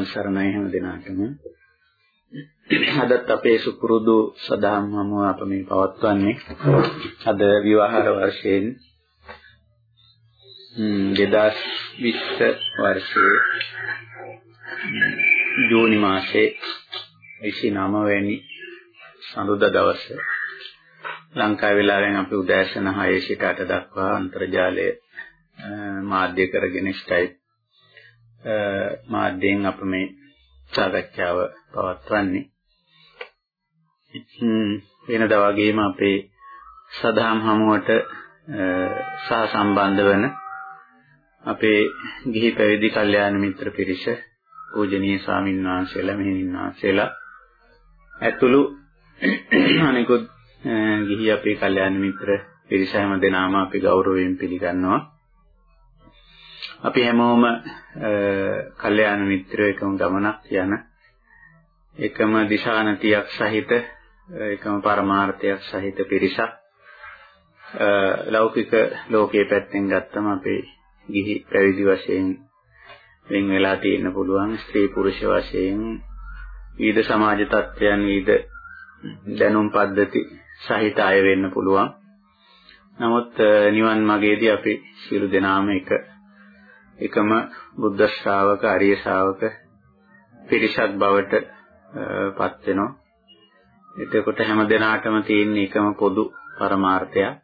තෙරුවන් සරණයි හැම දිනාටම. අදත් අපේ සුපුරුදු සදාම් හමුව අප මේ පවත්වන්නේ අද විවාහර වර්ෂයෙන් 2020 වර්ෂයේ ජූනි මාසයේ 29 වෙනි සඳුදා දවසේ ලංකා වේලාවෙන් අපි උදෑසන 6 සිට 8 දක්වා අන්තර්ජාලය මාධ්‍ය කරගෙන ස්කයිප් මාධ්‍යයෙන් අප මේ සාකච්ඡාව පවත්වන්නේ. වෙනදා වගේම අපේ සදාම් හමුවට සහ සම්බන්ධ වන අපේ ගිහි පැවිදි කල්යාණ මිත්‍ර පිරිස පූජනීය ස්වාමීන් වහන්සේලා මෙහෙණින් වහන්සේලා ඇතුළු අනිකුත් ගිහි අපේ කල්යාණ මිත්‍ර පිරිස හැම දෙනාම අපි ගෞරවයෙන් පිළිගන්නවා. අපි හැමෝම කල්යාණ මිත්‍රයෝ එකම ගමනක් යන එකම දිශානතියක් සහිත එකම පරමාර්ථයක් සහිත පිරිසක් ලෞකික ලෝකයේ පැත්තෙන් ගත්තම අපේ ගිහි පැවිදි වශයෙන් වෙන් වෙලා තියෙන්න පුළුවන් ස්ත්‍රී පුරුෂ වශයෙන් විවිධ සමාජ තත්ත්වයන් විවිධ දැනුම් පද්ධති සහිත අය වෙන්න පුළුවන්. නමුත් නිවන් මාර්ගයේදී අපි සියලු දෙනාම එක එකම බුද්ධ ශ්‍රාවක අරිය ශ්‍රාවක පිරිසක් බවට පත් වෙනවා. එතකොට හැම දිනාටම තියෙන එකම පොදු පරමාර්ථයක්.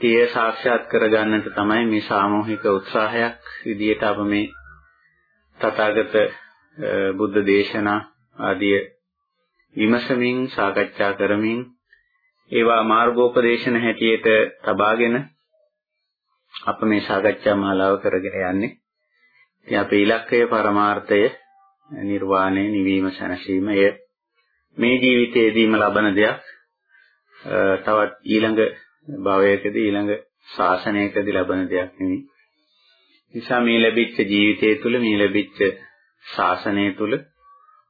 තිය සාක්ෂාත් කරගන්නට තමයි මේ සාමූහික උත්සාහයක් විදියට අප මේ තථාගත බුද්ධ දේශනා ආදී විමසමින් සාකච්ඡා කරමින් ඒවා මාර්ගෝපදේශන හැටියට තබාගෙන අප මේ සාකච්ඡා මාලාව කරගෙන යන්නේ. ඉතින් අපේ ඉලක්කය පරමාර්ථය නිර්වාණය නිවීම සැනසීම එය මේ ජීවිතයේදීම ලබන දෙයක්. තවත් ඊළඟ භවයකදී ඊළඟ ශාසනයකදී ලබන දෙයක් නෙවෙයි. නිසා මේ ලැබිච්ච ජීවිතය තුළ මේ ලැබිච්ච ශාසනය තුළ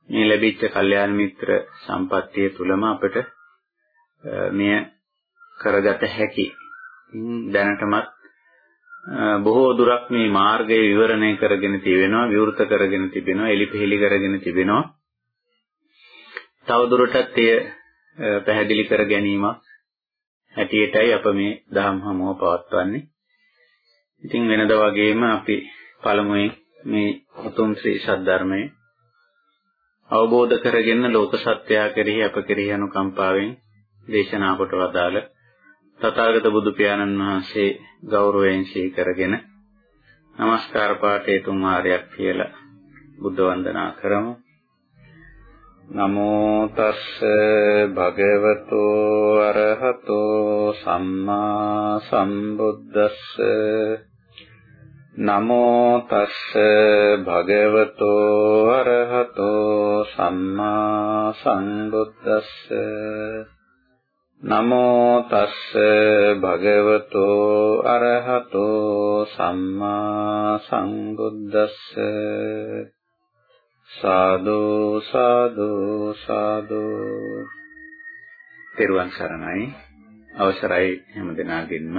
මේ ලැබිච්ච කල්යාණ මිත්‍ර සම්පත්තිය තුළම අපට මෙය කරගත හැකි. දැනටමත් බොහෝ දුරක් මේ මාර්ගය විවරණය කරගෙන තිබෙනවා විවෘත කරගෙන තිබෙනවා එලිපෙහෙලි කරගෙන තිබෙනවා. තව දුරටත් එය පැහැදිලි කර ගැනීමක් හැටියටයි අප මේ දහම් හමුව පවත්වන්නේ. ඉතින් වෙනද වගේම අපි පළමුවෙන් මේ උතුම් ශ්‍රී සද්ධර්මයේ අවබෝධ කරගෙන ලෝක සත්‍යය කෙරෙහි අප කෙරෙහි අනුකම්පාවෙන් දේශනා කොට වදාළ තථාගත බුදු පියාණන් වහන්සේ ගෞරවයෙන් සිහි කරගෙන নমස්කාර පාඨයේ තුන් වාරයක් කියලා බුද්ධ වන්දනා කරමු. නමෝ තස්ස භගවතෝ අරහතෝ සම්මා සම්බුද්දස්ස නමෝ තස්ස භගවතෝ අරහතෝ සම්මා සම්බුද්දස්ස නමෝ තස්ස භගවතෝ අරහතෝ සම්මා සම්බුද්දස්ස සාදු සාදු සාදු. තෙරුවන් සරණයි. අවසරයි හැම දිනාගෙන්ම.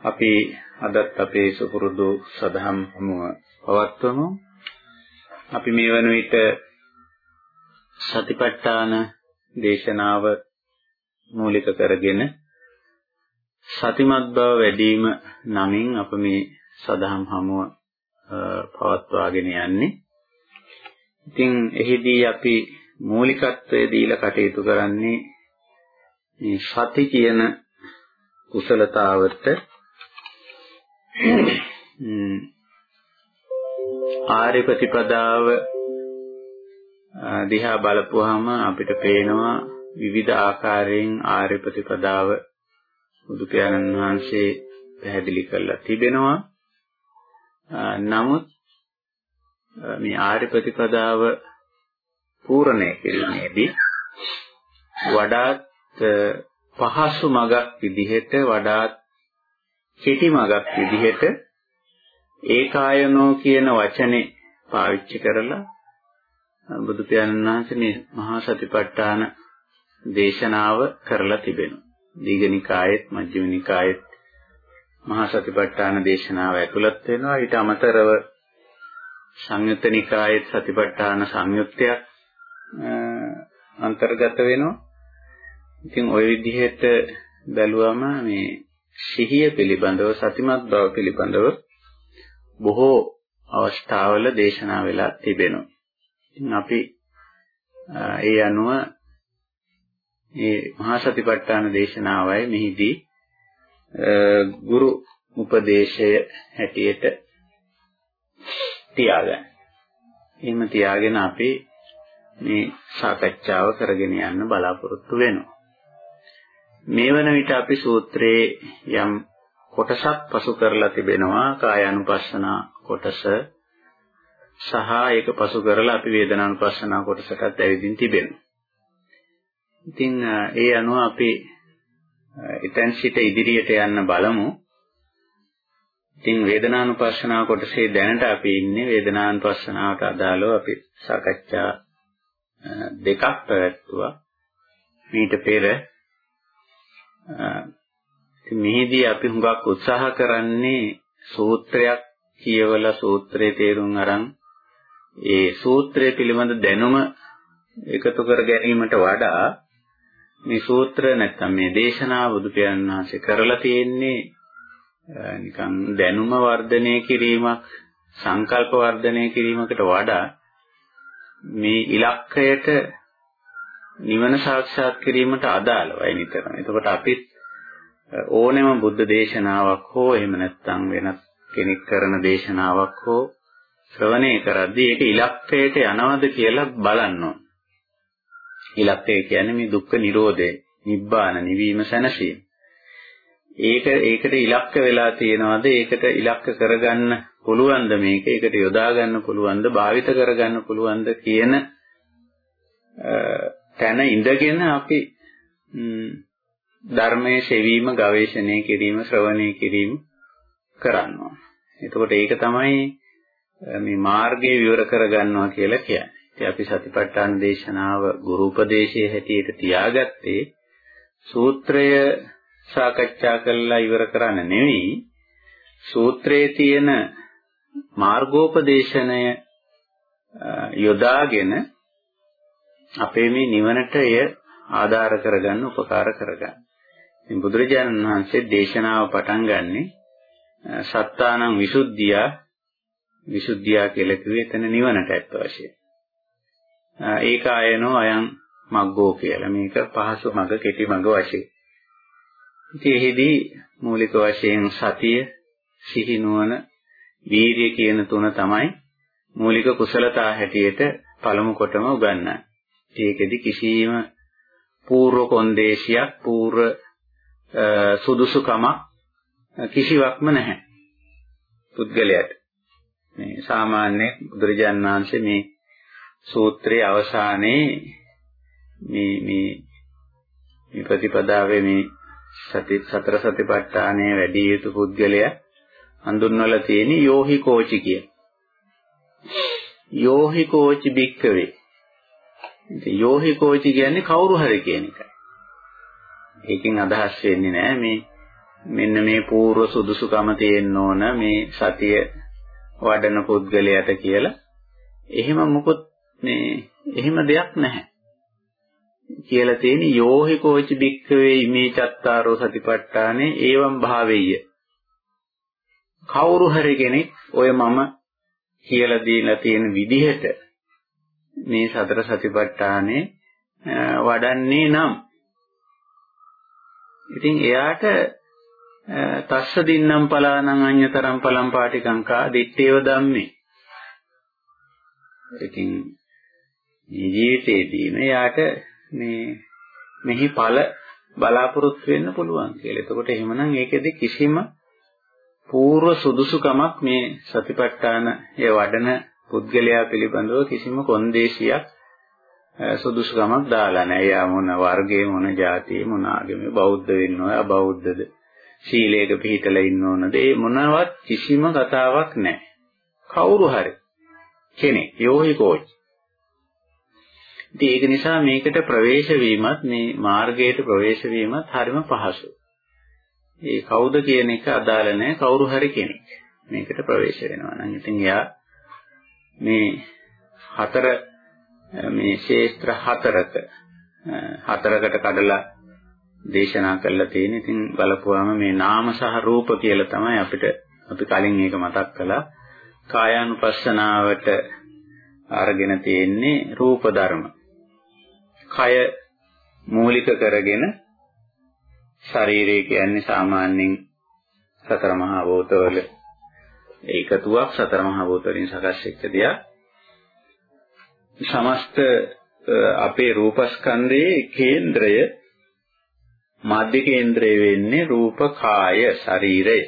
අපි අදත් අපේ සුපුරුදු සදහම් හමුව පවත්වමු. අපි මේ වන විට සතිපට්ඨාන දේශනාව මූලික කරගෙන සතිමත් බව වැඩිම නමින් අප මේ සදහම් හමුව පවත්වාගෙන යන්නේ. ඉතින් එහිදී අපි මූලිකත්වයේ දීලා කටයුතු කරන්නේ මේ සති කියන කුසලතාවට ආර්ය ප්‍රතිපදාව දිහා බලපුවාම අපිට පේනවා විවිධ ආකාරයෙන් ආර්ය ප්‍රතිපදාව බුදු පියාණන් වහන්සේ පැහැදිලි කරලා තිබෙනවා. නමුත් මේ ආර්ය ප්‍රතිපදාව පූර්ණය කිරීමේදී වඩාත් පහසු මගක් විදිහට වඩාත් කෙටි මගක් විදිහට ඒකායනෝ කියන වචනේ පාවිච්චි කරලා බුදු පියාණන් වහන්සේ මේ මහා සතිපට්ඨාන දේශනාව කරලා තිබෙනවා. දීඝනිකායෙත් මජ්ක්‍ධිමනිකායෙත් මහා සතිපට්ඨාන දේශනාව ඇතුළත් වෙනවා. ඊට අමතරව සංයුත්ත නිකායේ සතිපට්ඨාන සංයුත්තයක් අන්තර්ගත වෙනවා. ඉතින් ওই විදිහට බැලුවම මේ සිහිය පිළිබඳව සතිමත් බව පිළිබඳව බොහෝ අවස්ථාවල දේශනා වෙලා තිබෙනවා. ඉතින් අපි ඒ අනුව මේ මහා සතිපට්ඨාන දේශනාවයි මෙහිදී ගුරු උපදේශය හැටියට තියාගන්න. එහෙම තියාගෙන අපි මේ සාකච්ඡාව කරගෙන යන්න බලාපොරොත්තු වෙනවා. මේ වන විට අපි සූත්‍රයේ යම් කොටසක් පසු කරලා තිබෙනවා කායානුපස්සනා කොටස සහ ඒක පසු කරලා අපි වේදනානුපස්සනා කොටසටත් ඇවිදින් තිබෙනවා. ඉතින් ඒ අනුව අපි එතෙන් සිට ඉදිරියට යන්න බලමු. ඉතින් වේදනානුපස්සනා කොටසේ දැනට අපි ඉන්නේ වේදනානුපස්සනාවට අදාළව අපි සාකච්ඡා දෙකක් පැවැත්තුවා. මීට පෙර මෙහිදී අපි හුඟක් උත්සාහ කරන්නේ සූත්‍රයක් කියවලා සූත්‍රයේ තේරුම් අරන් ඒ සූත්‍රය පිළිබඳ දැනුම එකතු කර ගැනීමට වඩා මේ සූත්‍ර නැත්නම් මේ දේශනා බුදු පියාණන් වහන්සේ කරලා තියෙන්නේ නිකන් දැනුම වර්ධනය කිරීමක් සංකල්ප වර්ධනය කිරීමකට වඩා මේ ඉලක්කයට නිවන සාක්ෂාත් කිරීමට අදාළවයි නිතරම. එතකොට අපිත් ඕනෑම බුද්ධ දේශනාවක් හෝ එහෙම නැත්නම් වෙනත් කෙනෙක් කරන දේශනාවක් හෝ ශ්‍රවණය කරද්දී ඒක ඉලක්කයට යනවද කියලා බලන්න ඕන. ඉලක්කය කියන්නේ මේ දුක්ඛ නිරෝධය, නිබ්බාන, නිවීම සැනසීම. ඒක ඒකට ඉලක්ක වෙලා තියෙනවද? ඒකට ඉලක්ක කරගන්න පුළුවන්ද මේක? ඒකට යොදා ගන්න පුළුවන්ද? භාවිත කරගන්න පුළුවන්ද කියන තැන ඉඳගෙන අපි ධර්මයේ සෙවීම, ගවේෂණය කිරීම, ශ්‍රවණය කිරීම කරනවා. එතකොට ඒක තමයි මේ මාර්ගය විවර කරගන්නවා කියලා කියන්නේ. ඉතින් අපි සතිපට්ඨාන දේශනාව ගුරු උපදේශයේ හැටියට තියාගත්තේ සූත්‍රය සාකච්ඡා කරලා ඉවර කරන්න නෙවෙයි සූත්‍රයේ තියෙන මාර්ගෝපදේශනය යොදාගෙන අපේ මේ නිවනට එය ආධාර කරගන්න උපකාර කරගන්න. ඉතින් බුදුරජාණන් වහන්සේ දේශනාව පටන් ගන්නෙ සත්තානං විසුද්ධිය විසුද්ධිය කියලා කිව්වේ එතන නිවනට ඇත්ත වශයෙන්. ඒක ආයනෝ අයං මග්ගෝ කියලා. මේක පහසු මග කෙටි මග වශයෙන්. ඉතින් එහිදී මූලික වශයෙන් සතිය, සිහි නුවණ, වීරිය කියන තුන තමයි මූලික කුසලතා හැටියට පළමු කොටම උගන්වන්නේ. ඒකෙදි කිසියම් පූර්ව කොන්දේසියක්, පූර්ව සුදුසුකමක් කිසිවක්ම නැහැ. පුද්ගලයාට. මේ සාමාන්‍ය බුදුරජාන් වහන්සේ මේ සූත්‍රයේ අවසානයේ මේ මේ මේ ප්‍රතිපදාවේ මේ සති සතර සතිපට්ඨානයේ වැඩි යුතු පුද්ගලයා හඳුන්වලා තියෙන යෝහි කෝචි කිය. යෝහි කෝචි බික්කවේ. ඉතින් යෝහි කෝචි කියන්නේ කවුරු හරි කියන එකයි. ඒකෙන් අදහස් වෙන්නේ නැහැ මේ මෙන්න මේ పూర్ව සුදුසුකම තියෙන්න ඕන මේ සතිය වඩන පුද්ගලයාට කියලා. එහෙම මොකොත් මේ එහෙම දෙයක් නැහැ. කියලා තියෙන යෝහි කෝචි බික්කවේ ඉමේ චත්තාරෝ සතිපට්ඨානේ ඒවම් භාවෙය්‍ය කවුරු හරි කෙනෙක් ඔය මම කියලා දීලා තියෙන විදිහට මේ සතර සතිපට්ඨානේ වඩන්නේ නම්. ඉතින් එයාට තස්ස දින්නම් පලානං අඤ්‍යතරම් පලම් පාටිකංකා දිත්තේව ධම්මේ. ඉතින් මේ ජීවිතේදීම යාට මේ මෙහි ඵල බලාපොරොත්තු වෙන්න පුළුවන් කියලා. එතකොට එහෙමනම් ඒකෙදි කිසිම పూర్ව සුදුසුකමක් මේ සතිපට්ඨාන ය වඩන පුද්ගලයා පිළිබඳව කිසිම කොන්දේශියක් සුදුසුකමක් දාලා නැහැ. එයා මොන වර්ගයේ මොන જાතියේ මොන ආගමේ බෞද්ධ වෙන්න ඕන අබෞද්ධද ශීලයක පිළිතලා ඉන්න ඕනද ඒ මොනවත් කිසිම කතාවක් නැහැ. කවුරු හරි කෙනෙක් යෝහි කෝච් ඉතින් ඒක නිසා මේකට ප්‍රවේශ වීමත් මේ මාර්ගයට ප්‍රවේශ වීමත් හරිම පහසුයි. ඒ කවුද කියන එක අදාළ නැහැ කවුරු හරි කෙනෙක්. මේකට ප්‍රවේශ වෙනවා නම් ඉතින් එයා මේ හතර මේ ශේත්‍ර හතරක හතරකට කඩලා දේශනා කරලා තියෙන. ඉතින් බලපුවාම මේ නාම සහ රූප කියලා තමයි අපිට අපි කලින් ඒක මතක් කළා. කායානුපස්සනාවට අරගෙන තියෙන්නේ රූප ධර්ම. කය මූලික කරගෙන ශරීරය කියන්නේ සාමාන්‍යයෙන් සතර මහා භූතවල ඒකතුවක් සතර මහා භූතවලින් සකස් වෙච්ච දෙයක්. සමස්ත අපේ රූපස්කන්ධයේ කේන්ද්‍රය මාධ්‍ය කේන්ද්‍රය වෙන්නේ රූප කාය ශරීරය.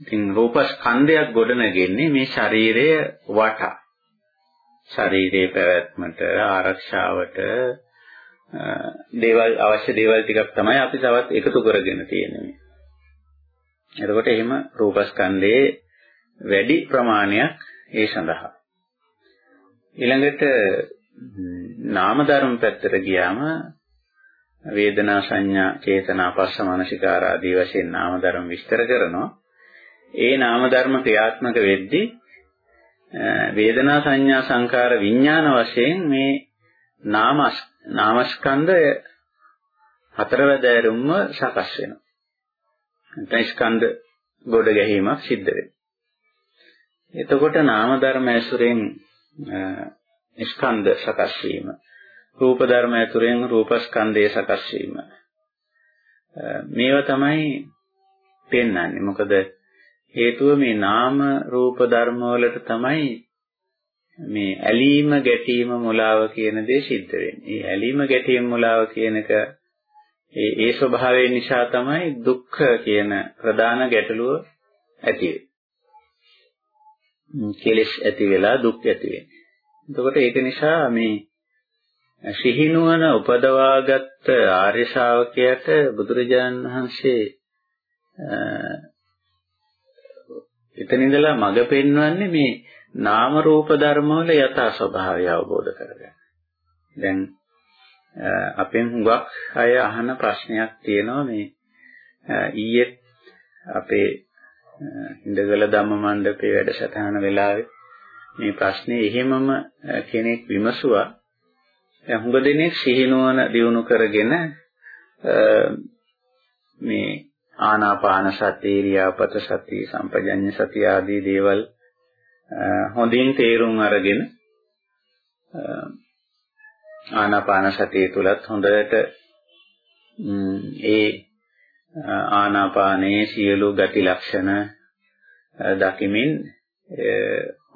ඉතින් රූපස්කන්ධයක් ගොඩනගෙන්නේ මේ ශරීරය වටා. ශරීරයේ පැවැත්මට ආරක්ෂාවට දේවල් අවශ්‍ය දේවල් ටිකක් තමයි අපි තවත් එකතු කරගෙන තියෙන්නේ. එතකොට එහෙම රූපස්කන්ධයේ වැඩි ප්‍රමාණයක් ඒ සඳහා. ඊළඟට නාම ධර්ම පැත්තට ගියාම වේදනා සංඥා චේතනා පස්ස මනසිකාර ආදී වශයෙන් නාම ධර්ම විස්තර කරනවා. ඒ නාම ධර්ම ක්‍රියාත්මක වෙද්දී වේදනා සංඥා සංකාර විඥාන වශයෙන් මේ නාම නාමස්කන්ධය හතරවැදෑරුම්ම සකස් වෙනවා. නැත්නම් ස්කන්ධ ගොඩ ගැනීමක් සිද්ධ වෙනවා. එතකොට නාම ධර්ම ඇසුරෙන් ස්කන්ධ සකස් වීම රූප ධර්ම ඇතුරෙන් රූපස්කන්ධය සකස් වීම මේවා තමයි පෙන්වන්නේ මොකද හේතුව මේ නාම රූප ධර්ම වලට තමයි මේ ඇලීම ගැටීම මුලාව කියන දේ සිද්ධ වෙන්නේ. මේ ඇලීම ගැටීම මුලාව කියන එක ඒ ඒ ස්වභාවය නිසා තමයි දුක්ඛ කියන ප්‍රධාන ගැටලුව ඇති වෙන්නේ. කෙලෙස් ඇති වෙලා දුක් ඇති වෙන්නේ. එතකොට ඒක නිසා මේ සිහිනුවන උපදවාගත් ආර්ය ශාවකයාට බුදුරජාණන් වහන්සේ එතන ඉඳලා මඟ පෙන්වන්නේ මේ නාම රූප ධර්ම වල යථා ස්වභාවය අවබෝධ කරගන්න. දැන් අපෙන් හුඟක් අය අහන ප්‍රශ්නයක් තියෙනවා මේ ඊයේ අපේ ඉඳගල ධම්ම මණ්ඩපේ වැඩසටහන වෙලාවේ මේ ප්‍රශ්නේ එහෙමම කෙනෙක් විමසුවා. දැන් හුඟ දෙනෙක් සිහිනුවන දියුණු කරගෙන මේ ආනාපාන සති, ඉරියාපත සති, සම්පජඤ්ඤ සති ආදී දේවල් හොඳින් තේරුම් අරගෙන ආනාපාන සතිය තුලත් හොඳට ඒ ආනාපානයේ සියලු ගති ලක්ෂණ දකිමින්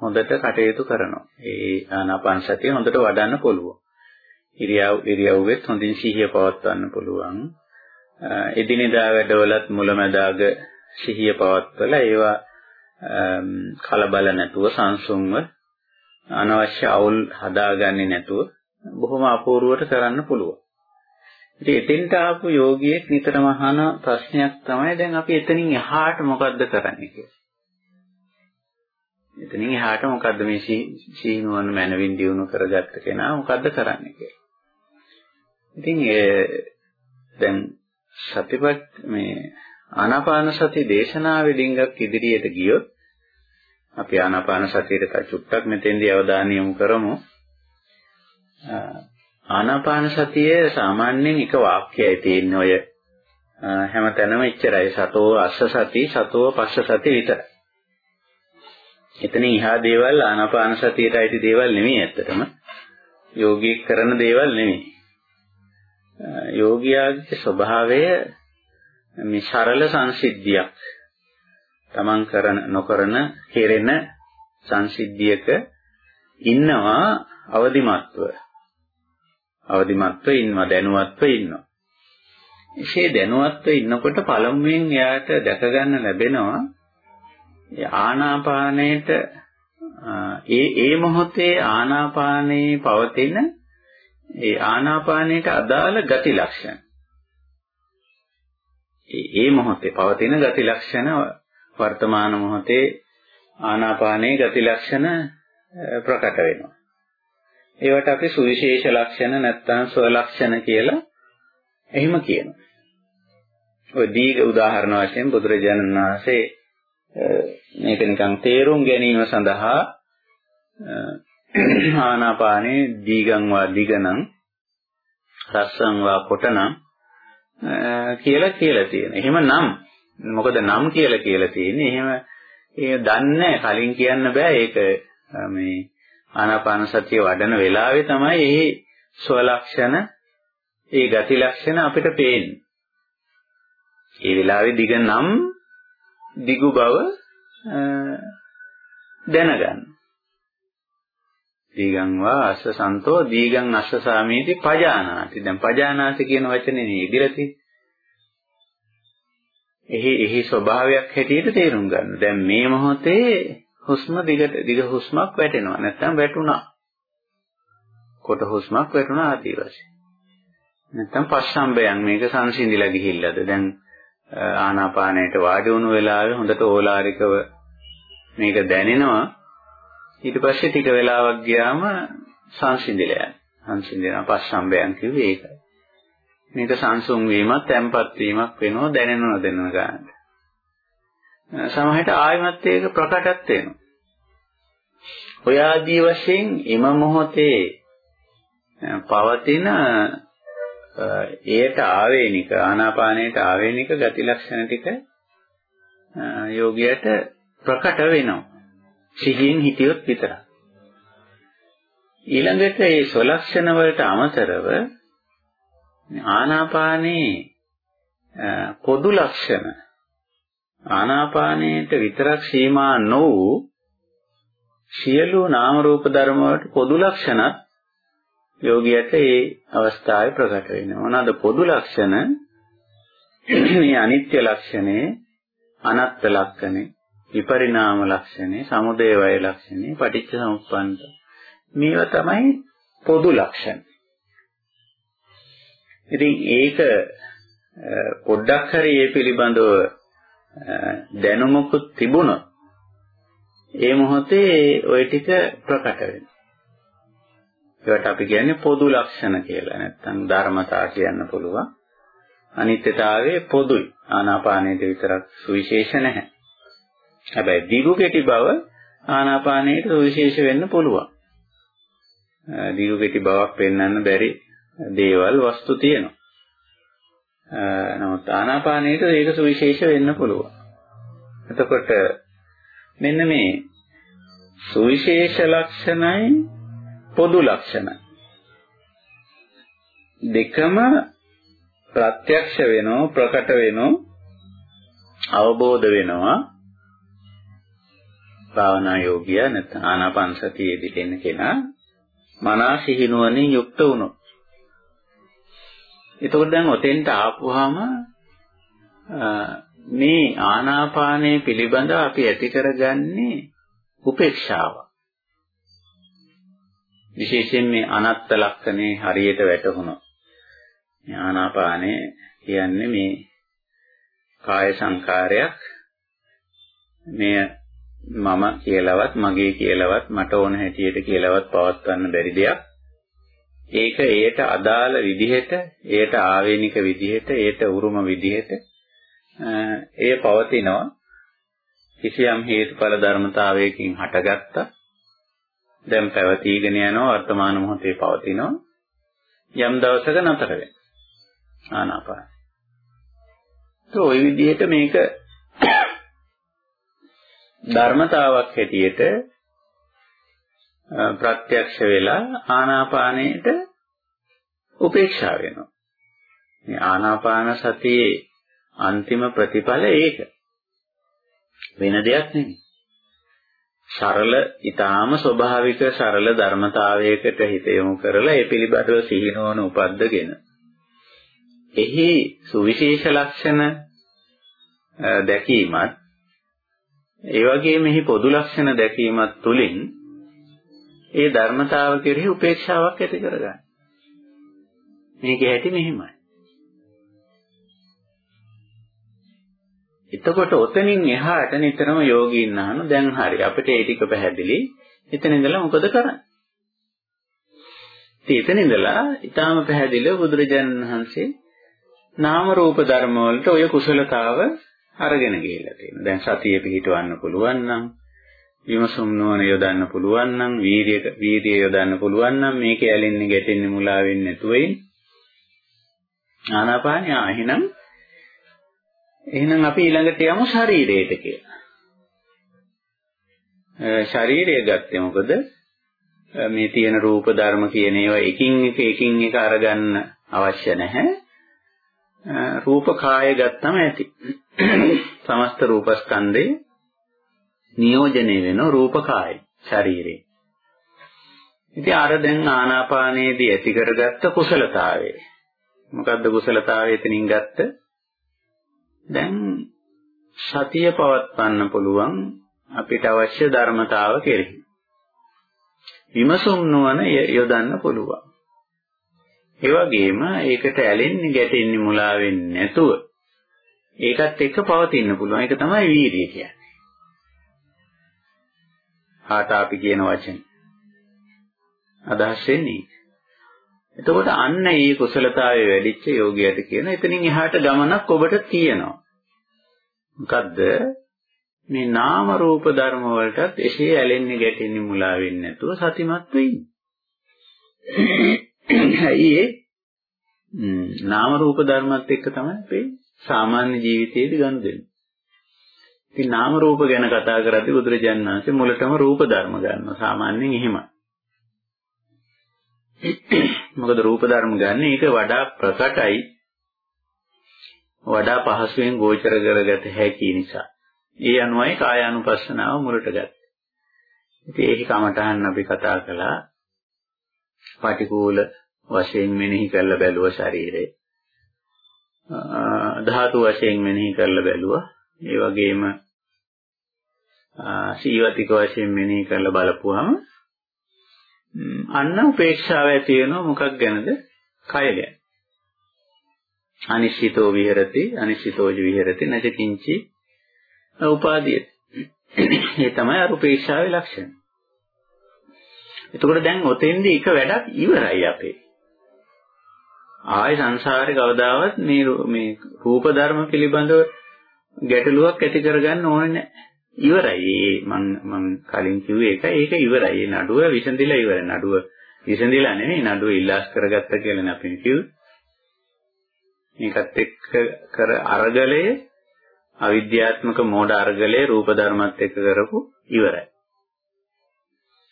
හොඳට කටයුතු කරනවා. ඒ ආනාපාන සතිය හොඳට වඩන්න පුළුවන්. ඉරියව් ඉරියව්වෙත් හොඳින් සිහිය පවත්වන්න පුළුවන්. එදිනෙදා වැඩවලත් මුලැමැදාග සිහිය පවත්වලා ඒවා කලබල නැතුව සංසුන්ව අනවශ්‍ය අවුල් හදාගන්නේ නැතුව බොහොම අපූර්වට කරන්න පුළුවන්. ඉතින් එතෙන්ට ආපු යෝගියෙක් නිතරම අහන ප්‍රශ්නයක් තමයි දැන් අපි එතනින් එහාට මොකද්ද කරන්නේ කියලා. එතනින් එහාට මොකද්ද මේ සීනුවන් මනවින් දිනු කරගත්ත කෙනා මොකද්ද කරන්නේ කියලා. ඉතින් දැන් සතිපත් මේ ආනාපාන සති දේශනාවේ ඩිංගක් ඉදිරියට ගියොත් අපි ආනාපාන සතියට චුට්ටක් මෙතෙන්දී අවධානය යොමු කරමු. ආනාපාන සතිය සාමාන්‍යයෙන් එක වාක්‍යයයි තියෙන්නේ ඔය හැමතැනම එච්චරයි සතෝ අස්ස සති සතෝ පස්ස සති විතර. එතනින් එහා දේවල් ආනාපාන සතියට අයිති දේවල් නෙමෙයි ඇත්තටම. යෝගී කරන දේවල් නෙමෙයි. යෝගියාගේ ස්වභාවය මේ සරල සංසිද්ධියක්. තමන් කරන නොකරන කෙරෙන සංසිද්ධියක ඉන්නවා අවදිමත්ව. අවදිමත්ව ඉන්නවා දැනුවත්ව ඉන්නවා. එසේ දැනුවත්ව ඉන්නකොට පළමුවෙන් එයාට දැක ගන්න ලැබෙනවා ආනාපානයේට ඒ ඒ මොහොතේ ආනාපානයේ පවතින ඒ ආනාපානයට අදාළ ගති ලක්ෂණ. ඒ මොහොතේ පවතින ගති ලක්ෂණ වර්තමාන මොහොතේ ආනාපානයේ ගති ලක්ෂණ ප්‍රකට වෙනවා. ඒවට අපි සුවිශේෂ ලක්ෂණ නැත්නම් ස්ව ලක්ෂණ කියලා එහෙම කියනවා. ඔය දීඝ උදාහරණ වශයෙන් බුදුරජාණන් වහන්සේ මේක නිකන් තේරුම් ගැනීම සඳහා ආනාපානේ දීගං වා දිගණං රස්සං වා කොටණං කියලා කියලා තියෙන. එහෙම නම් මොකද නම් කියලා කියලා තියෙන්නේ. එහෙම ඒ දන්නේ කලින් කියන්න බෑ ඒක මේ ආනාපාන සතිය වඩන වෙලාවේ තමයි ඒ ස්වලක්ෂණ ඒ ගති ලක්ෂණ අපිට පේන්නේ. ඒ වෙලාවේ දිග නම් දිගු බව දැනගන්න. දීගං වා අස්ස සන්තෝ දීගං අස්ස සාමීති පජානාති. දැන් පජානාති කියන වචනේ නේ ඉදිරියට තියෙන්නේ. එහි එහි ස්වභාවයක් හැටියට තේරුම් ගන්න. දැන් මේ මොහොතේ හුස්ම දිගට දිග හුස්මක් වැටෙනවා නැත්නම් වැටුණා. කොට හුස්මක් වැටුණා ආදී වශයෙන්. නැත්නම් පස්සම්බයන් මේක සංසිඳිලා ගිහිල්ලාද දැන් ආනාපානයට වාඩි වුණු වෙලාවේ හොඳට ඕලාරිකව මේක දැනෙනවා ඊට පස්සේ ටික වෙලාවක් ගියාම සංසිඳිලා යනවා. සංසිඳිනවා පස්සම්බයන් කිව්වේ ඒකයි. මේක සංසුන් වීමත් තැම්පත් වීමක් වෙනවා දැනෙන නොදැනෙන ගන්නට සමහරට ආයමත් ඒක ප්‍රකටත් වෙනවා. ඔය ආදී වශයෙන් එම මොහොතේ පවතින එයට ආවේනික ආනාපානයට ආවේනික ගති ලක්ෂණ ටික යෝගියට ප්‍රකට වෙනවා. සිහියෙන් හිටියොත් විතරයි. ඊළඟට මේ සොලක්ෂණ වලට අමතරව ආනාපානයේ පොදු ලක්ෂණ ආනාපානයට විතරක් සීමා නොවූ සියලු නාම රූප ධර්ම වලට පොදු ලක්ෂණත් යෝගියට ඒ අවස්ථාවේ ප්‍රකට වෙනවා. මොනවාද පොදු ලක්ෂණ? මේ අනිත්‍ය ලක්ෂණේ, අනත්ත් ලක්ෂණේ, විපරිණාම ලක්ෂණේ, සමුදය වය ලක්ෂණේ, පටිච්ච සමුප්පන්න. මේවා තමයි පොදු ලක්ෂණ. ඉතින් ඒක පොඩ්ඩක් හරි මේ පිළිබඳව දැනුමකුත් තිබුණොත් ඒ මොහොතේ ওই ටික ප්‍රකට වෙනවා. ඒවට අපි කියන්නේ පොදු ලක්ෂණ කියලා. නැත්තම් ධර්මතා කියන්න පුළුවන්. අනිත්‍යතාවයේ පොදුයි. ආනාපානයේ විතරක් සුවිශේෂ නැහැ. හැබැයි දිගු කෙටි බව ආනාපානයේ සුවිශේෂ වෙන්න පුළුවන්. දිගු කෙටි බවක් පෙන්වන්න බැරි දේවල් වස්තු තියෙනවා. නමුත් ආනාපානයේ ඒක සුවිශේෂ වෙන්න පුළුවන්. එතකොට මෙන්න මේ සුවිශේෂ ලක්ෂණයි පොදු ලක්ෂණ දෙකම ප්‍රත්‍යක්ෂ වෙනෝ ප්‍රකට වෙනෝ අවබෝධ වෙනවා භාවනා යෝගියා නැත්නම් ආනාපාන සතියේදී දෙන්න කෙනා මනස සිහිනුවණින් යුක්ත වුණොත් එතකොට දැන් ඔතෙන්ට ආපුවාම මේ ආනාපානය පිළිබඳ අපි ඇති කරගන්නේ උපේක්ෂාව. විශේෂයෙන් මේ අනත්ත් ලක්ෂණේ හරියට වැටහුණොත් මේ ආනාපානය කියන්නේ මේ කාය සංකාරයක් මෙය මම කියලාවත් මගේ කියලාවත් මට ඕන හැටියට කියලාවත් පවත්වන්න බැරි දෙයක් ඒක ඒට අදාළ විදිහට ඒට ආවේනික විදිහට ඒට උරුම විදිහට එය පවතිනවා කිසියම් හේතුඵල ධර්මතාවයකින් හටගත්තා දැන් පැවතීගෙන යනවා වර්තමාන මොහොතේ පවතිනවා යම් දවසක නතර වෙනවා ආනාපාන. તો ওই විදිහට මේක ධර්මතාවක් හැටියට ප්‍රත්‍යක්ෂ වෙලා ආනාපානයට උපේක්ෂා වෙනවා. මේ ආනාපාන සතියේ අන්තිම ප්‍රතිඵල ඒක. වෙන දෙයක් නෙමෙයි. සරල ඊටාම ස්වභාවික සරල ධර්මතාවයකට හිත යොමු කරලා ඒ පිළිබඳව සිහිනවන උපද්දගෙන එහි සුවිශේෂ ලක්ෂණ දැකීමත් ඒ වගේම එහි පොදු ලක්ෂණ දැකීමත් තුලින් ඒ ධර්මතාව කෙරෙහි උපේක්ෂාවක් ඇති කරගන්න. මේකේ ඇති මෙහිමයි. එතකොට ඔතනින් එහාට නිතරම යෝගීන් අහන දැන් හරි අපිට ඒ ටික පැහැදිලි. එතන ඉඳලා මොකද කරන්නේ? ඉතින් එතන ඉඳලා ඊටාම පැහැදිලිව බුදුරජාණන් වහන්සේ නාම රූප ධර්ම වලට ඔය කුසලතාව අරගෙන ගිහිල්ලා තියෙනවා. දැන් සතිය පිහිටවන්න පුළුවන් නම් විමසුම් නුවණ යොදන්න පුළුවන් නම් වීරිය වීරිය යොදන්න පුළුවන් නම් මේක ඇලෙන්නේ ගැටෙන්නේ මුලා වෙන්නේ නැතුව ආනාපානිය එහෙනම් එහෙනම් අපි ඊළඟට යමු ශරීරයට කියලා. ශරීරය ගත්තේ මොකද? මේ තියෙන රූප ධර්ම කියන ඒවා එකින් එක එකින් එක අරගන්න අවශ්‍ය නැහැ. රූප කාය ගත්තම ඇති. සමස්ත රූපස්කන්ධේ නියෝජනය වෙන රූප කාය ශරීරේ. ඉතින් අර දැන් ආනාපානයේදී ඇති කරගත්ත කුසලතාවය. මොකද්ද කුසලතාවය එතනින් ගත්ත? දැන් සතිය පවත්වන්න පුළුවන් අපිට අවශ්‍ය ධර්මතාව කෙරෙහි. විමසුම් නොවන යොදන්න පුළුවන්. ඒ වගේම ඒකට ඇලෙන්නේ ගැටෙන්නේ මුලා වෙන්නේ නැතුව ඒකත් එක්ක පවතින්න පුළුවන්. ඒක තමයි වීර්යය කියන්නේ. ආතාපි කියන වචනේ. අදහස් වෙන්නේ. එතකොට අන්න ඒ කුසලතාවයේ වැඩිච්ච යෝගියට කියන එතනින් එහාට ගමනක් ඔබට තියෙනවා. මොකද්ද? මේ නාම රූප ධර්ම වලටත් එසේ ඇලෙන්නේ ගැටෙන්නේ මුලා වෙන්නේ නැතුව සතිමත් වෙන්න. ඇයි ඒ? නාම රූප ධර්මත් එක්ක තමයි අපේ සාමාන්‍ය ජීවිතයේදී ගනුදෙනු. ඉතින් නාම රූප ගැන කතා කරද්දී බුදුරජාණන් වහන්සේ මුලටම රූප ධර්ම ගන්නවා. සාමාන්‍යයෙන් එහෙමයි. මොකද රූප ධර්ම ගන්න ඒක වඩා ප්‍රකටයි වඩා පහසුවෙන් ගෝචර කරගත හැකි නිසා. ඒ අනුවයි කායානුපස්සනාව මුලට ගත්තේ. ඉතින් ඒක කමටහන් අපි කතා කළා. පටිකූල වශයෙන් මෙනෙහි කරලා බැලුව ශරීරේ. ධාතු වශයෙන් මෙනෙහි කරලා බැලුවා. ඒ වගේම සීවතික වශයෙන් මෙනෙහි කරලා බලපුවම අන්න උපේක්ෂාව ඇති වෙනවා මොකක් ගැනද? කය ගැන. අනිශ්චිතෝ විහෙරති අනිශ්චිතෝජ විහෙරති නච කිංචි උපාදීය. ඒ තමයි අරුපේක්ෂාවේ ලක්ෂණ. එතකොට දැන් ඔතෙන්දී එක වැඩක් ඉවරයි අපේ. ආය සංසාරේ කවදාවත් මේ මේ රූප ධර්ම පිළිබඳව ගැටලුවක් ඇති කරගන්න ඕනේ නැහැ. ඉවරයි. මම මම කලින් කිව්වේ ඒක ඒක ඉවරයි. ඒ නඩුව විසඳිලා ඉවරයි. නඩුව විසඳිලා නෙමෙයි නඩුව ඉල්ලාස් කරගත්ත කියලා අපි කිව්වේ. මේකත් එක්ක කර අරගලය අවිද්‍යාත්මක මෝඩ අරගලය රූප ධර්මත් එක්ක කරපු ඉවරයි.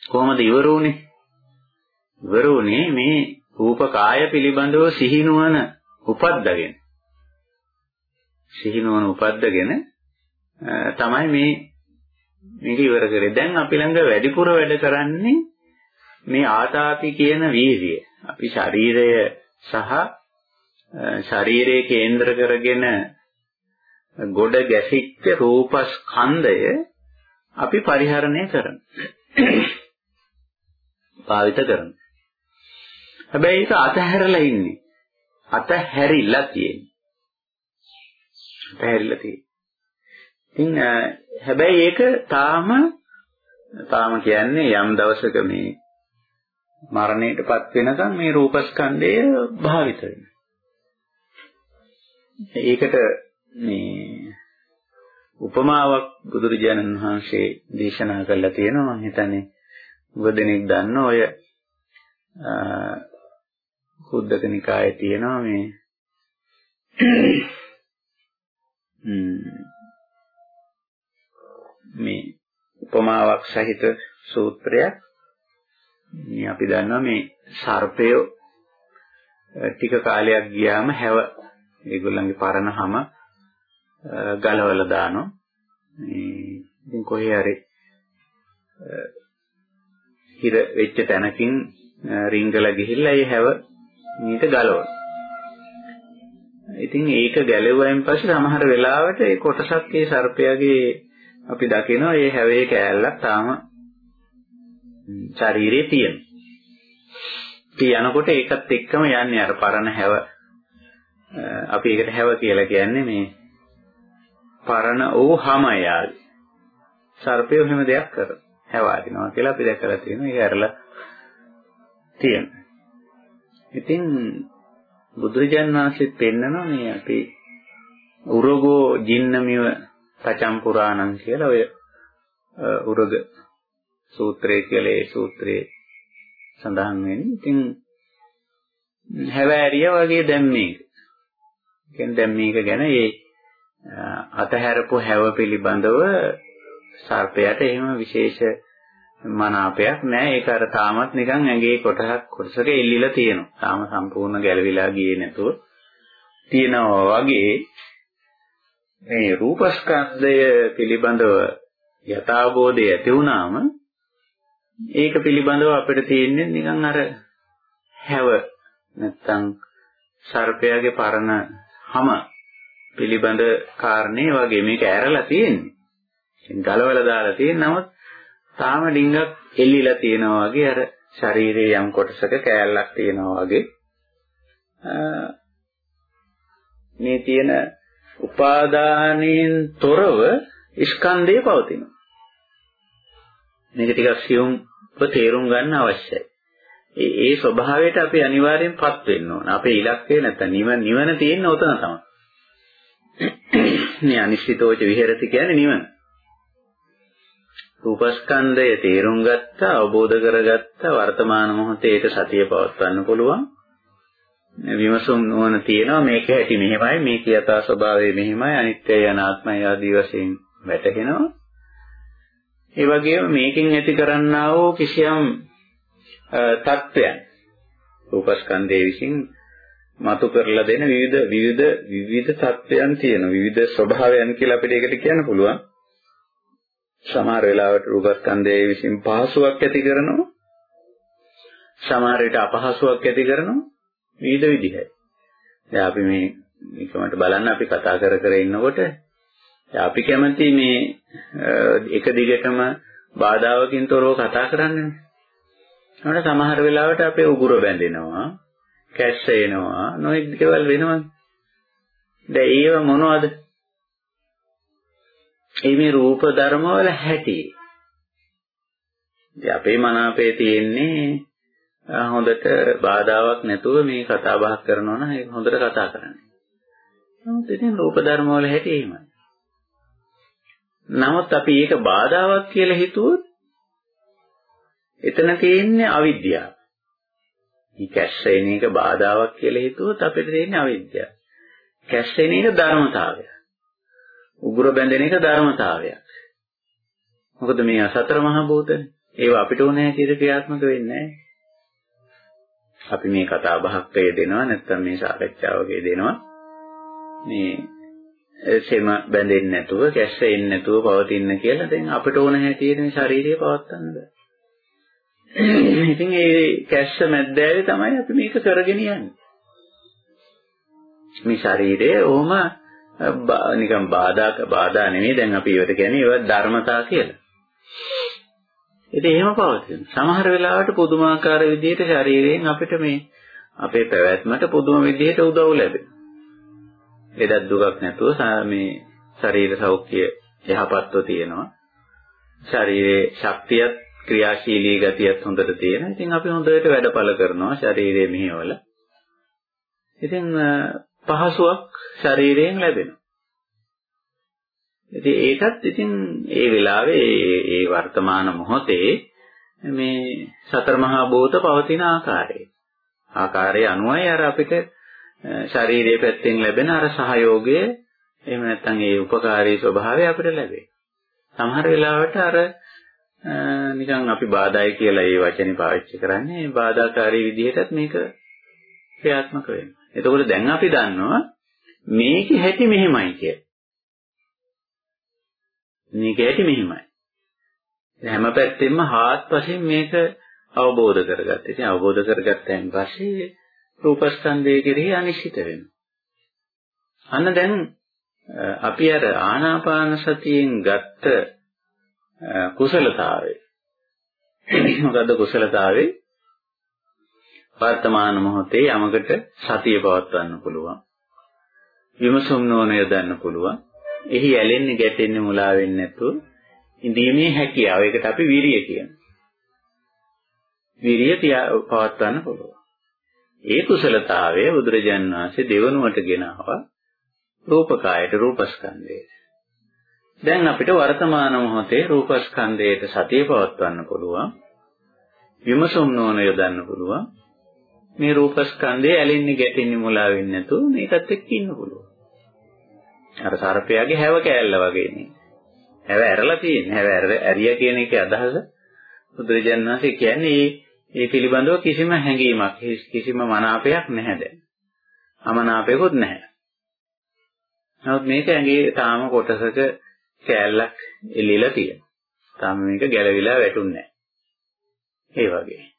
කොහොමද ඉවර වුනේ? ඉවර වුනේ මේ රූප කාය පිළිබඳව සිහිනුවන උපද්දගෙන. සිහිනුවන උපද්දගෙන තමයි මේ මේක ඉවර කරේ. දැන් අපි ළඟ වැඩිපුර වැඩ කරන්නේ මේ ආතාපි කියන වීර්යය. අපි ශරීරය සහ ශරීරයේ කේන්ද්‍ර කරගෙන ගොඩ ගැසිච්ච රූපස්කන්ධය අපි පරිහරණය කරන. භාවිත කරන. හැබැයි ඒක අතහැරලා ඉන්නේ. අතහැරිලා තියෙන්නේ. අතහැරිලා තියෙන්නේ. ඉතින් හැබැයි ඒක තාම තාම කියන්නේ යම් දවසක මේ මරණයටපත් වෙනකම් මේ රූපස්කන්ධය භාවිත වෙනවා. ඒකට මේ උපමාවක් බුදුරජාණන් වහන්සේ දේශනා කළා තියෙනවා මම හිතන්නේ උගදෙනෙක් දන්න ඔය කුද්දක නිකායේ තියෙනවා මේ මේ උපමාවක් සහිත සූත්‍රයක්. මේ අපි දන්නවා මේ සර්පය ටික කාලයක් ගියාම හැව ඒගොල්ලන්ගේ පරණ හැම ගලවලා දානවා. මේ ඉතින් කොහේ හරි හිර වෙච්ච තැනකින් රිංගලා ගිහිල්ලා ඒ හැව මීට ගලවනවා ඉතින් ඒක ගැලෙවුවෙන් පස්සේ සමහර වෙලාවට ඒ කොටසක් ඒ සර්පයාගේ අපි දකිනවා මේ හැවේ කෑල්ලක් තාම ශරීරේ තියෙන. ඉතින් යනකොට ඒකත් එක්කම යන්නේ අර පරණ හැව අපි ඒකට හැව කියලා කියන්නේ මේ පරණ වූ හැම යාලි. සර්පය එහෙම දෙයක් කර හැවාදිනවා කියලා අපි දැකලා තියෙනවා. ඒක ඇරලා තියෙනවා. ඉතින් බුදුරජාණන් වහන්සේත් පෙන්නනවා මේ අපි උරගෝ ජින්නමිව පචම් පුරාණං කියලා ඔය උරග සූත්‍රය කියලා ඒ සූත්‍රයේ සඳහන් වෙන්නේ. ඉතින් හැවෑරිය වගේ දැන් මේක. කියන්නේ දැන් මේක ගැන ඒ අතහැරපු හැව පිළිබඳව සර්පයට එහෙම විශේෂ මනාපයක් නැහැ. ඒක අර තාමත් නිකන් ඇඟේ කොටහක් කොටසක එල්ලිලා තියෙනවා. තාම සම්පූර්ණ ගැලවිලා ගියේ නැතුව තියෙනවා වගේ මේ රූපස්කන්ධය පිළිබඳව යථාබෝධය ඇති වුණාම ඒක පිළිබඳව අපිට තියෙන්නේ නිකන් අර හැව නැත්තම් සර්පයාගේ පරණ හැම පිළිබඳ කාරණේ වගේ මේක ඇරලා තියෙන්නේ. ඉතින් ගලවලා දාලා තියෙන නමුත් තාම ඩිංගක් එල්ලිලා තියෙනවා වගේ අර ශරීරයේ යම් කොටසක කෑල්ලක් තියෙනවා වගේ මේ තියෙන උපාදානයෙන් තොරව ස්කන්ධය පවතිනවා. මේක ටිකක් සියුම්ව තේරුම් ගන්න අවශ්‍යයි. ඒ ඒ ස්වභාවයට අපි අනිවාර්යෙන්පත් වෙන්න ඕන. අපේ ඉලක්කය නැත්නම් නිවන නිවන තියෙන්නේ උතන තමයි. මේ අනිශ්චිතෝච විහෙරති කියන්නේ නිවන. රූපස්කන්ධය තේරුම් ගත්ත, අවබෝධ කරගත්ත වර්තමාන මොහොතේට සතිය පවත්වන්න පුළුවන්. විමසුම් නුවණ තියෙනවා මේක ඇති මෙහෙමයි මේක යථා ස්වභාවය මෙහෙමයි අනිත්‍යය අනාත්මය ආදී වශයෙන් වැටහෙනවා. ඒ වගේම මේකෙන් ඇති කරන්නා වූ කිසියම් තත්වයන් රූපස්කන්ධයේ විසින් මතු කරලා දෙන විවිධ විවිධ විවිධ තත්වයන් තියෙනවා විවිධ ස්වභාවයන් කියලා අපිට ඒකට කියන්න පුළුවන් සමහර වෙලාවට රූපස්කන්ධයේ විසින් පහසුවක් ඇති කරනවා. සමහර විට අපහසුවක් ඇති කරනවා. විවිධ විදිහයි. දැන් අපි මේ නිකමට බලන්න අපි කතා කර කර ඉන්නකොට අපි කැමති මේ එක දිගටම බාධාවකින් තොරව කතා කරන්නේ. නේද සමහර වෙලාවට අපේ උගුර බැඳෙනවා කැස්ස එනවා නොයෙක් දේවල් වෙනවා. දැන් ඒව මොනවද? ඒ මේ රූප ධර්ම වල හැටි ඉතින් අපේ මන අපේ තියෙන්නේ හොඳට බාධාවක් නැතුව මේ කතා බහ කරනවා නම් ඒක හොඳට කතා කරන්නේ. නමුත් ඉතින් රූප ධර්ම වල හැටි එහෙමයි. නමුත් අපි ඒක බාධාවක් කියලා හිතුවොත් එතන තියෙන්නේ අවිද්‍යාව. මේ කැස්සෙන එක බාධාවක් කියලා හිතුවොත් අපිට තියෙන්නේ අවිද්‍යාව. කැස්සෙන එක ධර්මතාවය. උගුර බැඳෙන එක ධර්මතාවයක්. මොකද මේ සතර මහා භූතනේ. ඒවා අපිට ඕනේ හැටියට ක්‍රියාත්මක වෙන්නේ නැහැ. අපි මේ කතා බහක් දෙනවා නැත්නම් මේ සාකච්ඡාවක දෙනවා. මේ සෙම බැඳෙන්නේ නැතුව, කැස්සෙන්නේ නැතුව පවතින්න කියලා දැන් අපිට ඕන හැටියට මේ ශාරීරිය පවත්වන්න බෑ. ඉතින් ඒ කැස්ස මැද්දෑවේ තමයි අපි මේක කරගෙන යන්නේ. මේ ශරීරය ඕම නිකන් බාධාක බාධා නෙමෙයි දැන් අපි ඒවට කියන්නේ ඒවා ධර්මතා කියලා. ඉතින් එහෙම පවතින. සමහර වෙලාවට පුදුමාකාර විදිහට ශරීරයෙන් අපිට මේ අපේ පැවැත්මට පුදුම විදිහට උදව් ලැබෙනවා. ලෙඩක් දුකක් නැතුව මේ ශරීර සෞඛ්‍ය යහපත්ව තියෙනවා. ශරීරයේ ශක්තියත් ක්‍රියාශීලී ගතියත් හොඳට තියෙනවා. ඉතින් අපි හොඳට වැඩපළ කරනවා ශරීරයේ මෙහෙවල. ඉතින් පහසුවක් ශරීරයෙන් ලැබෙනවා. ඉතින් ඒකත් ඉතින් ඒ වෙලාවේ ඒ වර්තමාන මොහොතේ මේ සතර මහා භූත පවතින ආකාරය. ආකාරය අනුවයි අර අපිට ශාරීරික පැත්තෙන් ලැබෙන අර සහයෝගය එහෙම නැත්නම් ඒ උපකාරී ස්වභාවය අපිට ලැබේ. සමහර වෙලාවට අර නිකන් අපි බාධායි කියලා ඒ වචනේ පාවිච්චි කරන්නේ බාධාකාරී විදිහටත් මේක ක්‍රියාත්මක වෙනවා. එතකොට දැන් අපි දන්නවා මේකේ හැටි මෙහෙමයි කියලා. මේකේ හැටි මෙහෙමයි. හැම පැත්තෙම හාත්පසින් මේක අවබෝධ කරගත්තා. ඉතින් අවබෝධ කරගත්තයින් පස්සේ රූපස්කන්ධය කෙරෙහි අනිශ්චිත වෙනවා. අන්න දැන් අපි අර ආනාපාන සතියෙන් ගත්ත කුසලතාවය. මොකද්ද කුසලතාවේ? වර්තමාන මොහොතේ යමකට සතිය පවත්වන්න පුළුවන්. විමසුම් නොවන යොදන්න පුළුවන්. එහි ඇලෙන්නේ ගැටෙන්නේ මුලා වෙන්නේ නැතුව ඉඳීමේ හැකියාව. ඒකට අපි විරිය කියනවා. විරිය පවත්වන්න පුළුවන්. ඒ කුසලතාවය බුදුරජාන් වහන්සේ දෙවනුවට ගෙනාවා රූපකායට රූපස්කන්ධයට. දැන් අපිට වර්තමාන මොහොතේ රූපස්කන්ධයට සතිය පවත්වන්න පුළුවන්. විමසුම් නොවන යොදන්න පුළුවන්. මේ රූපස්කන්ධය ඇලෙන්නේ ගැටෙන්නේ මුලා වෙන්නේ නැතුව මේකත් එක්ක ඉන්න පුළුවන්. අර සර්පයාගේ හැව කෑල්ල වගේ නේ. හැව ඇරලා තියෙන්නේ. හැව ඇරියා කියන එකේ අදහස බුදුරජාණන් වහන්සේ කියන්නේ ඒ පිළිබඳව කිසිම හැඟීමක් කිසිම මනාපයක් නැහැ දැන්. අමනාපයක්වත් නැහැ. නමුත් මේක ඇඟේ තාම කොටසක කෑල්ලක් එළිලා තියෙනවා. තාම මේක ගැලවිලා වැටුන්නේ නැහැ. ඒ වගේ.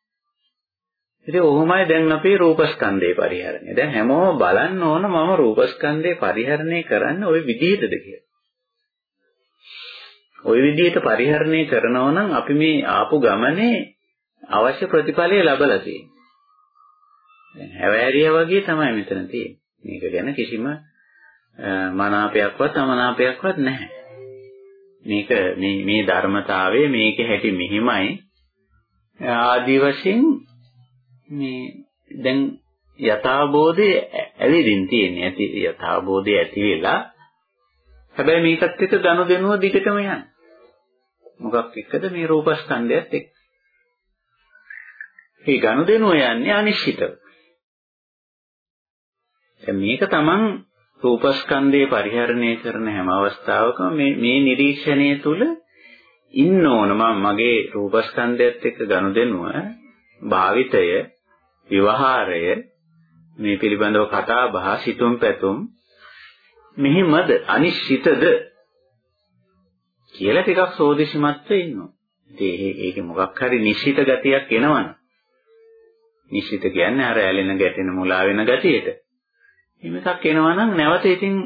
ඉතින් ඔහොමයි දැන් අපේ රූපස්කන්ධේ පරිහරණය. දැන් හැමෝම බලන්න ඕන මම රූපස්කන්ධේ පරිහරණය කරන්න ওই විදිහටද කියලා. ওই විදිහට පරිහරණය කරනවා නම් අපි මේ ආපු ගමනේ අවශ්‍ය ප්‍රතිඵලය ලබලා තියෙනවා. දැන් හැවෑරියා වගේ තමයි මෙතන තියෙන්නේ. මේක ගැන කිසිම මනාපයක්වත් අමනාපයක්වත් නැහැ. මේක මේ මේ ධර්මතාවයේ මේකේ හැටි මෙහිමයි ආදි වශයෙන් මේ දැන් යථාබෝධය ඇවිදින් තියෙන්නේ ඇති යථාබෝධය ඇති වෙලා හැබැයි මේකත් එක්ක ගනුදෙනුව දිගටම යන. මොකක් එක්කද මේ රූපස්කන්ධයත් එක්ක? මේ ගනුදෙනුව යන්නේ අනිශ්චිතව. දැන් මේක තමන් රූපස්කන්ධේ පරිහරණය කරන හැම අවස්ථාවකම මේ මේ නිරීක්ෂණය තුළ ඉන්න ඕන. මම මගේ රූපස්කන්ධයත් එක්ක ගනුදෙනුව භාවිතය විවහාරය මේ පිළිබඳව කතා බහ සිතුම් පැතුම් මෙහිමද අනිශ්චිතද කියලා ටිකක් සෝදිසිමත්ව ඉන්නවා. ඉතින් ඒක මොකක් හරි නිශ්චිත ගතියක් එනවනේ. නිශ්චිත කියන්නේ අර ඇලෙන ගැටෙන මුලා වෙන ගතියට. හිමකක් එනවා නම් නැවත ඉතින්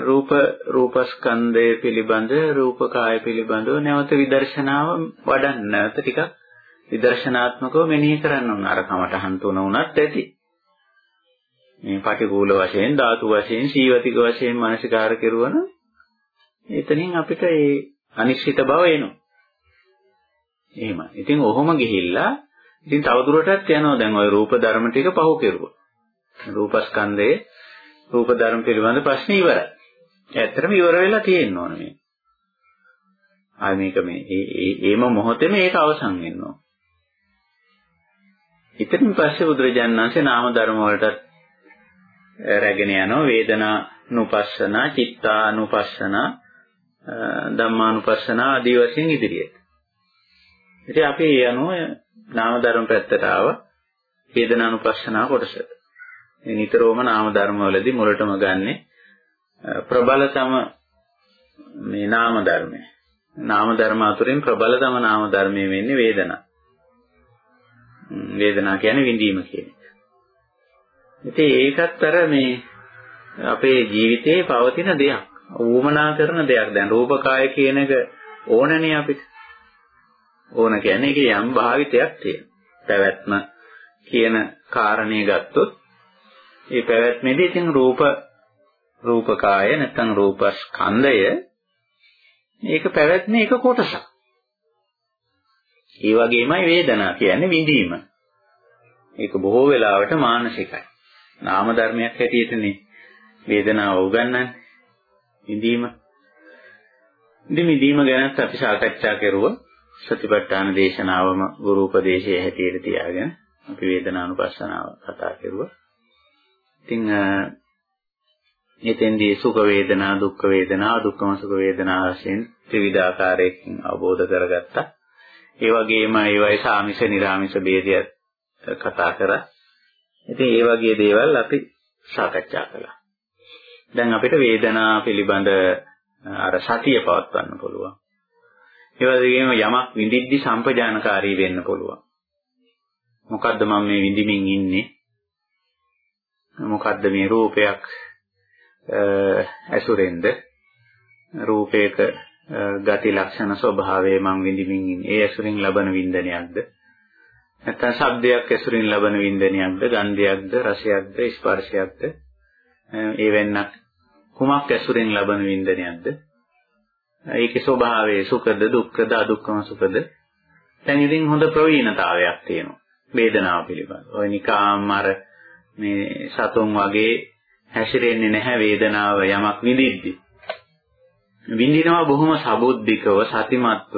රූප රූපස්කන්ධය පිළිබඳ රූපකාය පිළිබඳව නැවත විදර්ශනාව වඩන්න නැවත ටිකක් විදර්ශනාත්මකව මෙනෙහි කරන්න ඕන අර කමටහන් තුන උනත් ඇති මේ පටිකූල වශයෙන් ධාතු වශයෙන් සීවතික වශයෙන් මානසිකාර කෙරුවන එතනින් අපිට ඒ අනිශ්චිත බව එනවා එහෙම. ඉතින් ඔහොම ගිහිල්ලා ඉතින් තවදුරටත් යනවා දැන් ওই රූප ධර්ම ටික පහු කෙරුවා. රූපස්කන්ධයේ රූප ධර්ම පිළිබඳ ප්‍රශ්නේ ඉවරයි. ඇත්තටම ඉවර වෙලා තියෙන්න ඕන මේ. ආයි මේක මේ ඒ ඒම මොහොතේම ඒක අවසන් වෙන්න ඕන. ඊටින් පස්සේ බුදුරජාණන් වහන්සේ නාම ධර්ම වලට රැගෙන යනවා වේදනා නුපස්සනා චිත්තානුපස්සනා ධම්මානුපස්සනා ආදී වශයෙන් ඉදිරියට. ඉතින් අපි යනවා නාම ධර්ම පැත්තට ආව වේදනානුපස්සනා කොටසට. නිතරම නාම ධර්ම වලදී මුලටම ගන්නෙ ප්‍රබලතම මේ නාම ධර්මය. නාම ධර්ම අතුරින් ප්‍රබලතම නාම ධර්මය වෙන්නේ වේදනා. වේදනා කියන්නේ විඳීම කියන එක. ඉතින් ඒකත් අර මේ අපේ ජීවිතයේ පවතින දෙයක්. ඌමනා කරන දෙයක්. දැන් රූපකාය කියන එක ඕනනේ අපිට. ඕන කියන්නේ ඒකේ යම් භාවිතයක් තියෙනවා. පැවැත්ම කියන කාරණේ ගත්තොත් ඒ පැවැත්මේදී ඉතින් රූප රූපකාය නැත්නම් රූපස්කන්ධය මේක පැවැත්මේ එක කොටසක්. ඒ වගේමයි වේදනා කියන්නේ විඳීම. ඒක බොහෝ වෙලාවට මානසිකයි. නාම ධර්මයක් හැටියටනේ වේදනාව උගන්වන්නේ. විඳීම. ඉතින් විඳීම ගැනත් අපි සාකච්ඡා කරුවා. සතිපට්ඨාන දේශනාවම ගුරු උපදේශයේ හැටියට තියාගෙන අපි වේදනානුපස්සනාව කතා කරුවා. ඉතින් එතෙන්දී සුඛ වේදනා, දුක්ඛ වේදනා, දුක්ඛම සුඛ වේදනා වශයෙන් ත්‍රිවිධ ආකාරයකින් අවබෝධ කරගත්තා. ඒ වගේම ඒවයි සාමිෂ, නිර්ාමිෂ ભેදයක් කතා කරා. ඉතින් ඒ වගේ දේවල් අපි සාකච්ඡා කළා. දැන් අපිට වේදනා පිළිබඳ අර සතිය පවත්වන්න පුළුවන්. ඒ වගේම යමක් විඳිද්දි සම්පජානකාරී වෙන්න පුළුවන්. මොකද්ද මම මේ විඳිමින් ඉන්නේ? මොකද්ද මේ රූපයක් ඇසුරෙන්ද රූපයක ගති ලක්ෂණ ස්වභාවය මම විඳින්මින් ඉන්නේ. ඒ ඇසුරින් ලබන වින්දනයක්ද? නැත්නම් ශබ්දයක් ඇසුරින් ලබන වින්දනයක්ද? ගන්ධයක්ද? රසයක්ද? ස්පර්ශයක්ද? ඒ වෙන්නක් කුමක් ඇසුරින් ලබන වින්දනයක්ද? ඒකේ ස්වභාවය සුඛද දුක්ඛද අදුක්ඛම සුඛද? දැන් ඉතින් හොඳ ප්‍රවීණතාවයක් තියෙනවා. වේදනාව පිළිබඳ. ඔය නිකාම් අර මේ සතුන් වගේ හැසිරෙන්නේ නැහැ වේදනාව යමක් විඳිද්දි. විඳිනවා බොහොම සබුද්ධිකව සතිමත්ව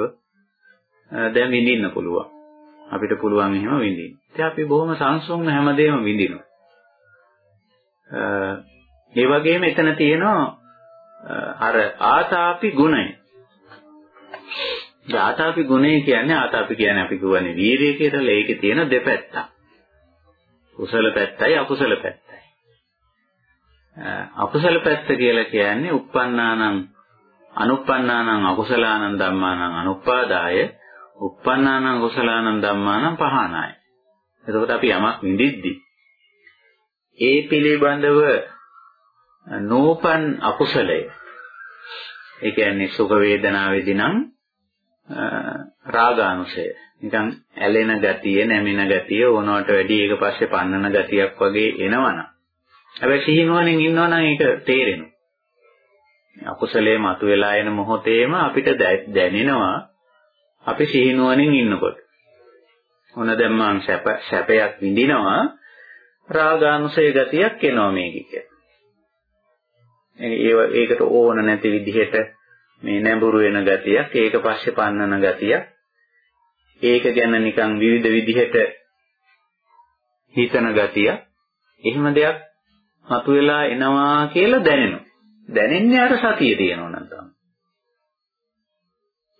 දැන් විඳින්න පුළුවන්. අපිට පුළුවන් එහෙම විඳින්න. ඉතින් අපි බොහොම සංසුන්ව හැමදේම විඳිනවා. ඒ වගේම එතන තියෙනවා අර ආතාපි ගුණය. ආතාපි ගුණය කියන්නේ ආතාපි කියන්නේ අපි කියවනේ වීරිය කියලා ඒකේ තියෙන දෙපැත්තක්. කුසල පැත්තයි අකුසල පැත්තයි. අකුසල පැත්ත කියලා කියන්නේ uppannānaṁ අනුප්පන්නානං අකුසලානං ධම්මානං අනුපාදාය uppannānaṁ කුසලානං ධම්මානං පහනාය. එතකොට අපි යමක් විඳිද්දී ඒ පිළිබඳව නෝපන් අකුසලය. ඒ කියන්නේ සුඛ වේදනාවේදී නම් රාගානුසය. නිකන් ඇලෙන ගතිය නැමෙන ගතිය ඕනවට වැඩි ඒක පස්සේ පන්නන ගතියක් වගේ එනවනම්. හැබැයි සිහිනුවණින් ඉන්නවනම් ඒක තේරෙනවා. අකුසලයේ මතුවලා එන මොහොතේම අපිට දැනෙනවා අපි සිහිනුවණින් ඉන්නකොට. මොන දැන් මං සැප සැපයක් විඳිනවා රාගානුසය ගතියක් එනවා මේකේ. ඒකට ඕන නැති විදිහට මේ නැඹුරු වෙන ගතියක්, ඒක පස්සේ පන්නන ගතියක්. ඒක ගැන නිකන් විවිධ විදිහට හිතන ගතිය. එහෙම දෙයක් මතුවලා එනවා කියලා දැනෙනවා. දැනෙන්නේ අර සතිය තියෙනවා නම් තමයි.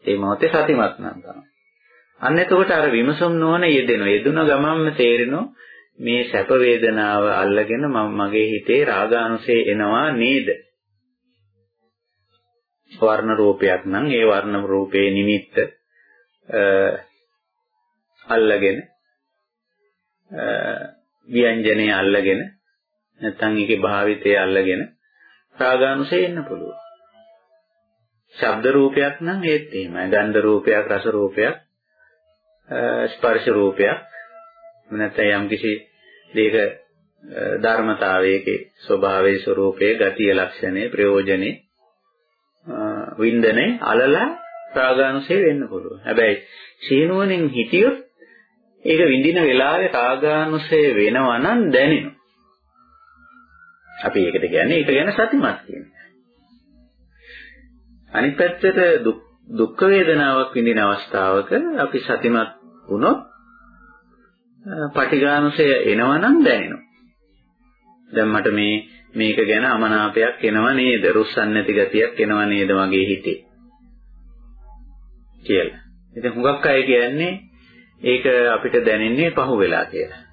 ඒ මොහොතේ සතිමත් නම් තමයි. අන්න එතකොට අර විමසුම් නොවන යෙදෙනවා. යෙදුන ගමන්ම තේරෙනවා මේ සැප වේදනාව අල්ලගෙන මම මගේ හිතේ රාගානුසය එනවා නේද? වර්ණ රූපයක් නම් ඒ වර්ණ රූපේ නිමිත්ත අල්ලගෙන ව්‍යංජනේ අල්ලගෙන නැත්නම් ඒකේ භාවිතය අල්ලගෙන රාගානුසය එන්න පුළුවන්. ශබ්ද රූපයක් නම් ඒත් එහෙමයි. ගන්ධ රූපයක්, රස රූපයක්, ස්පර්ශ රූපයක් නැත්නම් යම්කිසි දෙයක ධර්මතාවයකේ ස්වභාවයේ ස්වરૂපයේ ගතිය ලක්ෂණේ ප්‍රයෝජනේ වින්දනේ අලලා රාගානුසය වෙන්න පුළුවන්. හැබැයි සීනුවණින් හිටියොත් ඒක විඳින වෙලාවේ රාගානුසය වෙනවා නම් දැනෙනවා. අපි ඒකට කියන්නේ ඒක ගැන සතිමත් කියන්නේ. අනිත් පැත්තට දුක් වේදනාවක් විඳින අවස්ථාවක අපි සතිමත් වුණොත් පටිඝානුසය එනවනම් දැනෙනවා. දැන් මට මේ මේක ගැන අමනාපයක් එනව නේද? රුස්සන් නැති ගතියක් එනව නේද මගේ හිතේ? කියලා. ඉතින් හුඟක් අය කියන්නේ ඒක අපිට දැනෙන්නේ පහුවෙලා කියලා.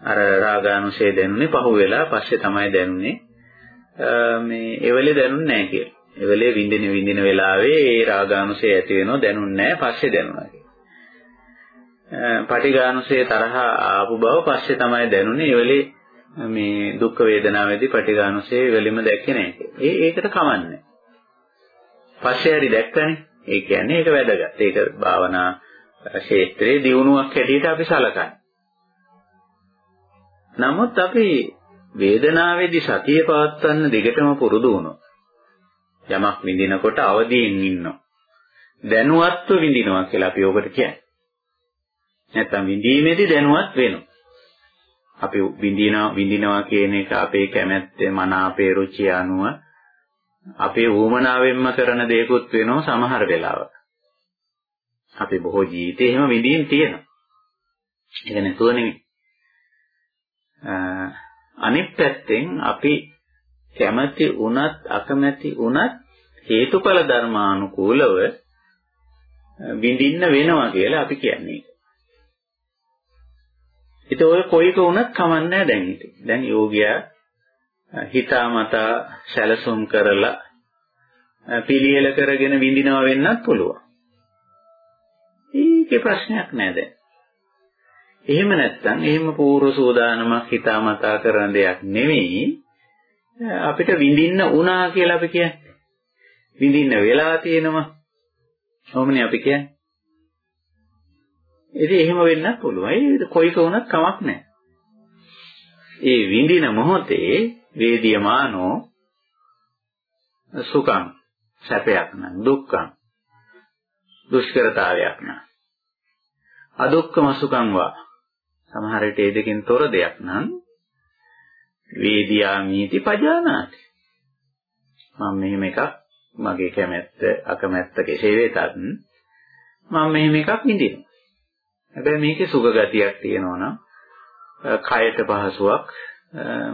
අර රාගානුසය දැනුනේ පහුවෙලා පස්සේ තමයි දැනුනේ මේ එවලේ දැනුන්නේ නැහැ කියලා. එවලේ විඳින විඳින වෙලාවේ ඒ රාගානුසය ඇති වෙනව දැනුන්නේ නැහැ පස්සේ දැනුණා කියලා. පටිඝානුසය තරහ ආපු බව පස්සේ තමයි දැනුනේ එවලේ මේ දුක් වේදනාවේදී පටිඝානුසය එවලෙම දැක්කේ නැහැ කියලා. ඒ ඒකට කමන්නේ. පස්සේ හරි දැක්කනේ. ඒ කියන්නේ ඒක වැදගත්. ඒක භාවනා ක්ෂේත්‍රයේ දියුණුවක් හැටියට අපි සලකන්නේ. නමුත් අපි වේදනාවේදී සතිය පවත්වන්න දිගටම පුරුදු වුණොත් යමක් විඳිනකොට අවදියෙන් ඉන්නවා. දැනුවත්ව විඳිනවා කියලා අපි ඔකට කියන්නේ. නැත්තම් විඳීමේදී දැනුවත් වෙනවා. අපි විඳිනවා විඳිනවා කියන එක අපේ කැමැත්ත මන අපේ රුචිය අනුව අපේ ඌමනාවෙන්ම කරන දේකුත් වෙනවා සමහර වෙලාවට. අපි බොහෝ ජීවිතේ එහෙම විඳීම් තියෙනවා. ඒක නැතුව නෙමෙයි. අනිත් පැත්තෙන් අපි කැමැති වුණත් අකමැති වුණත් හේතුඵල ධර්මානුකූලව විඳින්න වෙනවා කියලා අපි කියන්නේ. ඒත් ඔය කොයික වුණත් කමන්නේ දැන් ඉතින්. දැන් යෝගියා හිතාමතා සැලසුම් කරලා පිළියෙල කරගෙන විඳිනවා වෙන්නත් පුළුවන්. ඒකේ ප්‍රශ්නයක් නෑ දැන්. එහෙම නැත්නම් එහෙම පූර්ව සෝදානමක් හිතාමතා කරන දෙයක් නෙවෙයි අපිට විඳින්න උනා කියලා අපි කියන්නේ. විඳින්න වෙලා තියෙනවා. කොහොමනේ අපි කියන්නේ? ඉතින් එහෙම වෙන්නත් පුළුවන්. ඒ කොයික වුණත් කමක් නැහැ. ඒ විඳින මොහොතේ වේදියමානෝ සුඛං සැපයක් නම් දුක්ඛං දුෂ්කරතාවයක් නම් අදුක්කම සුඛං වා සමහර විට ඒ දෙකෙන් තොර දෙයක් නම් වේදියාමීති පජානාති. මම මෙහෙම එකක් මගේ කැමැත්ත අකමැත්ත කෙසේ වෙතත් මම මෙහෙම එකක් විඳිනවා. හැබැයි මේකේ සුඛ ගතියක් තියෙනවා නම් කයට පහසුවක්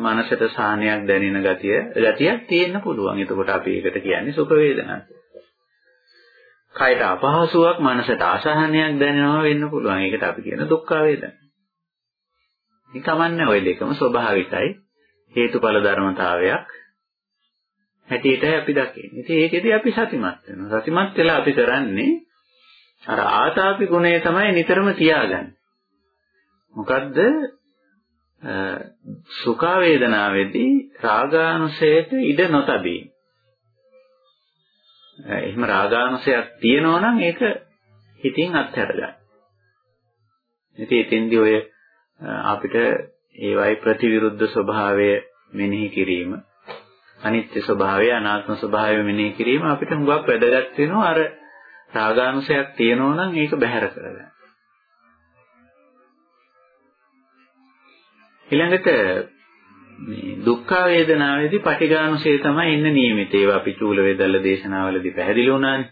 මනසට සාහනයක් දැනෙන ගතිය ගතියක් තියෙන්න පුළුවන්. එතකොට අපි ඒකට කියන්නේ සුඛ වේදනා. කයට අපහසුාවක් මනසට අසහනයක් දැනෙනවා වෙන්න පුළුවන්. ඒකට අපි කියන දුක්ඛ වේදනා. නිකමන්නේ ওই දෙකම ස්වභාවිකයි. හේතුඵල ධර්මතාවයක් හැටියටයි අපි දකින්නේ. ඉතින් ඒකෙදි අපි සතිමත් වෙනවා. සතිමත් වෙලා අපි කරන්නේ අර ආතාපි ගුණය තමයි නිතරම තියාගන්නේ. මොකද්ද? සුඛ වේදනාවේදී රාගානුසයට ඉඩ නොතබී. එහෙම රාගානුසයක් තියෙනවා නම් ඒක හිතින් අත්හැර ගන්න. ඉතින් එතෙන්දී ඔය අපිට ඒවයි ප්‍රතිවිරුද්ධ ස්වභාවය මෙනෙහි කිරීම අනිත්‍ය ස්වභාවය අනාත්ම ස්වභාවය මෙනෙහි කිරීම අපිට හුඟක් වැදගත් වෙනවා අර රාගානුසයක් තියෙනවා නම් ඒක බැහැර කරගන්න. ඊළඟට මේ දුක්ඛ වේදනාවේදී පටිඝානුසය තමයි ඉන්න නියමිත. ඒවා අපි චූල වේදල්ල දේශනාවලදී පැහැදිලි වුණානේ.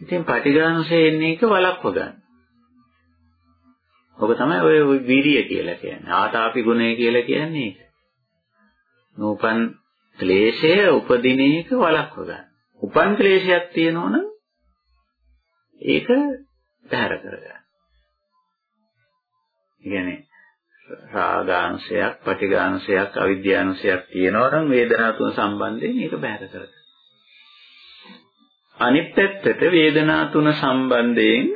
ඉතින් පටිඝානුසය එන්නේ එක වළක්ව ගන්න. ඔබ තමයි ඔය විරිය කියලා කියන්නේ. ආතාපි ගුණය කියලා කියන්නේ ඒක. නූපන් ක්ලේශය උපදින එක වළක්ව ගන්න. උපන් ක්ලේශයක් තියෙනවනම් ඒක බැහැර කරගන්න. කියන්නේ රාගාංශයක්, පටිඝාංශයක්, අවිද්‍යාංශයක් තියෙනවා නම් වේදනා තුන සම්බන්ධයෙන් ඒක බැහැර කරගන්න. අනිත් පැත්තට වේදනා තුන සම්බන්ධයෙන්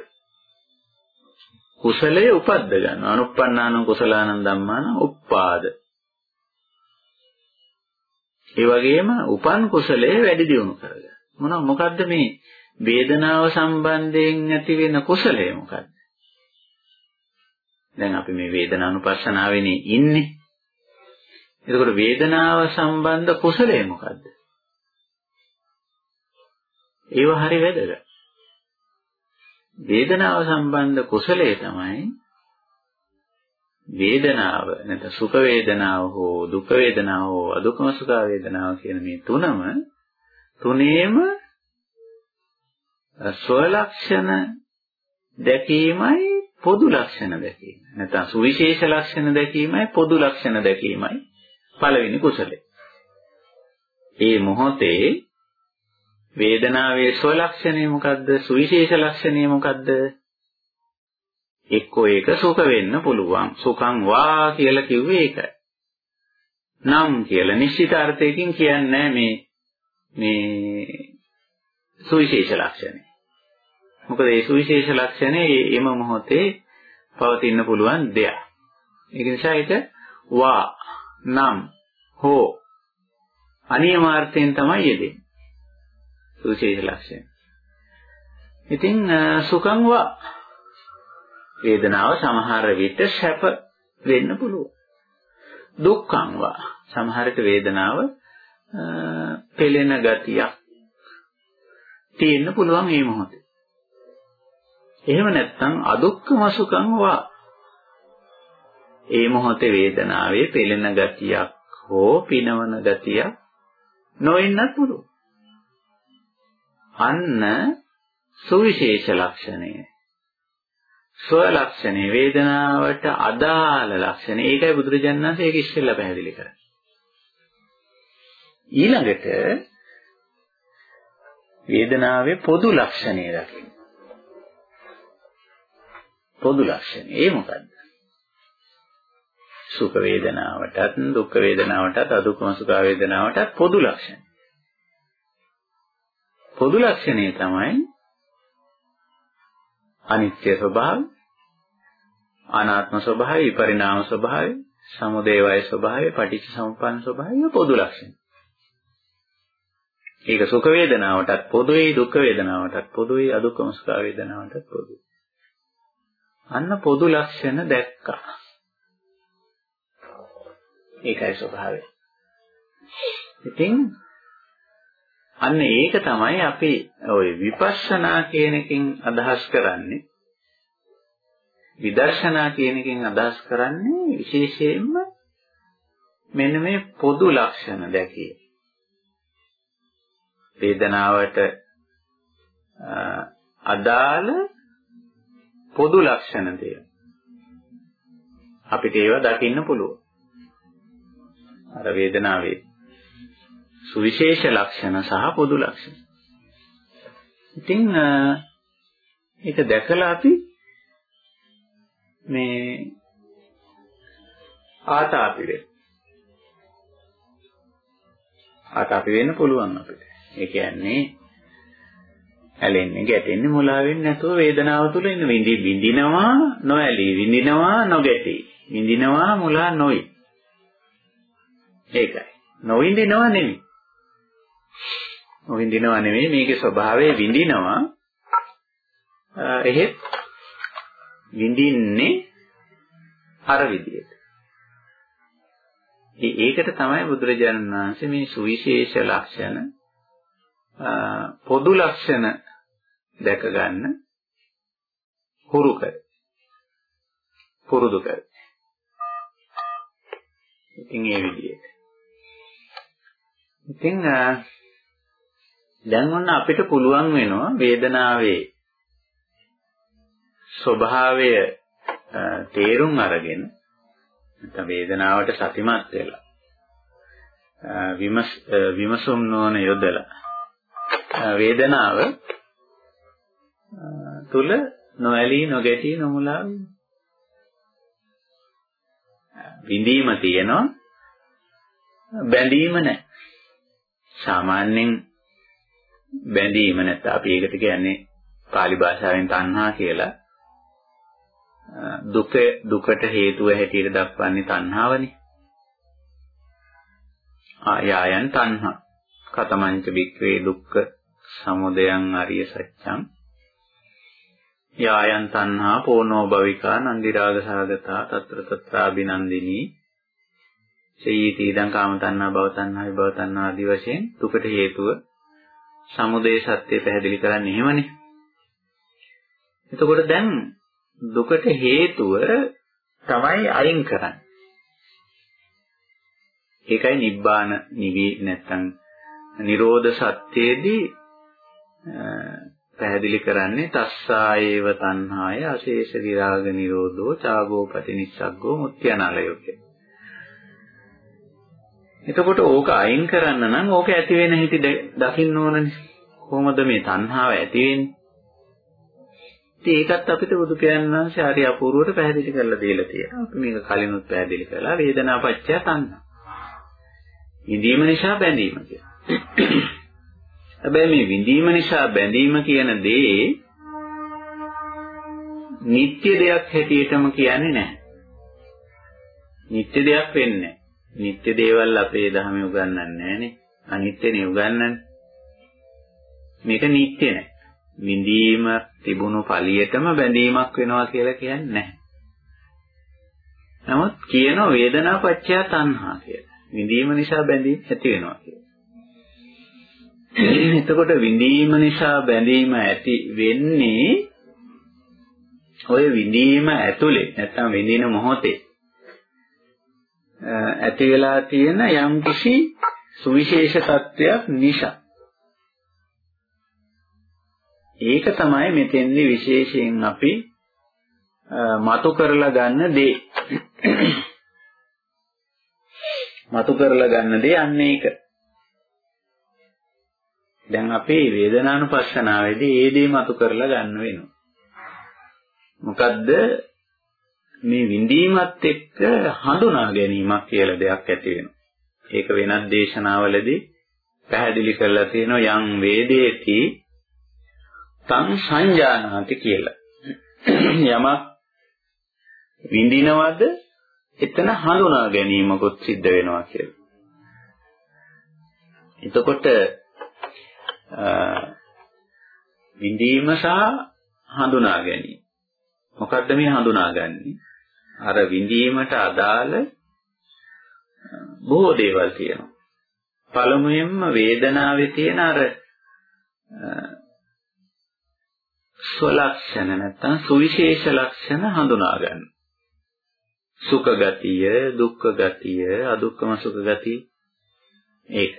කුසලයේ උපද්ද ගන්නවා. අනුප්පන්නාන කුසලානං ධම්මාන උප්පාද. ඒ වගේම උපන් කුසලයේ වැඩි දියුණු කරගන්න. මොන මොකද්ද මේ වේදනාව සම්බන්ධයෙන් ඇති වෙන කුසලය මොකද්ද? දැන් අපි මේ වේදනානුපස්සනාවේනේ ඉන්නේ. එතකොට වේදනාව සම්බන්ධ කුසලය මොකද්ද? ඒව හරි වැදගත්. වේදනාව සම්බන්ධ කුසලය තමයි වේදනාව නැත්නම් සුඛ වේදනාව හෝ දුක් වේදනාව හෝ අදුක්කම සුඛ වේදනාව කියන මේ තුනම තුනේම ස්වලක්ෂණ දැකීමයි පොදු ලක්ෂණ දැකීම. නැත්නම් සුවිශේෂ ලක්ෂණ දැකීමයි පොදු ලක්ෂණ දැකීමයි පළවෙනි කුසලය. ඒ මොහොතේ වේදනාවේ ස්වලක්ෂණය මොකද්ද? සුවිශේෂ ලක්ෂණය මොකද්ද? එක්කෝ ඒක සුඛ වෙන්න පුළුවන්. සුඛං වා කියලා කිව්වේ ඒකයි. නම් කියලා නිශ්චිත අර්ථයකින් කියන්නේ මේ මේ සුවිශේෂ ලක්ෂණය. මොකද ඒ සුවිශේෂ ලක්ෂණය එම මොහොතේ පවතින්න පුළුවන් දෙයක්. ඒක නිසා ඒක වා නම් හෝ අනියමාර්ථයෙන් තමයි යෙදෙන්නේ. සුවිශේෂ ලක්ෂණ. ඉතින් සුඛං වා වේදනාව සමහර විට සැප වෙන්න පුළුවන්. දුක්ඛං වා සමහරට වේදනාව පෙළෙන ගතියක් තියෙන්න පුළුවන් මේ මොහොතේ. එහෙම නැත්නම් අදුක්ඛම සුඛං වා ඒ මොහොතේ වේදනාවේ පෙළෙන ගතියක් හෝ පිනවන ගතියක් නොවෙන්නත් පුළුවන්. අන්න සුවිශේෂ ලක්ෂණය. ස්ව ලක්ෂණේ වේදනාවට අදාළ ලක්ෂණ. ඒකයි බුදුරජාණන් වහන්සේ ඒක ඉස්සෙල්ලා පැහැදිලි කරන්නේ. ඊළඟට වේදනාවේ පොදු ලක්ෂණය දකින්න. පොදු ලක්ෂණ. ඒ මොකද්ද? සුඛ වේදනාවටත් දුක්ඛ වේදනාවටත් අදුක්ඛම සුඛ වේදනාවටත් පොදු ලක්ෂණ. පොදු ලක්ෂණය තමයි අනිත්‍ය ස්වභාවය, අනාත්ම ස්වභාවය, විපරිණාම ස්වභාවය, සමුදය වය ස්වභාවය, පටිච්ච සමුප්පන්න ස්වභාවය පොදු ලක්ෂණ. ඒක සුඛ වේදනාවටත් පොදුයි, දුක්ඛ වේදනාවටත් පොදුයි, අදුක්ඛම සුඛ වේදනාවටත් පොදුයි. අන්න පොදු ලක්ෂණ දැක්කා. ඒකයි ස්වභාවය. ඉතින් අන්න ඒක තමයි අපි ওই විපස්සනා කියන එකෙන් අදහස් කරන්නේ. විදර්ශනා කියන එකෙන් අදහස් කරන්නේ විශේෂයෙන්ම මෙන්න මේ පොදු ලක්ෂණ දැකිය. වේදනාවට අදාළ පොදු ලක්ෂණ දෙය. අපිට ඒවා දකින්න පුළුවන්. අර වේදනාවේ සුවිශේෂ ලක්ෂණ සහ පොදු ලක්ෂණ. ඉතින් ඒක දැකලා අපි මේ ආතාපි වෙන්න. ආතාපි වෙන්න පුළුවන් අපිට. ඒ කියන්නේ ඇලෙන්නේ ගැටෙන්නේ මුලා වෙන්නේ නැතුව වේදනාව තුළ ඉන්න විඳි විඳිනවා නොඇලී විඳිනවා නොගැටී විඳිනවා මුලා නොයි ඒකයි නොවිඳිනවා නෙමෙයි නොවිඳිනවා නෙමෙයි මේකේ ස්වභාවය විඳිනවා එහෙත් විඳින්නේ අර විදියට ඒකට තමයි බුදුරජාණන් වහන්සේ මේ සුවිශේෂ ලක්ෂණ පොදු ලක්ෂණ දැක ගන්න හුරු කර. පුරුදු කර. ඉතින් ඒ විදිහට. ඉතින් දැන් ඔන්න අපිට පුළුවන් වෙනවා වේදනාවේ ස්වභාවය තේරුම් අරගෙන නැත්නම් වේදනාවට සතිමත් වෙලා විමස් විමසුම් නොවන යොදලා වේදනාව තුල නොඇලී නොගැටී නොමුලා විඳීම තියෙනවා. බැඳීම නැහැ. සාමාන්‍යයෙන් බැඳීම නැත්නම් අපි ඒකට කියන්නේ pāli භාෂාවෙන් තණ්හා කියලා. දුක දුකට හේතුව හැටියට දක්වන්නේ තණ්හාවනේ. ආයයන් තණ්හා. කතමංච බික්වේ දුක්ඛ සමුදයං අරිය සත්‍යං යායන් තණ්හා පෝනෝ භවිකා නන්දි රාග සාගතා తත්‍ර తත්‍රාබිනන්දිනී සීති ඉදං කාම තණ්හා භව තණ්හා විභව තණ්හා ආදී වශයෙන් දුකට හේතුව සමුදය සත්‍ය පැහැදිලි කරන්නේ එහෙමනේ එතකොට දැන් දුකට හේතුව තමයි අයින් කරන්නේ ඒකයි නිබ්බාන නිවි නැත්තම් නිරෝධ සත්‍යයේදී පැහැදිලි කරන්නේ තස්සායේව තණ්හාය අශේෂ විරාග නිරෝධෝ චාගෝපටි නිස්සග්ගෝ මුත්‍යනාලයෝ කිය. එතකොට ඕක අයින් කරන්න නම් ඕක ඇති වෙන හිටි දකින්න ඕනනේ. කොහොමද මේ තණ්හාව ඇති වෙන්නේ? ඉතින් ඒකත් අපිට බුදු පියාණන් වහන්සේ ආර්ය අපූර්වට පැහැදිලි කරලා දීලා තියෙනවා. අපි මේක කලිනුත් පැහැදිලි කළා වේදනාපච්චය තණ්හා. විඳීම නිසා බැඳීම කියලා. හැබැයි මේ විඳීම නිසා බැඳීම කියන දේ නිත්‍ය දෙයක් හැටියටම කියන්නේ නැහැ. නිත්‍ය දෙයක් වෙන්නේ නැහැ. නිත්‍ය දේවල් අපේ ධර්මයේ උගන්වන්නේ නැහනේ. අනිත්‍යනේ උගන්වන්නේ. මේක නිත්‍ය නැහැ. විඳීම තිබුණු පළියටම බැඳීමක් වෙනවා කියලා කියන්නේ නැහැ. නමුත් කියන වේදනා පත්‍ය තණ්හා කියලා. විඳීම නිසා බැඳීම ඇති වෙනවා කියලා. එතකොට විඳීම නිසා බැඳීම ඇති වෙන්නේ ඔය විඳීම ඇතුලේ නැත්තම් විඳින මොහොතේ ඇති වෙලා තියෙන යම්කිසි සුවිශේෂ තත්වයක් නිසා. ඒක තමයි මෙතෙන්දි විශේෂයෙන් අපි මතු කරලා ගන්න දේ. මතු කරලා ගන්න දේ අන්න ඒක. දැන් අපේ වේදනානුපස්සනාවේදී ඒ දේ මතු කරලා ගන්න වෙනවා. මොකද්ද? මේ විඳීමත් එක්ක හඳුනා ගැනීමක් කියලා දෙයක් ඇති වෙනවා. ඒක වෙනත් දේශනාවලදී පැහැදිලි කරලා තියෙනවා යම් වේදේති තං සංජානාති කියලා. යමක් විඳිනවද එතන හඳුනා ගැනීමකුත් සිද්ධ වෙනවා කියලා. එතකොට විඳීම සහ හඳුනා ගැනීම. මොකද්ද මේ හඳුනාගන්නේ? අර විඳීමට අදාළ බොහෝ දේවල් තියෙනවා. පළමුවෙන්ම වේදනාවේ තියෙන අර ස්වලක්ෂණ නැත්නම් සුවිශේෂ ලක්ෂණ හඳුනා ගන්න. සුඛ ගතිය, දුක්ඛ ගතිය, අදුක්ඛම සුඛ ගතිය ඒක.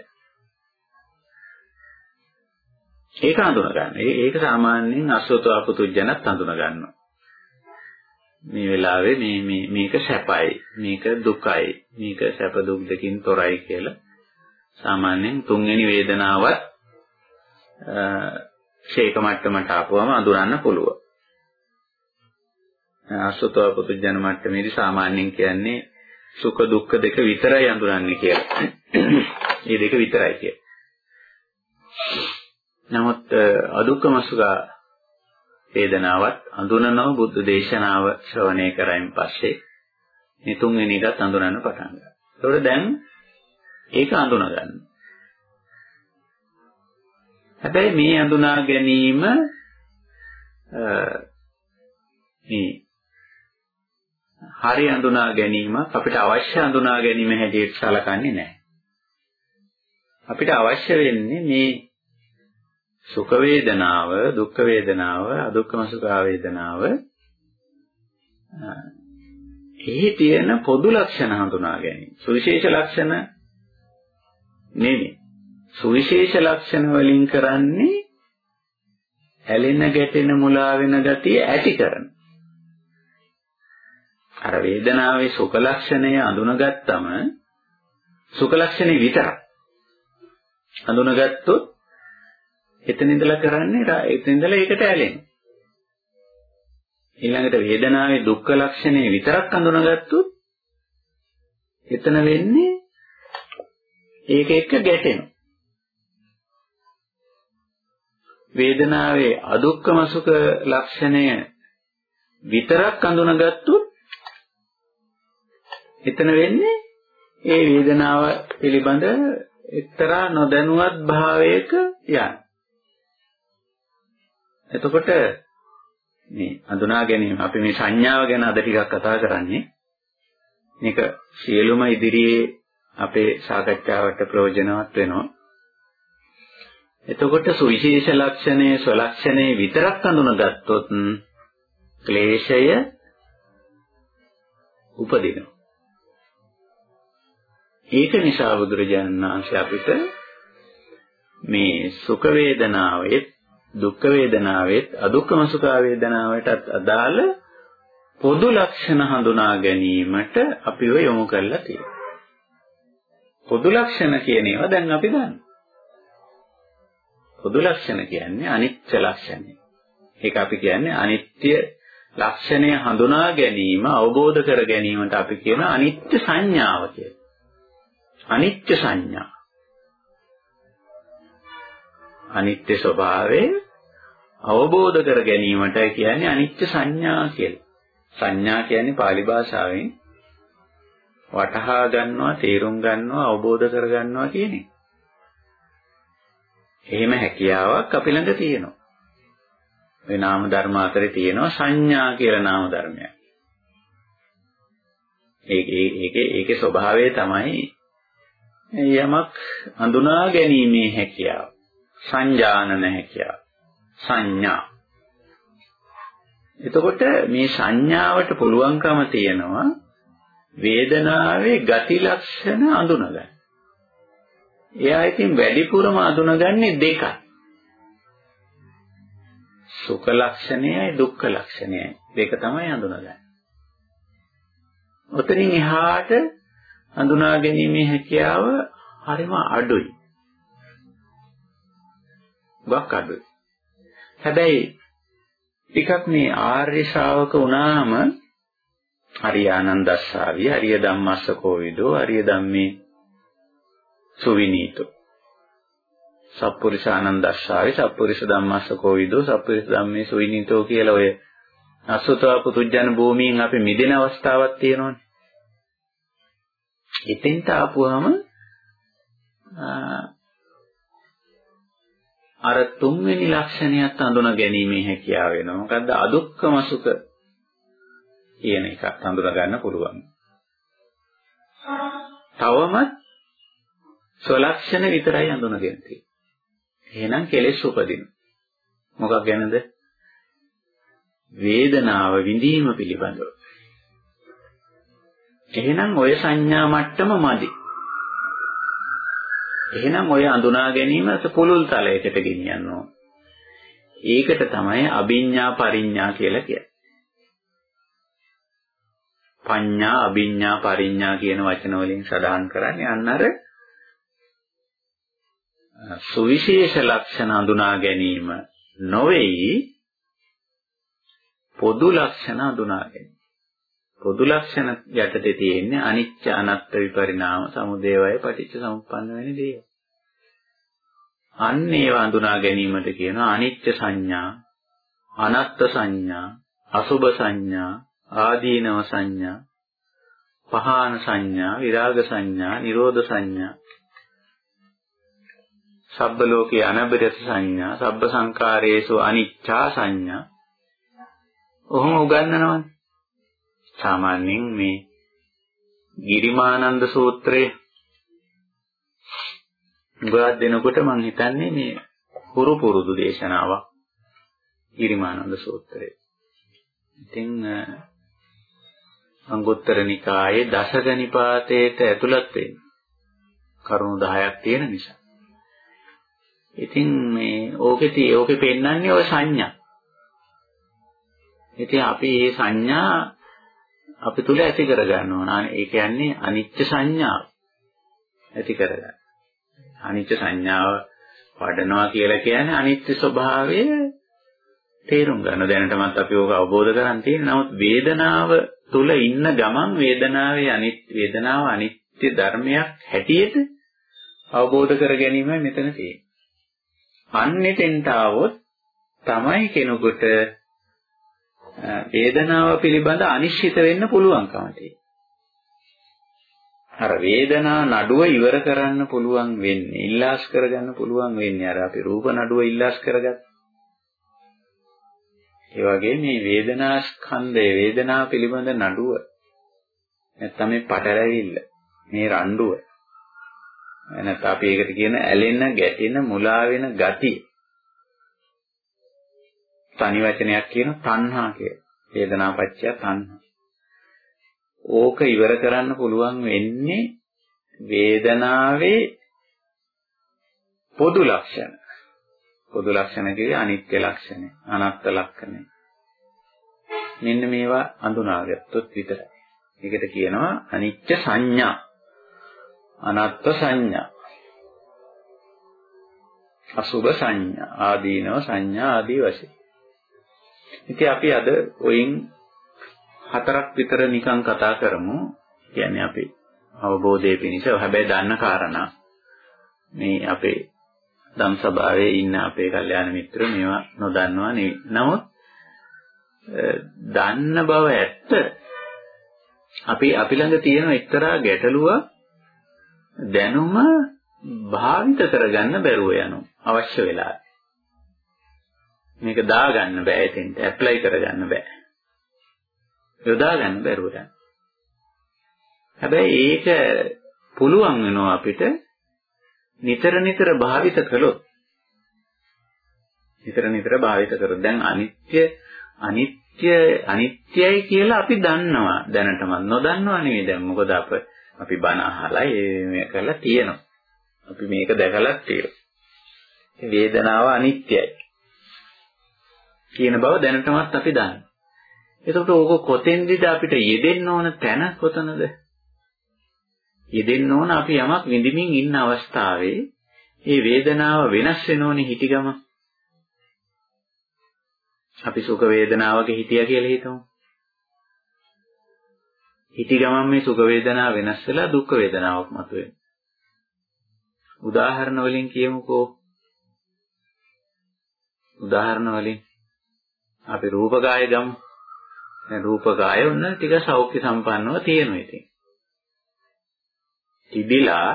ඒක හඳුනා ගන්න. ඒක සාමාන්‍යයෙන් අසෝතවා පුතුජනත් හඳුනා ගන්නවා. මේ වෙලාවේ මේ මේ මේක සැපයි, මේක දුකයි, මේක සැප දුක් දෙකින් තොරයි කියලා සාමාන්‍යයෙන් තුන්වෙනි වේදනාවත් ශේක මට්ටමට ආපුවම අඳුරන්න පුළුවන්. අසුතව පුදුජන මට්ටමේදී සාමාන්‍යයෙන් කියන්නේ සුඛ දුක්ඛ දෙක විතරයි අඳුරන්නේ කියලා. මේ දෙක විතරයි කියන්නේ. නමුත් අදුක්කම සුඛ වේදනාවත් අඳුනනව බුද්ධ දේශනාව ශ්‍රවණය කරයින් පස්සේ මේ තුන්වෙනි එකත් අඳුනන්න පටන් ගන්නවා. ඒතකොට දැන් ඒක අඳුන ගන්න. හැබැයි මේ අඳුනා ගැනීම මේ හරි අඳුනා ගැනීමක් අපිට අවශ්‍ය අඳුනා ගැනීම හැටියට සලකන්නේ නැහැ. අපිට අවශ්‍ය වෙන්නේ මේ සුඛ වේදනාව, දුක්ඛ වේදනාව, අදුක්ඛම සුඛ වේදනාව එහි තියෙන පොදු ලක්ෂණ හඳුනා ගැනීම. සුවිශේෂ ලක්ෂණ නෙමෙයි. සුවිශේෂ ලක්ෂණ වලින් කරන්නේ ඇලෙන ගැටෙන මුලා වෙන ගතිය ඇති කරන. අර වේදනාවේ සුඛ ලක්ෂණය අඳුනගත්තම සුඛ ලක්ෂණේ විතරක් අඳුනගත්තොත් එතන ඉඳලා කරන්නේ එතන ඉඳලා ඒකට ඇලෙනවා. ඊළඟට වේදනාවේ දුක්ඛ ලක්ෂණය විතරක් අඳුනගත්තොත් එතන වෙන්නේ ඒක එක්ක ගැටෙනවා. වේදනාවේ අදුක්කම සුඛ ලක්ෂණය විතරක් අඳුනගත්තොත් එතන වෙන්නේ ඒ වේදනාව පිළිබඳ එක්තරා නොදැනුවත් භාවයක යන. එතකොට මේ අඳුනා ගැනීම අපි මේ සංඥාව ගැන අද ටිකක් කතා කරන්නේ. මේක සියලුම ඉදිරියේ අපේ සාකච්ඡාවට ප්‍රයෝජනවත් වෙනවා. එතකොට සුවිශේෂ ලක්ෂණයේ ස්වලක්ෂණයේ විතරක් අඳුනගත්තොත් ක්ලේශය උපදිනවා. ඒක නිසා බුදුරජාණන් වහන්සේ අපිට මේ සුඛ වේදනාවෙත් දුක්ඛ වේදනාවෙත් අදුක්ඛම සුඛ වේදනාවටත් අදාළ පොදු ලක්ෂණ හඳුනා ගැනීමට අපිව යොමු කරලා තියෙනවා. පොදු ලක්ෂණ කියන ඒවා දැන් අපි දන්නවා. පොදු ලක්ෂණ කියන්නේ අනිත්‍ය ලක්ෂණය. ඒක අපි කියන්නේ අනිත්‍ය ලක්ෂණය හඳුනා ගැනීම අවබෝධ කර ගැනීමට අපි කියන අනිත්‍ය සංඥාව කියලා. අනිත්‍ය සංඥා. අනිත්‍ය ස්වභාවය අවබෝධ කර ගැනීමට කියන්නේ අනිත්‍ය සංඥා කියලා. සංඥා කියන්නේ pāli භාෂාවෙන් වටහා ගන්නවා, තේරුම් ගන්නවා, අවබෝධ කර ගන්නවා කියන එක. එහෙම හැකියාවක් අපි ළඟ තියෙනවා. මේ නාම ධර්ම අතරේ තියෙනවා සංඥා කියලා නාම ධර්මයක්. ඒකේ ඒකේ ඒකේ ස්වභාවය තමයි යමක් අඳුනා ගැනීමේ හැකියාව. සංජානන හැකියාව. සංඥා. එතකොට මේ සංඥාවට පුළුවන්කම තියෙනවා වේදනාවේ ගති ලක්ෂණ අඳුනගන්න. එයා ඉතින් වැඩිපුරම අඳුනගන්නේ දෙකයි. සුඛ ලක්ෂණයයි දුක්ඛ ලක්ෂණයයි. දෙක තමයි අඳුනගන්නේ. ඔතනින් එහාට හඳුනා ගැනීමේ හැකියාව හරිම අඩුයි. ගොක් අඩුයි. හැබැයි ටිකක් මේ ආර්ය ශ්‍රාවක වුණාම හරිය ආනන්දස්සාවිය හරිය ධම්මස්ස කෝවිදෝ හරිය ධම්මේ සුවිනීතෝ සප්පුරිස ආනන්දස්සාවි සප්පුරිස ධම්මස්ස කෝවිදෝ සප්පුරිස ධම්මේ සුවිනීතෝ කියලා ඔය අසුතව පුතුජන භූමියෙන් අපි මිදෙන අවස්ථාවක් තියෙනවනේ. එතෙන්ට ආපුවාම අර තුන්වෙනි ලක්ෂණයත් අඳුන ගැනීමේ හැකියාව වෙනවා. මොකද්ද? අදුක්කම සුඛ කියන එකක් හඳුනා ගන්න පුළුවන්. තවමත් ස්වලක්ෂණ විතරයි හඳුනගෙන තියෙන්නේ. එහෙනම් කෙලෙස් උපදින. මොකක් ගැනද? වේදනාව විඳීම පිළිබඳව. එහෙනම් ඔය සංඥා මට්ටම මදි. එහෙනම් ඔය අඳුනා ගැනීම පුළුල් තලයකට ගෙනියන්න ඕන. ඒකට තමයි අභිඤ්ඤා පරිඤ්ඤා කියලා කියන්නේ. පඤ්ඤා අභිඤ්ඤා පරිඤ්ඤා කියන වචන වලින් සඳහන් කරන්නේ අන්න අර සුවිශේෂ ලක්ෂණ හඳුනා ගැනීම නොවේයි පොදු ලක්ෂණ හඳුනා ගැනීම. පොදු ලක්ෂණ යටතේ තියෙන්නේ අනිත්‍ය අනත්ත් විපරිණාම සමුදේවය පටිච්ච සමුප්පන්න වෙන දේ. අන්න ඒව හඳුනා ගැනීමට කියනවා අනිත්‍ය සංඥා, අනත්ත් සංඥා, අසුභ සංඥා, ආදීනව සංඥා, පහාන සංඥා, විරාග සංඥා, නිරෝධ සංඥා සබ්බ ලෝකේ අනබිරත සංඥා, සබ්බ සංකාරයේසු අනිච්චා සංඥා. ඔහොම උගන්වනවනේ. සාමාන්‍යයෙන් මේ ගිරිමානන්ද සූත්‍රයේ ගොඩක් දෙනකොට මම හිතන්නේ මේ හුරු පුරුදු දේශනාවක් ගිරිමානන්ද සූත්‍රය. ඉතින් අංගුත්තර නිකායේ දසක නිපාතයට ඇතුළත් වෙන කරුණු 10ක් තියෙන නිසා. ඉතින් මේ ඕකේ ඕකේ පෙන්වන්නේ ඔය සංඥා. ඉතින් අපි මේ සංඥා අපි තුල ඇති කරගන්න ඕන. ඒ කියන්නේ අනිත්‍ය සංඥාව ඇති කරගන්න. අනිත්‍ය සංඥාව වඩනවා කියලා කියන්නේ අනිත්‍ය ස්වභාවය තේරුම් ගන්න. දැනටමත් අපි ඕක අවබෝධ කරන් තියෙන. නමුත් වේදනාව තුල ඉන්න ගමන් වේදනාවේ අනිත්‍ය වේදනාව අනිත්‍ය ධර්මයක් හැටියට අවබෝධ කර ගැනීමයි මෙතන තියෙන්නේ. අන්නෙතෙන්ට આવොත් තමයි කෙනෙකුට වේදනාව පිළිබඳ අනිශ්චිත වෙන්න පුළුවන්කම තියෙන්නේ. අර වේදනා නඩුව ඉවර කරන්න පුළුවන් වෙන්නේ, ඉල්ලාස් කරගන්න පුළුවන් වෙන්නේ අර අපි රූප නඩුව ඉල්ලාස් කරගත්ත. ඒ වගේ මේ වේදනා ස්කන්ධය වේදනා පිළිබඳ නඩුව නැත්නම් මේ පටලැවිල්ල මේ රණ්ඩුව නැත්නම් අපි ඒකට කියන ඇලෙන ගැටෙන මුලා වෙන ගතිය තනි වචනයක් කියන තණ්හා කිය. වේදනාපච්චය තණ්හා. ඕක ඉවර කරන්න පුළුවන් වෙන්නේ වේදනාවේ පොදු ලක්ෂණ. පොදු ලක්ෂණ කියේ අනිත්‍ය ලක්ෂණය, අනාත්ම ලක්ෂණය. මෙන්න මේවා අඳුනාගත්තොත් විතරයි. ඒකට කියනවා අනිත්‍ය සංඥා. අනාත්ම සංඥා. අසුභ සංඥා, ආදීනව සංඥා ආදී වශයෙන්. ඉතින් අපි අද ඔයින් හතරක් විතර නිකන් කතා කරමු. කියන්නේ අපි අවබෝධයේ පිණිස හැබැයි දන්න කාරණා මේ අපේ ධම් සභාවේ ඉන්න අපේ කල්යාණ මිත්‍රයෝ මේවා නොදන්නවා නෙවෙයි. නමුත් දන්න බව ඇත්ත අපි අපි ළඟ තියෙන එක්තරා ගැටලුවක් දැනුම භාවිත කරගන්න බැරුව යනවා අවශ්‍ය වෙලාවට. මේක දාගන්න බෑ එතෙන්ට ඇප්ලයි කරගන්න බෑ. යොදා ගන්න බැරුව යනවා. හැබැයි ඒක පුළුවන් වෙනවා අපිට නිතර නිතර භාවිත කළොත්. නිතර නිතර භාවිත කරොත් දැන් අනිත්‍ය අනිත්‍ය අනිත්‍යයි කියලා අපි දන්නවා දැනටම නොදන්නවා නෙවෙයි දැන් මොකද අප අපි බණ අහලා මේ කරලා තියෙනවා. අපි මේක දැකලා තියෙනවා. වේදනාව අනිත්‍යයි. කියන බව දැනටමත් අපි දන්නවා. එතකොට ඕක කොතෙන්දද අපිට යෙදෙන්න ඕන තැන කොතනද? යෙදෙන්න ඕන අපි යමක් විඳින්මින් ඉන්න අවස්ථාවේ මේ වේදනාව වෙනස් වෙනෝනේ හිටිගම. අපි සුඛ වේදනාවක හිටියා කියලා හිතමු. හිටි ගමන් මේ සුඛ වේදනාව වෙනස් වෙලා දුක් වේදනාවක් මතුවේ. උදාහරණ වලින් කියමුකෝ. උදාහරණ වලින් අපි රූපකාය ගමු. දැන් රූපකාය ඔන්න ටික සෞඛ්‍ය සම්පන්නව තියෙනවා ඉතින්. තිබිලා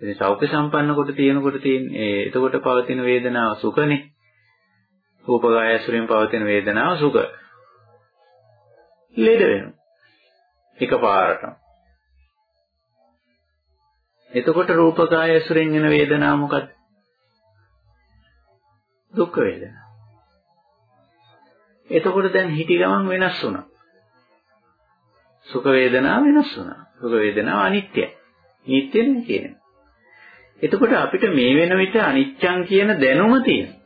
ඉතින් සෞඛ්‍ය සම්පන්න කොට තියෙනකොට තියෙන ඒ එතකොට පවතින වේදනාව සුඛනේ. රූපකාය ඇසුරෙන් පවතින වේදනාව සුඛ. ලෙඩ වෙනවා. එකපාරටම. එතකොට රූපකාය ඇසුරෙන් එන වේදනාව මොකක්ද? දුක් වේදනා. එතකොට දැන් හිටි ගමන් වෙනස් වුණා. සුඛ වේදනා වෙනස් වුණා. සුඛ වේදනාව අනිත්‍යයි. නිට්ටය නෙමෙයි කියන්නේ. එතකොට අපිට මේ වෙන විට අනිත්‍යං කියන දැනුම තියෙනවා.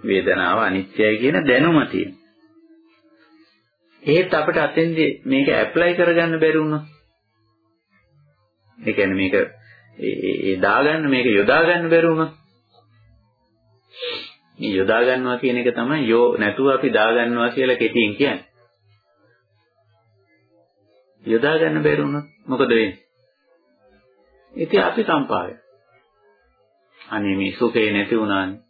වේදනාව අනිත්‍යයි කියන දැනුම තියෙනවා. ඒත් අපිට අතෙන්දී මේක ඇප්ලයි කරගන්න බැරි වුණා. ඒ කියන්නේ මේක ඒ දාගන්න මේක යොදා ගන්න බැරි වුණා. මේ යොදා ගන්නවා කියන එක තමයි යෝ නැතුව අපි දා ගන්නවා කියලා කෙටියෙන් කියන්නේ. යොදා ගන්න බැරි වුණොත් මොකද වෙන්නේ? ඉතින් අපි කම්පාවේ. අනේ මේ සුඛේ නැති වුණානේ.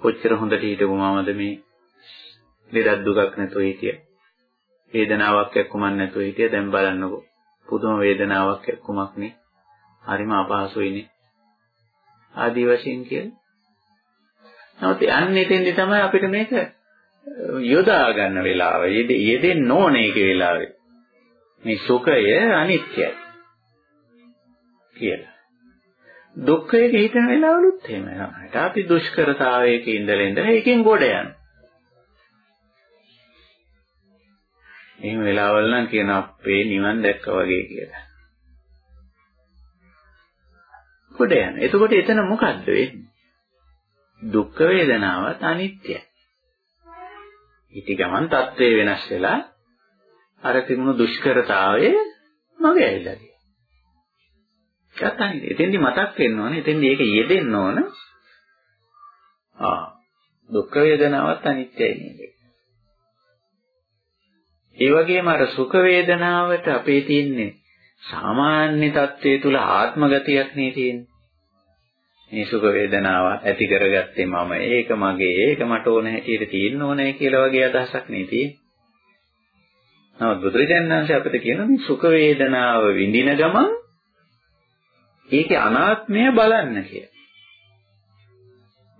කොච්චර හොඳට හිටපු මමද මේ ලෙඩක් දුකක් නැතුව හිටිය. වේදනාවක් එක්කමක් නැතුව හිටිය දැන් බලන්නකෝ. පුදුම වේදනාවක් එක්කමක් නේ. හරිම අපහසුයිනේ. ආදි වශයෙන් කියලා. නමුත් යන්නේ එතෙන්දි තමයි අපිට මේක යොදා ගන්න වෙලාව. යෙදෙන්න ඕනේ ඒක වෙලාවේ. මේ සුඛය අනිත්‍යයි. කියලා. දුක්ඛයක හිතන වෙලාවලුත් එහෙමයි. අපිට අපි දුෂ්කරතාවයක ඉඳලා ඉඳලා ඒකෙන් ගොඩ යනවා. එහෙම වෙලාවල් නම් කියන අපේ නිවන් දැක්කා වගේ කියලා. ගොඩ යන. එතකොට එතන මොකද්ද වෙන්නේ? දුක් වේදනාවත් අනිත්‍යයි. ඊටි ගමන් තත්ත්වේ වෙනස් වෙලා අර තිබුණු දුෂ්කරතාවය මගේ ඇවිල්ලා ගියා. ගත්තනේ. එතෙන්දි මතක් වෙන්න ඕනේ. එතෙන්දි ඒක යෙදෙන්න ඕන. ආ දුක් වේදනාවත් අනිත්‍යයි නේද? ඒ වගේම අර සුඛ වේදනාවට අපේ තියෙන්නේ සාමාන්‍ය தත්ත්වයේ තුල ආත්ම ගතියක් නේ තියෙන්නේ. මේ සුඛ වේදනාව ඇති කරගත්තේ මම ඒක මගේ ඒක මට ඕන හැටියට තියෙන්න ඕනේ කියලා වගේ අදහසක් නේ තියෙන්නේ. නමුත් බුදුරජාණන් වහන්සේ අපිට කියන මේ සුඛ වේදනාව විඳින ගමන් ඒකේ අනාත්මය බලන්න කියලා.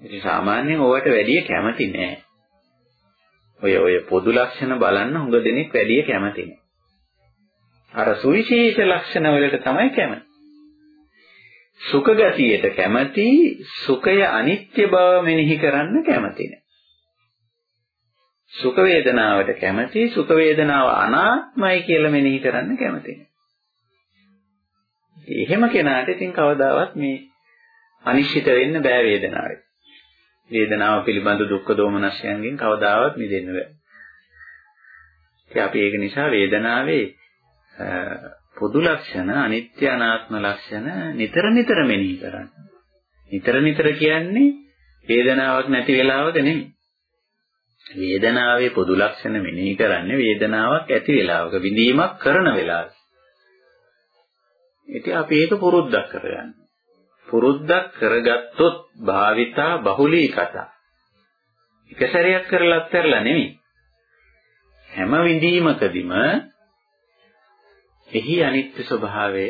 ඉතින් සාමාන්‍යයෙන් ඕවට වැඩිය කැමති නෑ. ඔය ඔය පොදු ලක්ෂණ බලන්න හුඟ දෙනෙක් වැඩිය කැමති නෑ. අර සුවිශේෂ ලක්ෂණ වලට තමයි කැමති. සුඛ ගතියට කැමති සුඛය අනිත්‍ය බව මෙනෙහි කරන්න කැමති නෑ. සුඛ වේදනාවට කැමති සුඛ වේදනාව අනාත්මයි කියලා මෙනෙහි කරන්න කැමති නෑ. එහෙම කෙනාට ඉතින් කවදාවත් මේ අනිශ්චිත වෙන්න බෑ වේදනාවේ. වේදනාව පිළිබඳ දුක්ඛ දෝමනස්යන්ගෙන් කවදාවත් මිදෙන්න බෑ. ඉතින් අපි ඒක නිසා වේදනාවේ පොදු ලක්ෂණ අනිත්‍ය අනාත්ම ලක්ෂණ නිතර නිතර මෙනෙහි කරන්න. නිතර නිතර කියන්නේ වේදනාවක් නැති වෙලාවක නෙමෙයි. වේදනාවේ පොදු ලක්ෂණ මෙනෙහි කරන්නේ වේදනාවක් ඇති වෙලාවක විඳීමක් කරන වෙලාවක. ඉතින් අපි ඒක පුරුද්දක් කරගන්න. පුරුද්දක් කරගත්තොත් භාවිතා බහුලී කතා. එක සැරයක් කරලා අත්හැරලා නෙමෙයි. හැම විඳීමකදීම එහි අනිත්‍ය ස්වභාවය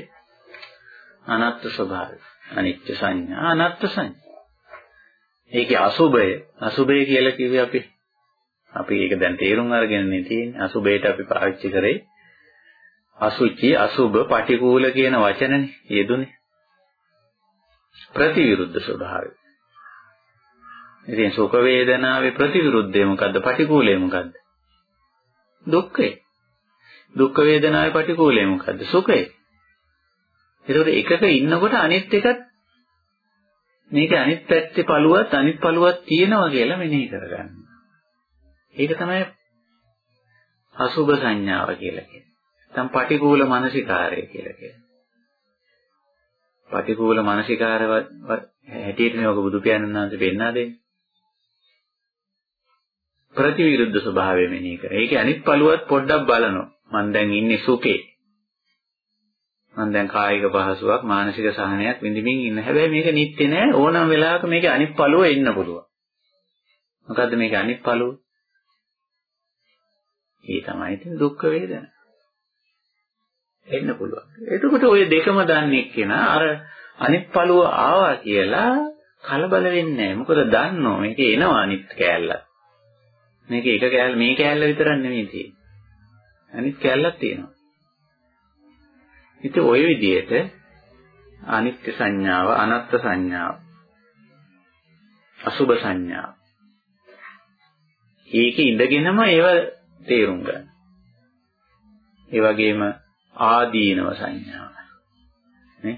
අනාත්ම ස්වභාවය අනිත්‍ය සංඥා අනාත්ම සංඥා. ඒකේ අසුබය අසුබය කියලා කිව්වේ අපි. අපි ඒක දැන් තේරුම් අරගෙන නේ තියෙන්නේ. අසුබයට අපි පාවිච්චි කරේ අසුචි අසුබ පටිකූල කියන වචනනේ යෙදුනේ ප්‍රතිවිරුද්ධ ස්වභාවය. ඉතින් සුඛ වේදනාවේ ප්‍රතිවිරුද්ධය මොකද්ද? පටිකූලය මොකද්ද? දුක්ඛය. දුක් වේදනාවේ පටිකූලය මොකද්ද? සුඛය. ඒකෝට එකක ඉන්නකොට අනිත් එකත් මේක අනිත් පැත්තේ පළුවත් අනිත් පළුවත් තියෙනවා කියලා මෙනෙහි කරගන්න. ඒක තමයි අසුභ සංඥාව කියලා කියන්නේ. නැත්නම් පටිකූල මානසිකාරය කියලා කියන්නේ. පටිකූල මානසිකාරව හැටියට නේ ඔක බුදු පියාණන් වහන්සේ පෙන්වා දෙන්නේ. ප්‍රතිවිරුද්ධ ස්වභාවය මෙනෙහි කර. ඒකේ අනිත් පළුවත් පොඩ්ඩක් බලනවා. මම දැන් ඉන්නේ සුඛේ. මම දැන් කායික පහසුවක් මානසික සහනයක් විඳින්මින් ඉන්න. හැබැයි මේක නිත්‍ය නෑ. ඕනම වෙලාවක මේක අනිත් පළුව එන්න පුළුවන්. මොකද්ද මේක අනිත් පළුව? ඒ තමයි ඉතින් දුක් වේදනා. එන්න පුළුවන්. එතකොට ওই දෙකම දන්නේ කෙනා අර අනිත් පළුව ආවා කියලා කලබල වෙන්නේ නැහැ. මොකද දන්නෝ මේකේ එනවා අනිත් කෑල්ල. මේක එක කෑල්ල මේ කෑල්ල විතරක් නෙමෙයි තියෙන්නේ. අනිත් කැලලක් තියෙනවා. ඉතින් ওই විදිහට අනිත්‍ය සංඥාව, අනත්ත් සංඥාව, අසුභ සංඥාව. ඒකේ ඉඳගෙනම ඒව තේරුම් ගන්න. ඒ වගේම ආදීනව සංඥාව. නේ?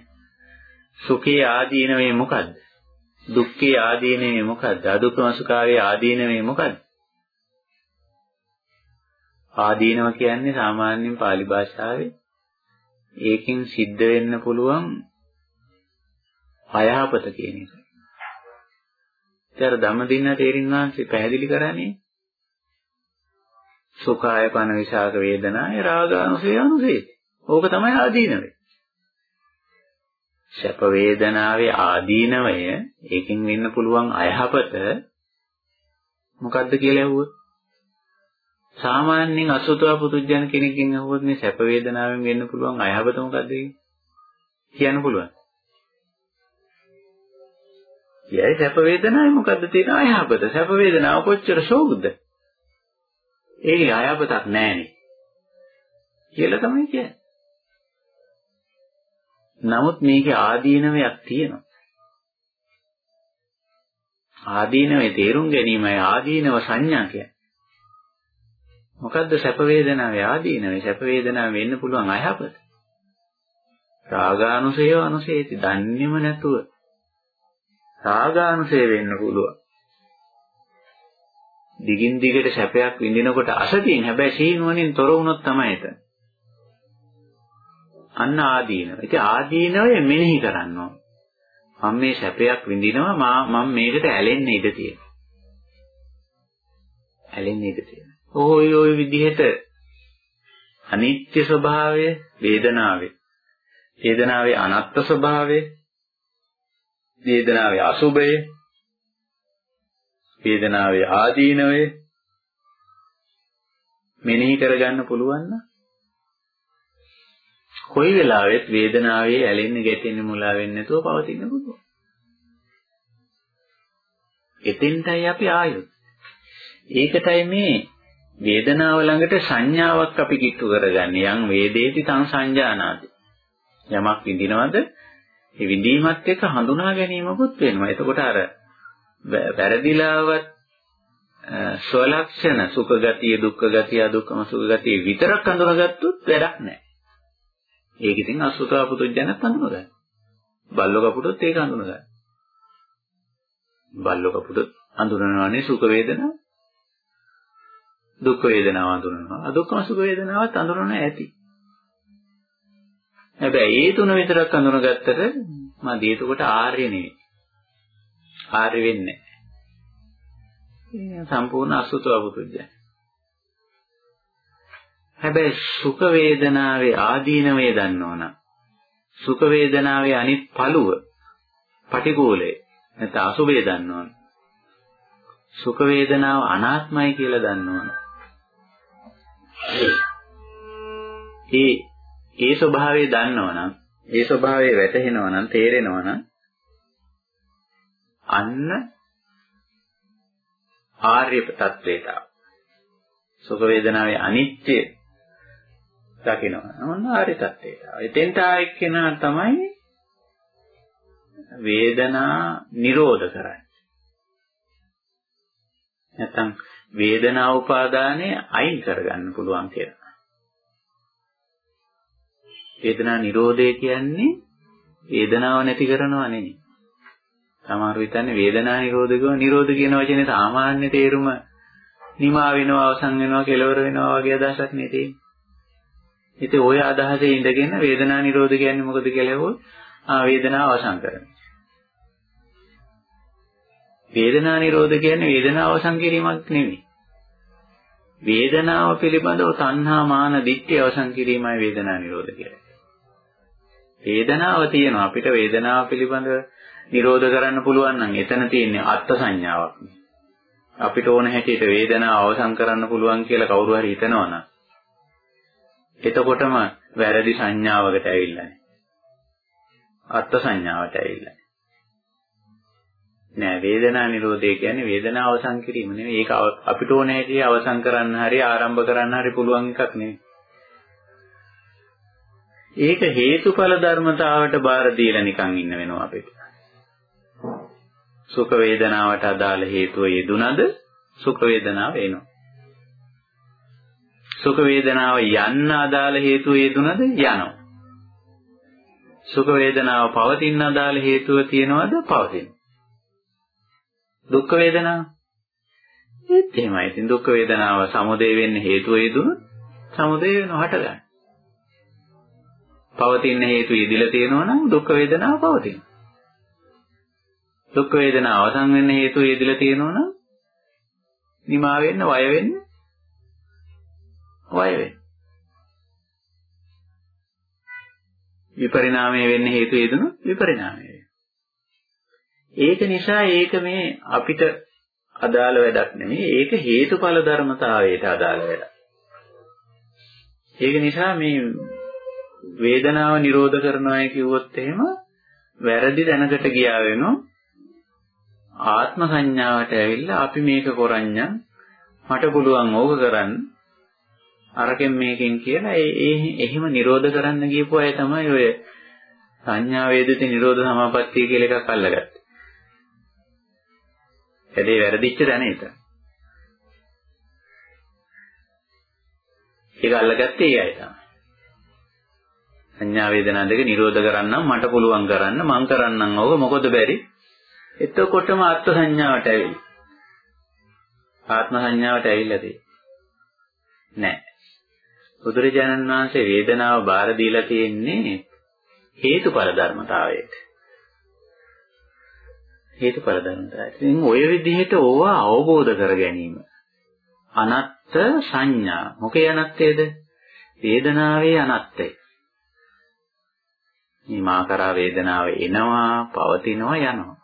සුඛේ ආදීනවේ මොකද්ද? දුක්ඛේ ආදීනවේ මොකද්ද? අදුක්ඛම සුඛාවේ ආදීනවේ මොකද්ද? ආදීනව කියන්නේ සාමාන්‍යයෙන් pāli භාෂාවේ ඒකෙන් සිද්ධ වෙන්න පුළුවන් අයහපත කියන එක. ඒතර ධම්මදින්න තේරින් වහන්සේ පැහැදිලි කරන්නේ සුඛාය පන විසාක වේදනාය රාගානුසය අනුසය. ඕක තමයි ආදීනවය. සැප වේදනාවේ ආදීනවය ඒකෙන් වෙන්න පුළුවන් අයහපත මොකද්ද කියලා ඇහුවොත් සාමාන්‍යයෙන් අසුතවා පුදුජන කෙනෙක්ගෙන් අහුවොත් මේ සැප වේදනාවෙන් වෙන්න පුළුවන් අයහපත මොකද්ද කියන්න පුළුවන්. කියයි සැප වේදනාවේ මොකද්ද තියෙන අයහපත? සැප වේදනාව කොච්චර ශෝකද? ඒකේ අයහපතක් නැහැනේ. කියලා තමයි කියන්නේ. නමුත් මේකේ ආදීනවයක් තියෙනවා. ආදීනවේ තේරුම් ගැනීමයි ආදීනව සංඥා කියන්නේ. මොකද්ද සැප වේදනාවේ ආදීනවේ සැප වේදනාව වෙන්න පුළුවන් අයහපත. රාගානුසය අනුසේති දන්නේම නැතුව රාගානුසය වෙන්න පුළුවන්. දිගින් දිගට සැපයක් විඳිනකොට අසතියින් හැබැයි සීනුවණින් තොර වුණොත් තමයි එතන. අන්න ආදීනව. ඉතින් ආදීනවය මෙනෙහි කරන්න ඕන. මම මේ සැපයක් විඳිනවා මම මේකට ඇලෙන්න ඉඩ තියෙනවා. ඇලෙන්න ඉඩ තියෙනවා. ඔය ඔය විදිහට අනිත්‍ය ස්වභාවය වේදනාවේ වේදනාවේ අනත්ත් ස්වභාවය වේදනාවේ අසුභය වේදනාවේ ආදීනවය මෙනෙහි කරගන්න පුළුවන් නම් කොයි වෙලාවෙත් වේදනාවේ ඇලෙන්න ගැටෙන්න මුලා වෙන්නේ නැතුව පවතින්න පුළුවන්. එතෙන්ටයි අපි ආයොත්. ඒකටයි මේ වේදනාව ළඟට සංඥාවක් අපි කිට්ටු කරගන්නේ. යම් වේදේති තං සංජානාති. යමක් විඳිනවද? ඒ විඳීමත් එක්ක හඳුනා ගැනීමකුත් වෙනවා. එතකොට අර වැරදිලාවත් ස්වලක්ෂණ සුඛ ගතිය දුක්ඛ ගතිය අදුක්ඛම සුඛ ගතිය විතරක් හඳුනාගත්තොත් වැඩක් නැහැ. ඒක ඉතින් අසුතවා පුදුජනත් හඳුනගන්න. බල්ලෝ කපුටොත් ඒක හඳුනගන්න. බල්ලෝ කපුටොත් හඳුනනවානේ සුඛ වේදනා. දුක් වේදනාව අඳුරනවා. අදුක්කම සුඛ වේදනාවත් අඳුරන ඇති. හැබැයි ඒ තුන විතරක් අඳුනගත්තට මදි එතකොට ආර්ය නෙවෙයි. ආර්ය වෙන්නේ නැහැ. සම්පූර්ණ අසුතව පුදුජ්ජ. හැබැයි සුඛ වේදනාවේ ආදීනවේ දන්නවනම් සුඛ වේදනාවේ අනිත් පළුව පටිගෝලය නැත්නම් අසුභය දන්නවනම් සුඛ වේදනාව අනාත්මයි කියලා දන්නවනම් ඒ ඒ ස්වභාවය දන්නවනම් ඒ ස්වභාවය වැටහෙනවනම් තේරෙනවනම් අන්න ආර්ය තත්වයට සුඛ වේදනාවේ අනිත්‍ය දකිනවා. ඔන්න ආර්ය තත්වයට. එතෙන්ට ආයෙ කෙනා තමයි වේදනා නිරෝධ කරන්නේ. නැත්තම් වේදනා උපාදානය අයින් කරගන්න පුළුවන් කියලා. වේදනා නිරෝධය කියන්නේ වේදනාව නැති කරනවා නෙමෙයි. සමහර විටන්නේ වේදනා නිරෝධකව නිරෝධ කියන වචනේ සාමාන්‍ය තේරුම නිමා වෙනවා අවසන් වෙනවා කෙලවර වෙනවා වගේ අදහසක් නේ තියෙන්නේ. ඉතින් ওই අදහසේ ඉඳගෙන වේදනා නිරෝධ කියන්නේ මොකද කියලා හෙවොත් ආ වේදනාව අවසන් කරනවා. වේදනා නිරෝධ කියන්නේ වේදනාව අවසන් කිරීමක් නෙමෙයි. වේදනාව පිළිබඳව තණ්හා මාන දිට්ඨිය අවසන් කිරීමයි වේදනා නිරෝධ කියන්නේ. වේදනාව තියෙනවා අපිට වේදනාව පිළිබඳව නිරෝධ කරන්න පුළුවන් නම් එතන තියෙන්නේ අත්ත් සංඥාවක්. අපිට ඕන හැටියට වේදනාව අවසන් කරන්න පුළුවන් කියලා කවුරු හරි හිතනවනම් එතකොටම වැරදි සංඥාවකට ඇවිල්ලා නැහැ. අත්ත් සංඥාවට ඇවිල්ලා. නෑ වේදනා නිරෝධය කියන්නේ වේදනාව අවසන් කිරීම නෙවෙයි. ඒක අපිට ඕන හැටි අවසන් කරන්න හරි ආරම්භ කරන්න හරි පුළුවන් එකක් නෙවෙයි. ඒක හේතුඵල ධර්මතාවට බාර දීලා නිකන් ඉන්න වෙනවා අපිට. සුඛ වේදනාවට අදාළ හේතුව යෙදුනද සුඛ වේදනාව එනවා. සුඛ වේදනාව යන්න අදාළ හේතුව යෙදුනද යනවා. සුඛ වේදනාව පවතින අදාළ හේතුව තියනවද පවතින. දුක් වේදනාව ඒත් එහෙමයි. ඉතින් දුක් වේදනාව සමුදය වෙන්න හේතුව යෙදුනොත් සමුදය වෙනවා හට ගන්න. පවතින හේතු යෙදිලා තියෙනවා නම් දුක් වේදනාව පවතිනවා. දුක් වේදනාව අවසන් වෙන්න හේතු යෙදිලා තියෙනවා නම් නිමා වෙන්න වය වෙන්න වය වෙන්න. විපරිණාමය වෙන්න හේතු යෙදුණොත් විපරිණාමය වෙනවා. ඒක නිසා ඒක මේ අපිට අදාළ වැඩක් නෙමෙයි ඒක හේතුඵල ධර්මතාවයට අදාළ වැඩක්. ඒක නිසා මේ වේදනාව නිරෝධ කරනවා කිව්වොත් එහෙම වැරදි දැනකට ගියා වෙනවා ආත්ම සංඥාවට ඇවිල්ලා අපි මේක කරන්නම් මට පුළුවන් ඕක කරන්න අරකින් මේකෙන් කියලා ඒ එහෙම නිරෝධ කරන්න ගියපු අය තමයි ඔය සංඥා වේදිත නිරෝධ සමාපත්තිය කියලා එකක් අල්ලගත්තේ. ඇදේ වැරදිච්ච දැන ඒක. ඒක අල්ලගත්තේ ඒ අය තමයි. සංඥා වේදනා දෙක නිරෝධ කරන්නම් මට පුළුවන් කරන්න මං කරන්නම් ඕක මොකද බැරි? එතකොටම ආත්ම සංඥාවට ඇවිල්ලා. ආත්ම සංඥාවට ඇවිල්ලා තියෙන්නේ. නෑ. බුදුරජාණන් වහන්සේ වේදනාව බාර දීලා තියෙන්නේ හේතුඵල ධර්මතාවයට. හේතුඵල ධර්මතාවයට. ඉතින් ওই විදිහට ඕවා අවබෝධ කර ගැනීම. අනත්ත් සංඥා. මොකේ අනත්තේද? වේදනාවේ අනත්තය. මේ මාකරා වේදනාව එනවා, පවතිනවා, යනවා.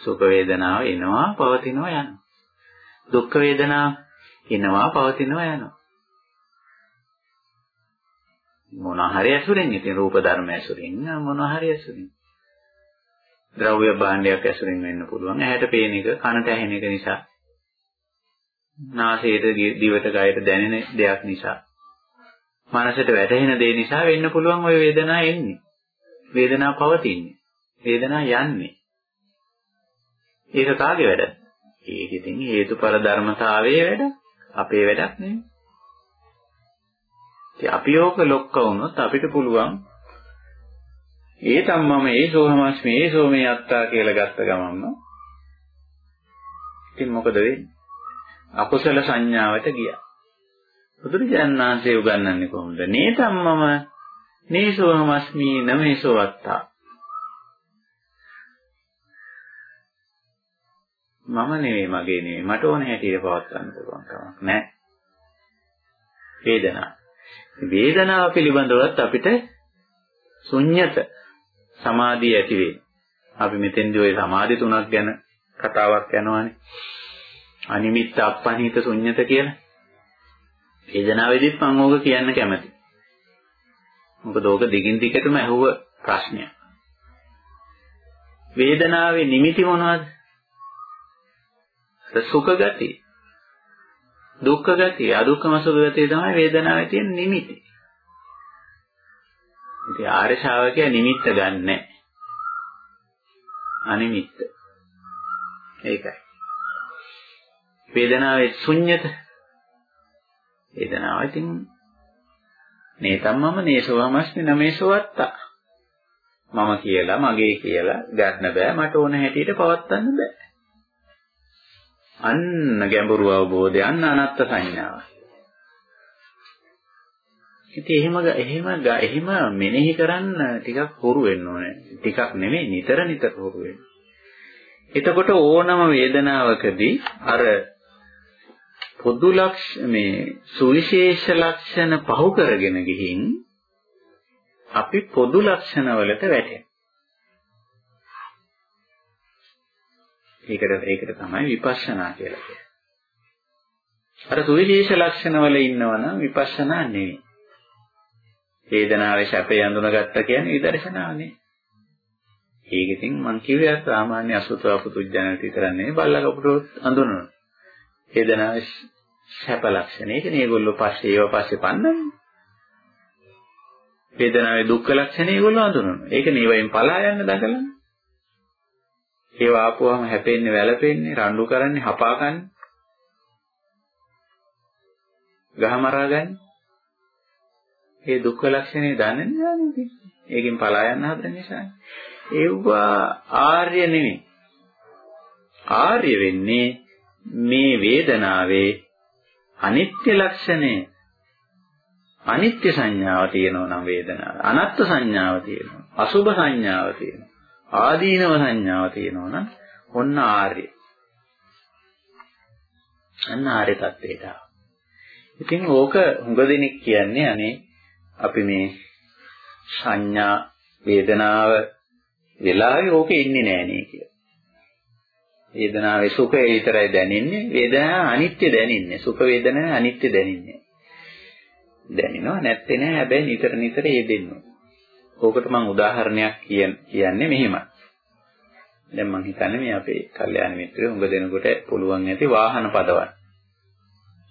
සුඛ වේදනාව එනවා, පවතිනවා, යනවා. දුක්ඛ වේදනාව එනවා, පවතිනවා, යනවා. මොන හරි ඇසුරෙන් ඉතින් රූප ධර්ම ඇසුරින් මොන හරි ඇසුරින් ද්‍රව්‍ය භාණ්ඩයක් ඇසුරින් වෙන්න පුළුවන්. ඇහැට පේන එක කනට ඇහෙන එක නිසා. නාසයට දිවට කයට දැනෙන දෙයක් නිසා. මනසට වැටහෙන දේ නිසා වෙන්න පුළුවන් ওই වේදනාව එන්නේ. වේදනාව පවතින්නේ. වේදනාව යන්නේ. ඒක කාගේ වැඩද ඒක ඉතින් හේතුඵල ධර්මතාවයේ වැඩ. අපේ වැඩක් නෙවෙයි ඉතින් අපි ඕක ලොක්ක වුණොත් අපිට පුළුවන් ඒ තම්මම ඒ සෝහමස්මි ඒ සෝමේ අත්තා කියලා ගත්ත ගමන්ම ඉතින් මොකද වෙන්නේ? අකුසල සංඥාවට ගියා. බුදුරජාණන් වහන්සේ උගන්වන්නේ කොහොමද? නේ තම්මම නේ සෝහමස්මි නමේසෝ අත්තා. මම නෙවෙයි මගේ නෙවෙයි මට ඕන හැටියට පවත් ගන්න පුළුවන් කමක් නැහැ. වේදනාව වේදනාව පිළිබඳවත් අපිට ශුන්්‍යත සමාධිය ඇති වෙයි. අපි මෙතෙන්දී ওই සමාධි තුනක් ගැන කතාවක් යනවානේ. අනිමිත්ත අප්පනිත ශුන්්‍යත කියලා. වේදනාවේදීත් මම ඕක කියන්න කැමතියි. මොකද ඕක දිගින් දිගටම ඇහුව ප්‍රශ්නයක්. වේදනාවේ නිමිති මොනවද? සුඛ ගතිය. දුක්ඛ ගතිය, අදුක්ඛම සුඛ ගතිය තමයි වේදනාවේ තියෙන නිමිති. ඉතින් ආර්ය ශාවකයා නිමිත්ත ගන්නෑ. අනිමිත්ත. ඒකයි. වේදනාවේ ශුන්්‍යත. වේදනාව ඉතින් නේතම්මම නේසවමස්මි නමේසවත්තා. මම කියලා මගේ කියලා ගන්න බෑ මට ඕන හැටියට පවත්වන්න බෑ. අන්න ගැඹුරු අවබෝධය අන්න අනත්ත් සංඥාව. ඉතින් එහෙම එහෙම එහෙම මෙනෙහි කරන්න ටිකක් හුරු වෙන්න ඕනේ. ටිකක් නෙමෙයි නිතර නිතර හුරු වෙන්න. එතකොට ඕනම වේදනාවකදී අර පොදු ලක්ෂ මේ සුවිශේෂ ලක්ෂණ පහු කරගෙන ගිහින් අපි පොදු ලක්ෂණ වලට වැටෙනවා. ඒකට ඒකට තමයි විපස්සනා කියලා කියන්නේ. අර සුවිශේෂ ලක්ෂණ වල ඉන්නවනම් විපස්සනා නෙවෙයි. වේදනාවේ සැපේ අඳුනගත්ත කියන්නේ විදර්ශනාව නෙවෙයි. ඒක ඉතින් මං කිව්වේ සාමාන්‍ය අසුතව පුදුජනට විතරක් නෙවෙයි බල්ලා කපුටෝ අඳුනනවා. වේදනාවේ සැප ලක්ෂණ. ඒකනේ ඒගොල්ලෝ පස්සේ ඒව පස්සේ පන්නන්නේ. වේදනාවේ දුක්ඛ ලක්ෂණ ඒගොල්ලෝ අඳුනනවා. ඒකනේ ඒවෙන් පලා යන්න දකලා. ඒව ආපුවම හැපෙන්නේ වැළපෙන්නේ රණ්ඩු කරන්නේ හපා ගන්න. ගහ මරා ගන්න. ඒ දුක්ඛ ලක්ෂණේ දන්නේ නැහැ ඒකෙන් පලා යන්න හදන නිසා. ඒවා ආර්ය නෙමෙයි. ආර්ය වෙන්නේ මේ වේදනාවේ අනිත්‍ය ලක්ෂණය. අනිත්‍ය සංඥාව තියෙනවා නම් වේදනාව. අනත්ත් සංඥාව තියෙනවා. අසුභ සංඥාව තියෙනවා. ආදීනව සංඥාව තියෙනවා නම් ඔන්න ආර්ය. අන්න ආර්ය தත්ත්වයට ඉතින් ඕක හුඟ දෙනෙක් කියන්නේ අනේ අපි මේ සංඥා වේදනාව වෙලාවේ ඕක ඉන්නේ නෑනේ කියලා. වේදනාවේ සුඛය විතරයි දැනෙන්නේ වේදනාව අනිත්‍ය දැනෙන්නේ සුඛ වේදනාව අනිත්‍ය දැනෙන්නේ. දැනෙනවා නැත්තේ නෑ හැබැයි නිතර නිතර ඒ දෙන්නවා ඕකට මම උදාහරණයක් කියන්නේ මෙහෙමයි. දැන් මම හිතන්නේ මේ අපේ කල්යාණ මිත්‍රයෝ උඟ දෙනකොට පුළුවන් ඇති වාහන පදවන්න.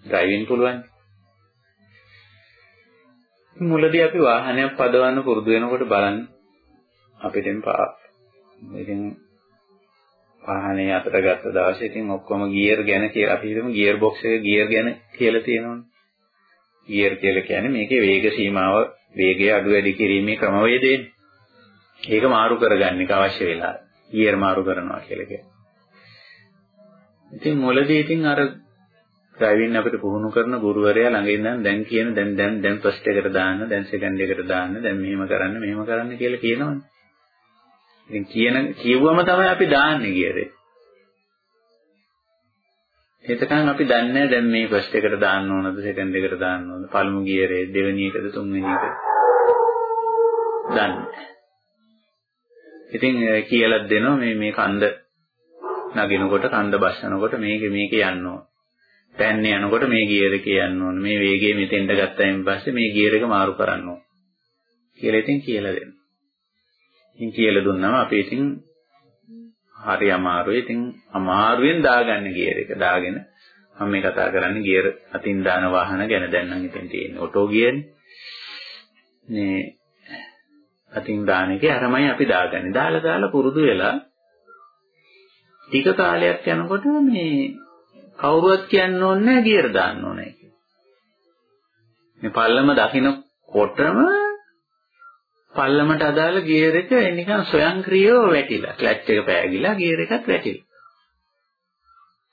ඩ්‍රයිවිං පුළුවන් මුලදී අපි වාහනයක් පදවන්න පුරුදු වෙනකොට බලන්න අපිටෙන් පා ඉතින් වාහනේ අතට ගත්ත දවසේ ඉතින් ඔක්කොම ගියර් ගැන කියලා අපි හිතමු ගියර් බොක්ස් එක ගියර් ගැන කියලා තියෙනවනේ. ගියර් කියලා කියන්නේ මේකේ වේග සීමාව වේගය අඩු වැඩි කිරීමේ ක්‍රමවේදයනේ. ඒක මාරු කරගන්න එක අවශ්‍ය වෙලා. ගියර් මාරු කරනවා කියලා කියන්නේ. ඉතින් මුලදී ඉතින් අර ඩ්‍රයිවිං අපිට පුහුණු කරන ගුරුවරයා ළඟ ඉඳන් දැන් කියන දැන් දැන් දැන් ෆස්ට් එකට දාන්න දැන් සෙකන්ඩ් එකට දාන්න දැන් මෙහෙම කරන්න මෙහෙම කරන්න කියලා කියනවනේ. ඉතින් කියන කියුවම තමයි අපි දාන්නේ ගියරේ. එතකන් අපි දන්නේ දැන් මේ ෆස්ට් එකට දාන්න ඕනද සෙකන්ඩ් එකට දාන්න ඕනද පළමු ගියරේ දෙවෙනි එකද තුන්වෙනි එකද දන්නේ. ඉතින් කියලා දෙනවා මේ මේ කන්ද නගිනකොට කන්ද බස්සනකොට මේක මේක යන්න ඕන. පැන්නේ යනකොට මේ ගියර් එකේ යන්න ඕන. මේ වේගය මෙතෙන්ට ගත්තායින් පස්සේ මේ ගියර් එක මාරු කරන්න ඕන. කියලා ඉතින් කියලා දෙනවා. ඉතින් කියලා දුන්නාම අපි ඉතින් හරි අමාරුයි. ඉතින් අමාරුවෙන් දාගන්න ගියර් එක දාගෙන මම මේ කතා කරන්නේ ගියර් අතින් දාන වාහන ගැන දැන් නම් ඉතින් තියෙන්නේ ඔටෝ ගියර්නේ. මේ අතින් දාන එකේ අරමයි අපි දාගන්නේ. දාලා දාලා පුරුදු වෙලා ටික කාලයක් යනකොට මේ කවුරුවත් කියන්න ඕනේ නැහැ ගියර් දාන්න ඕනේ කියලා. මේ පල්ලම දකින්නකොටම පල්ලමට අදාළ ගියර් එක නිකන් ස්වයංක්‍රීයව වැටිලා. ක්ලච් එක පෑගිලා ගියර් එකත් වැටිලා.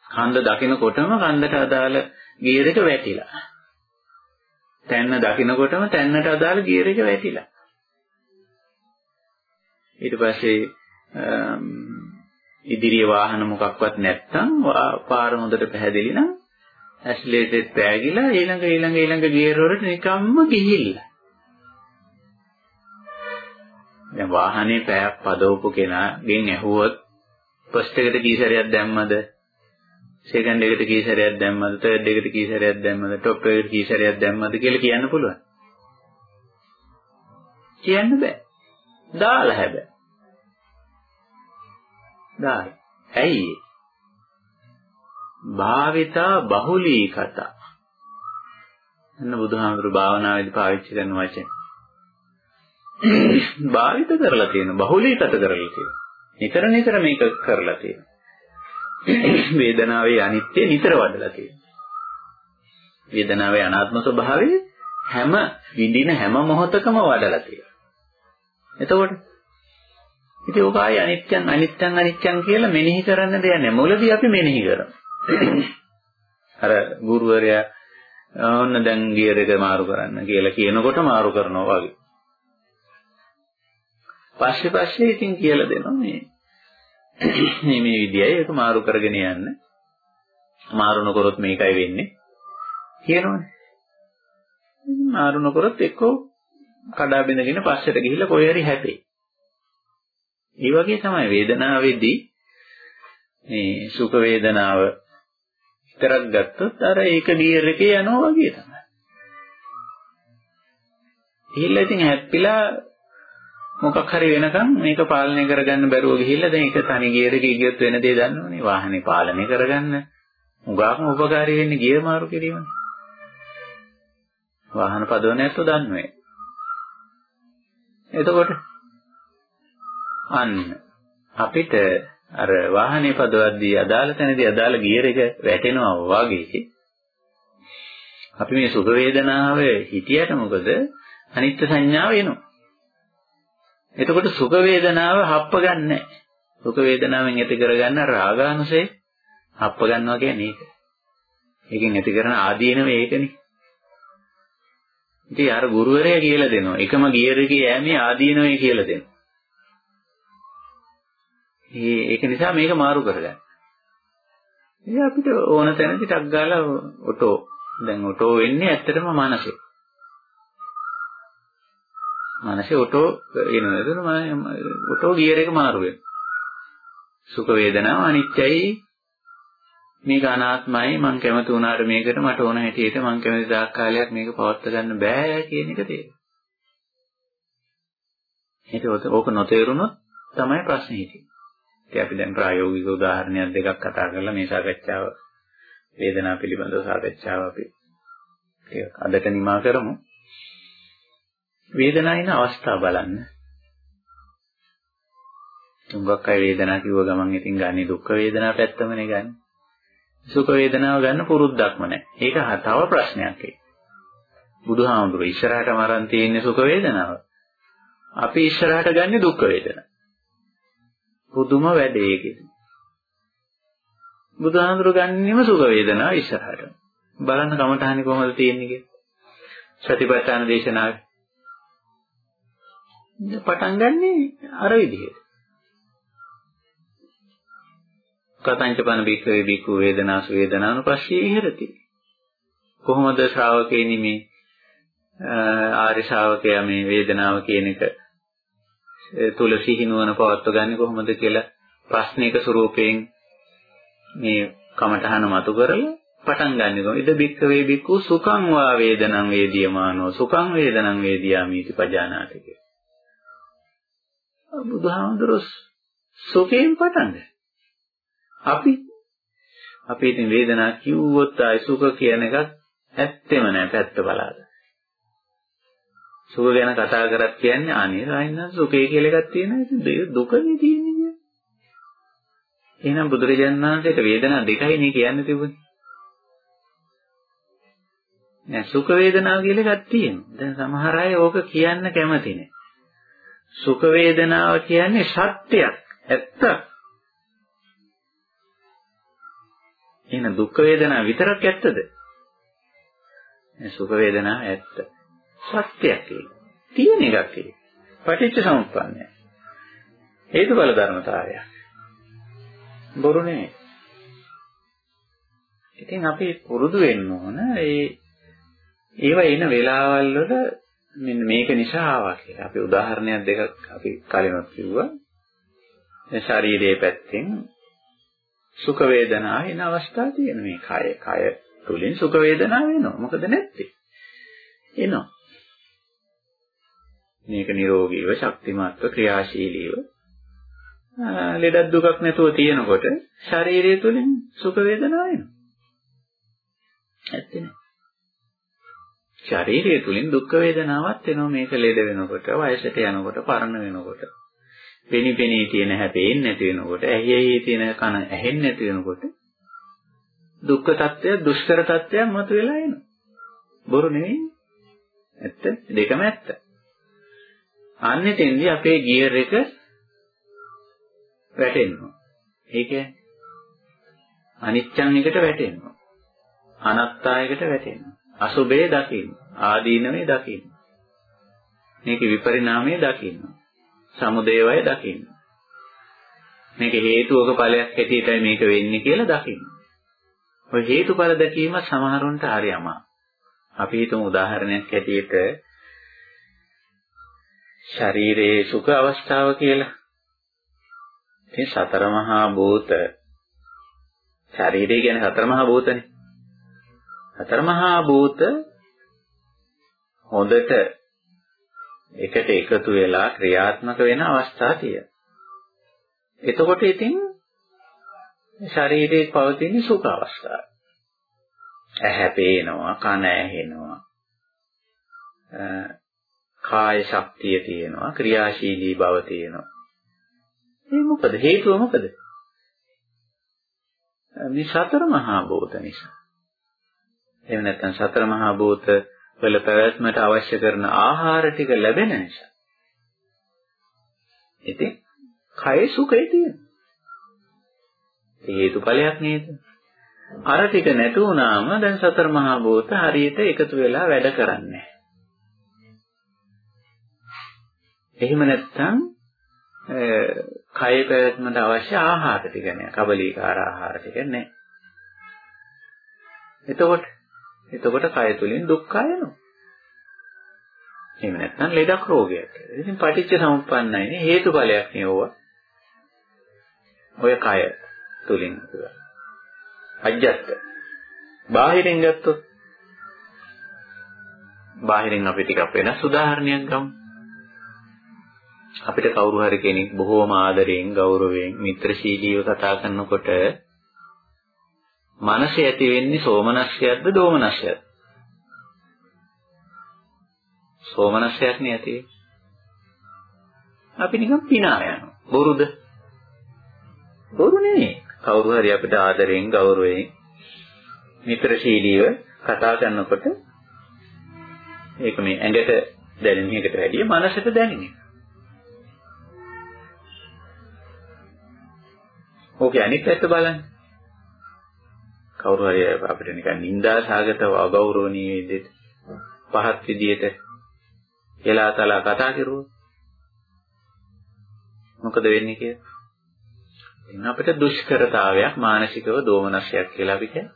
කන්ද දකිනකොටම කන්දට අදාළ ගියර් එක වැටිලා. තැන්න දකිනකොටම තැන්නට අදාළ ගියර් එක වැටිලා. ඊට පස්සේ ඉදිරියේ වාහන මොකක්වත් නැත්තම් පාර හොඳට පැහැදිලි නම් ඇස්ලේටෙත් පෑගිලා ඊළඟ ඊළඟ ඊළඟ ගියර් වලට නිකම්ම ගිහිල්ලා. දැන් වාහනේ පැයක් පදවපු කෙනාගෙන් ඇහුවොත් ෆස්ට් එකට කී සැරයක් දැම්මද? සෙකන්ඩ් එකට කී සැරයක් දැම්මද? තර්ඩ් එකට කී සැරයක් දැම්මද? টොප් එකට කී සැරයක් දැම්මද කියලා කියන්න පුළුවන්. කියන්න බෑ. දාලා හැබැයි. දාලා. ඇයි භාවිතා බහුලී කතා. එන්න බුදුහාමුදුරු භාවනාවේදී පාවිච්චි කරන වචන. භාවිත කරලා තියෙනවා බහුලීගත කරලා තියෙනවා නිතර නිතර මේක කරලා තියෙනවා වේදනාවේ අනිත්‍ය නිතර වඩලා තියෙනවා වේදනාවේ අනාත්ම ස්වභාවය හැම විඳින හැම මොහොතකම වඩලා තියෙනවා එතකොට ඉතින් ඔක ආයි අනිත්‍යං අනිත්‍යං අනිත්‍යං කියලා මෙනෙහි කරන්න දෙයක් නැහැ මුලදී අපි මෙනෙහි කරමු අර ගුරුවරයා ඔන්න දැන් ගියර් එක මාරු කරන්න කියලා කියනකොට මාරු කරනවා වගේ පස්සේ පස්සේ ඉතින් කියලා දෙනවා මේ මේ මේ විදියයි ඒක මාරු කරගෙන යන්න. මාරු නොකරොත් මේකයි වෙන්නේ කියනවනේ. මාරු නොකරොත් එක්කෝ කඩා බිඳගෙන පස්සට ගිහිල්ලා කොහේ හරි හැපේ. ඒ වගේ තමයි වේදනාවේදී මේ සුඛ වේදනාව විතරක් ගත්තොත් අර ඒක ගියර් එකේ යනවා වගේ තමයි. ගිහිල්ලා ඉතින් හැප්පිලා මොකක් හරි වෙනකන් මේක පාලනය කරගන්න බැරුව ගිහිල්ලා දැන් ඒක තනි ගියර් එකේ ගියොත් වෙන දේ දන්නවනේ. වාහනේ පාලනය කරගන්න. උගාකම උපකාරී වෙන්නේ ගියර් මාරු කිරීමනේ. වාහන පදවන ඇත්තෝ දන්නේ එතකොට අන්න අපිට අර වාහනේ පදවද්දී අදාළ තැනදී අදාළ ගියර් එක වැටෙනවා වගේ අපි මේ සුඛ වේදනාව හිතියට මොකද අනිත්‍ය සංඥාව එනවා. එතකොට සුඛ වේදනාව හප්ප ගන්නෑ. සුඛ වේදනාවෙන් ඇති කරගන්න රාගානුසය හප්ප ගන්නවා කියන්නේ ඒක. ඒකෙන් ඇති කරන ආදීනව ඒකනේ. ඉතින් අර ගුරුවරයා කියලා දෙනවා. එකම ගියර් එකේ යෑමේ ආදීනවේ කියලා දෙනවා. ඒක නිසා මේක මාරු කරගන්න. ඉතින් අපිට ඕන තැනදී ටක් ගාලා ඔටෝ. දැන් ඔටෝ වෙන්නේ ඇත්තටම මනසේ. මනසේ ඔටෝ එනවා. එතන ඔටෝ ගියර් එක මාරු වෙනවා. සුඛ වේදනාව අනිත්‍යයි මේක අනාත්මයි මං කැමති වුණාට මේකට මට ඕන හැටියට මං කැමති දාක් කාලයක් මේක පවත්වා ගන්න බෑ කියන එක තේරෙනවා. ඒක ඕක නොතේරුණොත් තමයි ප්‍රශ්නේ හිතෙන්නේ. ඉතින් අපි දැන් ප්‍රායෝගික උදාහරණයක් දෙකක් කතා කරලා මේ සාකච්ඡාව වේදනාව පිළිබඳව සාකච්ඡාව අපි ඒක අදට නිමා කරමු. වේදනාවින අවස්ථාව බලන්න. තුඟක් අය වේදනාව කිව්ව ගමන් ඉතින් ගන්නේ දුක් වේදනාව පැත්තමනේ ගන්න. සුඛ වේදනාව ගන්න පුරුද්දක්ම නැහැ. ඒක තව ප්‍රශ්නයක් ඒක. බුදුහාමුදුරුවෝ ඉස්සරහටම අරන් තියෙන්නේ සුඛ වේදනාව. අපි ඉස්සරහට ගන්නේ දුක් වේදනාව. පුදුම වැඩේ ඒකෙදි. බුදුහාමුදුරුවෝ ගන්නෙම සුඛ වේදනාව ඉස්සරහට. බලන්න කමඨහනි කොහොමද තියෙන්නේ කියලා. සතිපට්ඨාන දේශනාවේ. පටන් ගන්නේ අර විදිහට. කතංච පන බික්කවේ බික්කු වේදනාසු වේදනානුපස්සී විහෙරති. කොහොමද ශ්‍රාවකේනි මේ ආර්ය ශ්‍රාවකයා මේ වේදනාව කියන එක තුල සිහිනුවන පවත්ව ගන්නේ කොහොමද කියලා ප්‍රශ්නික ස්වරූපයෙන් මේ කමඨහන මතු කරලා පටන් ගන්නවා. ඉද බික්කවේ බික්කු සුඛං වා වේදනං වේදියමානෝ සුඛං වේදනං වේදියාමිති පජානාති කියලා. බුදුහාමුදුරුවෝ සුඛයෙන් පටන් ගන්නවා. අපි අපි ඉතින් වේදනාව කිව්වොත් ආයි සුඛ කියන එකක් ඇත්තෙම නෑ පැත්ත බලාගෙන. සුඛ ගැන කතා කරත් කියන්නේ අනේ රයින්න සුඛය කියලා එකක් තියෙනවා ඉතින් දුකනේ තියෙන්නේ කියන්නේ. එහෙනම් බුදුරජාණන් වහන්සේට වේදනා දෙකයිනේ කියන්න තිබුණේ. නෑ සුඛ වේදනාව කියලා එකක් තියෙනවා. දැන් සමහර අය ඕක කියන්න කැමති නෑ. සුඛ වේදනාව කියන්නේ සත්‍යයක්, ඇත්තක්. එහෙනම් දුක් වේදනා විතරක් ඇත්තද? සුඛ වේදනා ඇත්ත. සත්‍යයක් ඒක. තියෙන එකක් ඒක. පටිච්ච සමුප්පන්නය. හේතුඵල ධර්මතාවය. බොරු නෙමෙයි. ඉතින් අපි පුරුදු වෙන්න ඕන ඒ ඒවා එන වෙලාවල් වල මෙන්න මේක නිසා ආවා කියලා. අපි උදාහරණයක් දෙකක් අපි කලින්වත් කිව්වා. ශරීරයේ පැත්තෙන් සුඛ වේදනා එන අවස්ථා තියෙන මේ කය කය තුලින් සුඛ වේදනා වෙනවා මොකද නැත්තේ එනවා මේක නිරෝගීව ශක්තිමත්ව ක්‍රියාශීලීව ලෙඩක් දුකක් නැතුව තියෙනකොට ශරීරය තුලින් සුඛ වේදනා එනවා ඇත්තේ නෑ ශරීරය තුලින් දුක් වේදනාවක් එනවා මේක ලෙඩ වෙනකොට වයසට යනකොට පරණ වෙනකොට පෙනි පෙනී තියෙන හැපෙන්නේ නැති වෙනකොට ඇහි ඇහි තියෙන කන ඇහෙන්නේ නැති වෙනකොට දුක්ඛ tattya දුෂ්කර tattya මතුවලා එනවා. බොරු නෙවෙයි. ඇත්ත දෙකම ඇත්ත. අන්නේ තෙන්දී අපේ ගියර් එක වැටෙනවා. ඒ කියන්නේ අනිච්චන් එකට වැටෙනවා. අනත්තායකට වැටෙනවා. අසුබේ දකින්න. ආදීනවේ දකින්න. මේකේ විපරිණාමයේ දකින්න. සමුදේවය දකින්න. මේක හේතුවක ඵලයක් හැටියටයි මේක වෙන්නේ කියලා දකින්න. ඔය හේතුඵල දැකීම සමහරුන්ට හරි අමාරුයි. අපි හිතමු උදාහරණයක් හැටියට ශරීරයේ සුඛ අවස්ථාව කියලා. ඉතින් සතර මහා භූත ශරීරය කියන්නේ සතර මහා භූතනේ. සතර මහා භූත හොඳට එකට එකතු වෙලා ක්‍රියාත්මක වෙන අවස්ථා තියෙනවා. එතකොට ඉතින් ශරීරයේ පවතින සුඛ අවස්ථාව. ඇහැ පේනවා, කන ඇහෙනවා. කාය ශක්තිය තියෙනවා, ක්‍රියාශීලී බව තියෙනවා. ඒ මොකද හේතුව මොකද? මේ සතර මහා භූත නිසා. එහෙම නැත්නම් සතර මහා භූත වල පැවැත්මට අවශ්‍ය කරන ආහාර ටික ලැබෙන නිසා. ඉතින් කය සුඛේ තියෙන. හේතුඵලයක් නේද? අර ටික නැතු වුණාම දැන් සතර මහා භූත හරියට එකතු වෙලා වැඩ කරන්නේ එහෙම නැත්නම් කය පැවැත්මට අවශ්‍ය ආහාර ටික නෑ. කබලීකාර ආහාර ටික නෑ. එතකොට එතකොට කය තුලින් දුක්ඛ එනවා. එහෙම නැත්නම් ලෙඩක් රෝගයක්. ඉතින් පටිච්ච සමුප්පන්නයිනේ හේතුඵලයක් නෙවුවා. ඔය කය තුලින් අජ්ජත්. බාහිරින් ගත්තොත් බාහිරින් අපි ටිකක් වෙනස් උදාහරණයක් ගමු. අපිට කවුරු හරි කෙනෙක් බොහෝම ආදරයෙන් ගෞරවයෙන් මිත්‍රශීලීව කතා කරනකොට මනසේ ඇති වෙන්නේ සෝමනස්යක්ද දෝමනස්යක්ද? සෝමනස්යක් නේ ඇති අපි නිකන් පිනා යනවා. බොරුද? බොරු නෙමෙයි. කවුරු හරි අපිට ආදරයෙන් ගෞරවයෙන් මිත්‍රශීලීව කතා කරනකොට ඒක මේ ඇඟට දැනෙන එකට වැඩිය මනසට දැනෙන. ඕකේ අනිත් පැත්ත බලන්න. කවුරු හරි අපිට නිකන් නිന്ദා සාගතව අගෞරවණීය විදිහට පහත් විදිහට එලා තලා කතා කරුවොත් මොකද වෙන්නේ කියලා? එන්න අපිට දුෂ්කරතාවයක් මානසිකව දෝමනස්යක් කියලා අපි කියන්නේ.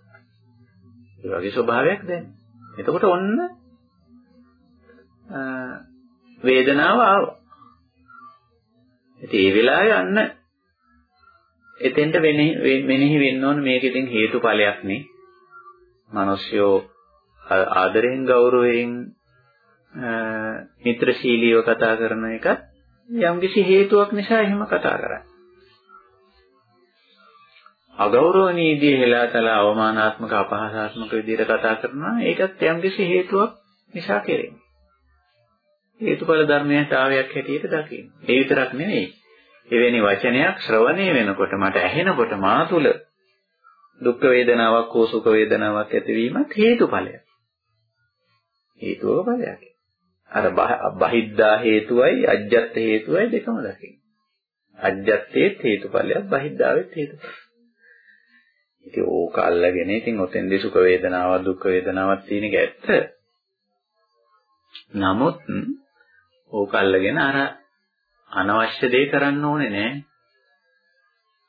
ඒ වගේ ස්වභාවයක් දැනෙන. එතකොට ඔන්න වේදනාව ආවා. ඉතින් ඒ වෙලාවේ අන්න එතෙන්ට වෙනෙහි වෙන්න ඕන මේක ඉතින් හේතුඵලයක් නේ. මිනිස්සුયો ආදරයෙන් ගෞරවයෙන් මිත්‍රශීලීව කතා කරන එක යම්කිසි හේතුවක් නිසා එහෙම කතා කරන්නේ. අගෞරවණීයදී හෙලාතලා අවමානාත්මක අපහාසාත්මක විදිහට කතා කරනවා ඒකත් යම්කිසි හේතුවක් නිසා කෙරෙන්නේ. හේතුඵල ධර්මයතාවයක් හැටියට දකින්න. ඒ විතරක් නෙවෙයි. එවැනි වචනයක් ශ්‍රවණය වෙනකොට මට ඇහෙනකොට මා තුල දුක් වේදනාවක් හෝ සුඛ වේදනාවක් ඇතිවීමත් හේතුඵලයක්. හේතුව ඵලයක්. අර බහිද්දා හේතුවයි අජ්ජත් හේතුවයි දෙකම දකින්න. අජ්ජත්තේත් හේතුඵලයක් බහිද්දාවෙත් හේතුඵලයක්. ඉතින් ඕක අල්ලගෙන ඉතින් ඔතෙන්දී සුඛ වේදනාවක් දුක් වේදනාවක් තියෙන එක ඇත්ත. නමුත් ඕක අල්ලගෙන අර අනවශ්‍ය දේ කරන්න ඕනේ නෑ.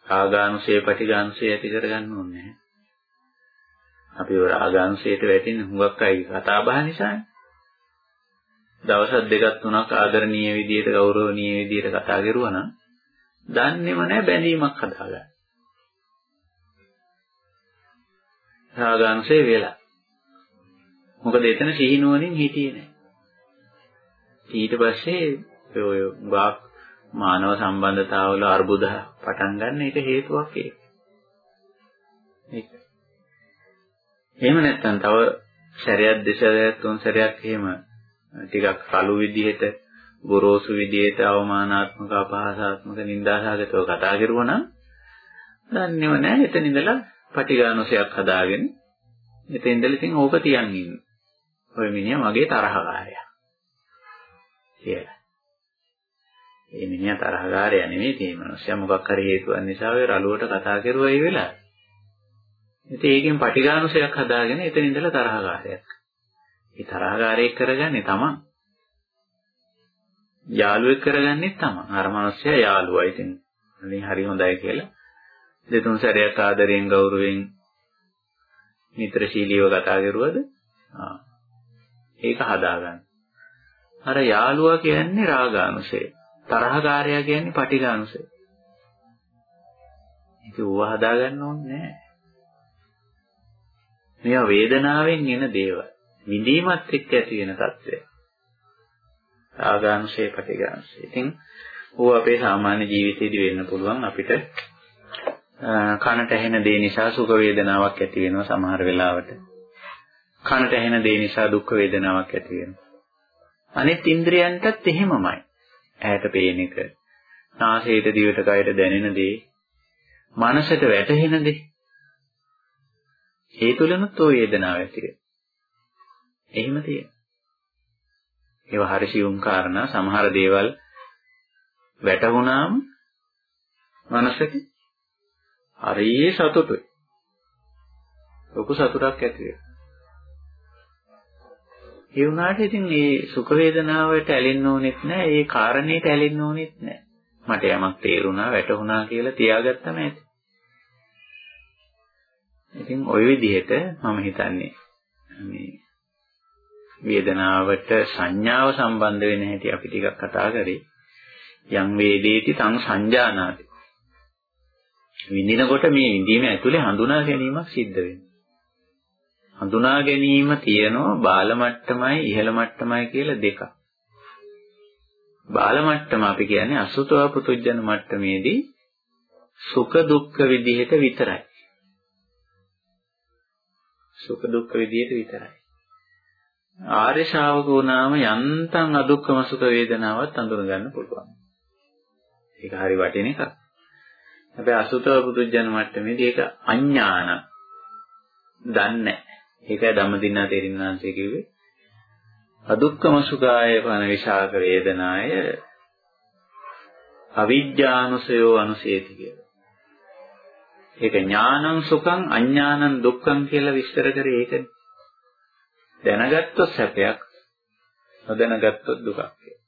රාගානුසය පටිඝානුසය ඇති කරගන්න ඕනේ නෑ. අපි රාගානුසයට වැටෙන හුඟක් අය කතා බහ නිසානේ. දවස් දෙකක් තුනක් ආදරණීය විදියට ගෞරවනීය විදියට කතා කරුවා නම් දන්නේම නැහැ බැඳීමක් හදාගන්න. රාගාංශේ වෙලා. මොකද එතන සිහිනුවණින් හිටියේ නැහැ. ඊට පස්සේ ඔය ගාක් මානව සම්බන්ධතාවල අර්බුද පටන් ගන්න එක හේතුවක් ඒක. ඒක. එහෙම නැත්නම් තව සැරයක් දෙසරයක් තුන් සැරයක් එහෙම ටිකක් කළු විදිහට ගොරෝසු විදිහට අවමානාත්මක අපහාසාත්මක නිന്ദාසහගතව කතා කරුවා නම් දන්නේව නැහැ එතන ඉඳලා පටිඝානෝසයක් හදාගෙන එතෙන් ඉඳලා ඉතින් ඕක තියන් ඉන්න. ඔය මිනිහා මගේ තරහකාරයා. කියලා. ඒ මිනිහා තරහකාරයා නෙමෙයි මේ මිනිස්සයා මොකක් හරි හේතුවක් නිසා ඔය රළුවට කතා කරුවා ඒ වෙලාවේ. ඉතින් ඒකෙන් පටිඝානෝසයක් හදාගෙන එතන ඉඳලා තරහකාරයක්. ඒ තරහකාරයෙක් කරගන්නේ තමන්. යාළුවෙක් කරගන්නේ තමන්. අර මිනිස්සයා යාළුවා. ඉතින් අනේ හරි හොඳයි කියලා දෙතුන් සැරයක් ආදරයෙන් ගෞරවයෙන් මිත්‍රශීලීව කතා කරුවද? ආ. ඒක හදාගන්න. අර යාළුවා කියන්නේ රාගානුසය. තරහකාරයා කියන්නේ පටිඝානුසය. ඒක ඌව හදාගන්න ඕනේ නැහැ. මේවා වේදනාවෙන් එන දේවල්. විඳීමත් එක්ක ඇති වෙන తත්වය. රාගානුසය පටිඝානුසය. ඉතින් ඌ අපේ සාමාන්‍ය ජීවිතේදී වෙන්න පුළුවන් අපිට කනට ඇහෙන දේ නිසා සුඛ වේදනාවක් ඇති වෙනවා සමහර වෙලාවට. කනට ඇහෙන දේ නිසා දුක් වේදනාවක් ඇති වෙනවා. අනිත් ඉන්ද්‍රයන්ටත් එහෙමමයි. ඇහැට පේන එක, නාසයට දිවට කයට දැනෙන දේ, මනසට වැටහෙන දේ. ඒ තුලනොත් ওই වේදනාව ඇති වෙනවා. එහෙම තියෙනවා. ඒවා හරි සියුම් කාරණා සමහර දේවල් වැටහුණාම මනසට හරිය සතුටුයි. ලොකු සතුටක් ඇති වෙනවා. ඒ වුණාට ඉතින් මේ සුඛ වේදනාවට ඇලෙන්න ඕනෙත් නැහැ, ඒ කාරණේට ඇලෙන්න ඕනෙත් නැහැ. මට යමක් තේරුණා, වැටහුණා කියලා තියාගත්තම ඇති. ඉතින් ওই විදිහට මම හිතන්නේ මේ වේදනාවට සංඥාව සම්බන්ධ වෙන හැටි අපි ටිකක් කතා කරේ. යම් වේදේති තං සංජානාති. විඳිනකොට මේ විඳීම ඇතුලේ හඳුනා ගැනීමක් සිද්ධ වෙනවා. හඳුනා ගැනීම තියෙනවා බාල මට්ටමයි ඉහළ මට්ටමයි කියලා දෙකක්. බාල මට්ටම අපි කියන්නේ අසුතව පුතුජන මට්ටමේදී සුඛ දුක්ඛ විදිහට විතරයි. සුඛ දුක්ඛ විදිහට විතරයි. ආර්ය ශාවකෝ නාම යන්තම් අදුක්කම සුඛ වේදනාවත් අඳුන ගන්න පුළුවන්. ඒක හරි වටින එකක්. හැබැයි අසුතව පුදුජන මට්ටමේදී ඒක අඥාන. දන්නේ ඒකයි ධම්මදින්නා තේරින්නාංශය කිව්වේ. අදුක්කම සුඛාය පන විශාක වේදනාය අවිජ්ජානුසයෝ අනුසේති කියලා. ඒක ඥානං සුඛං අඥානං දුක්ඛං කියලා විස්තර කරේ ඒකනේ. දැනගත්තොත් සැපයක් නොදැනගත්තොත් දුකක් කියලා.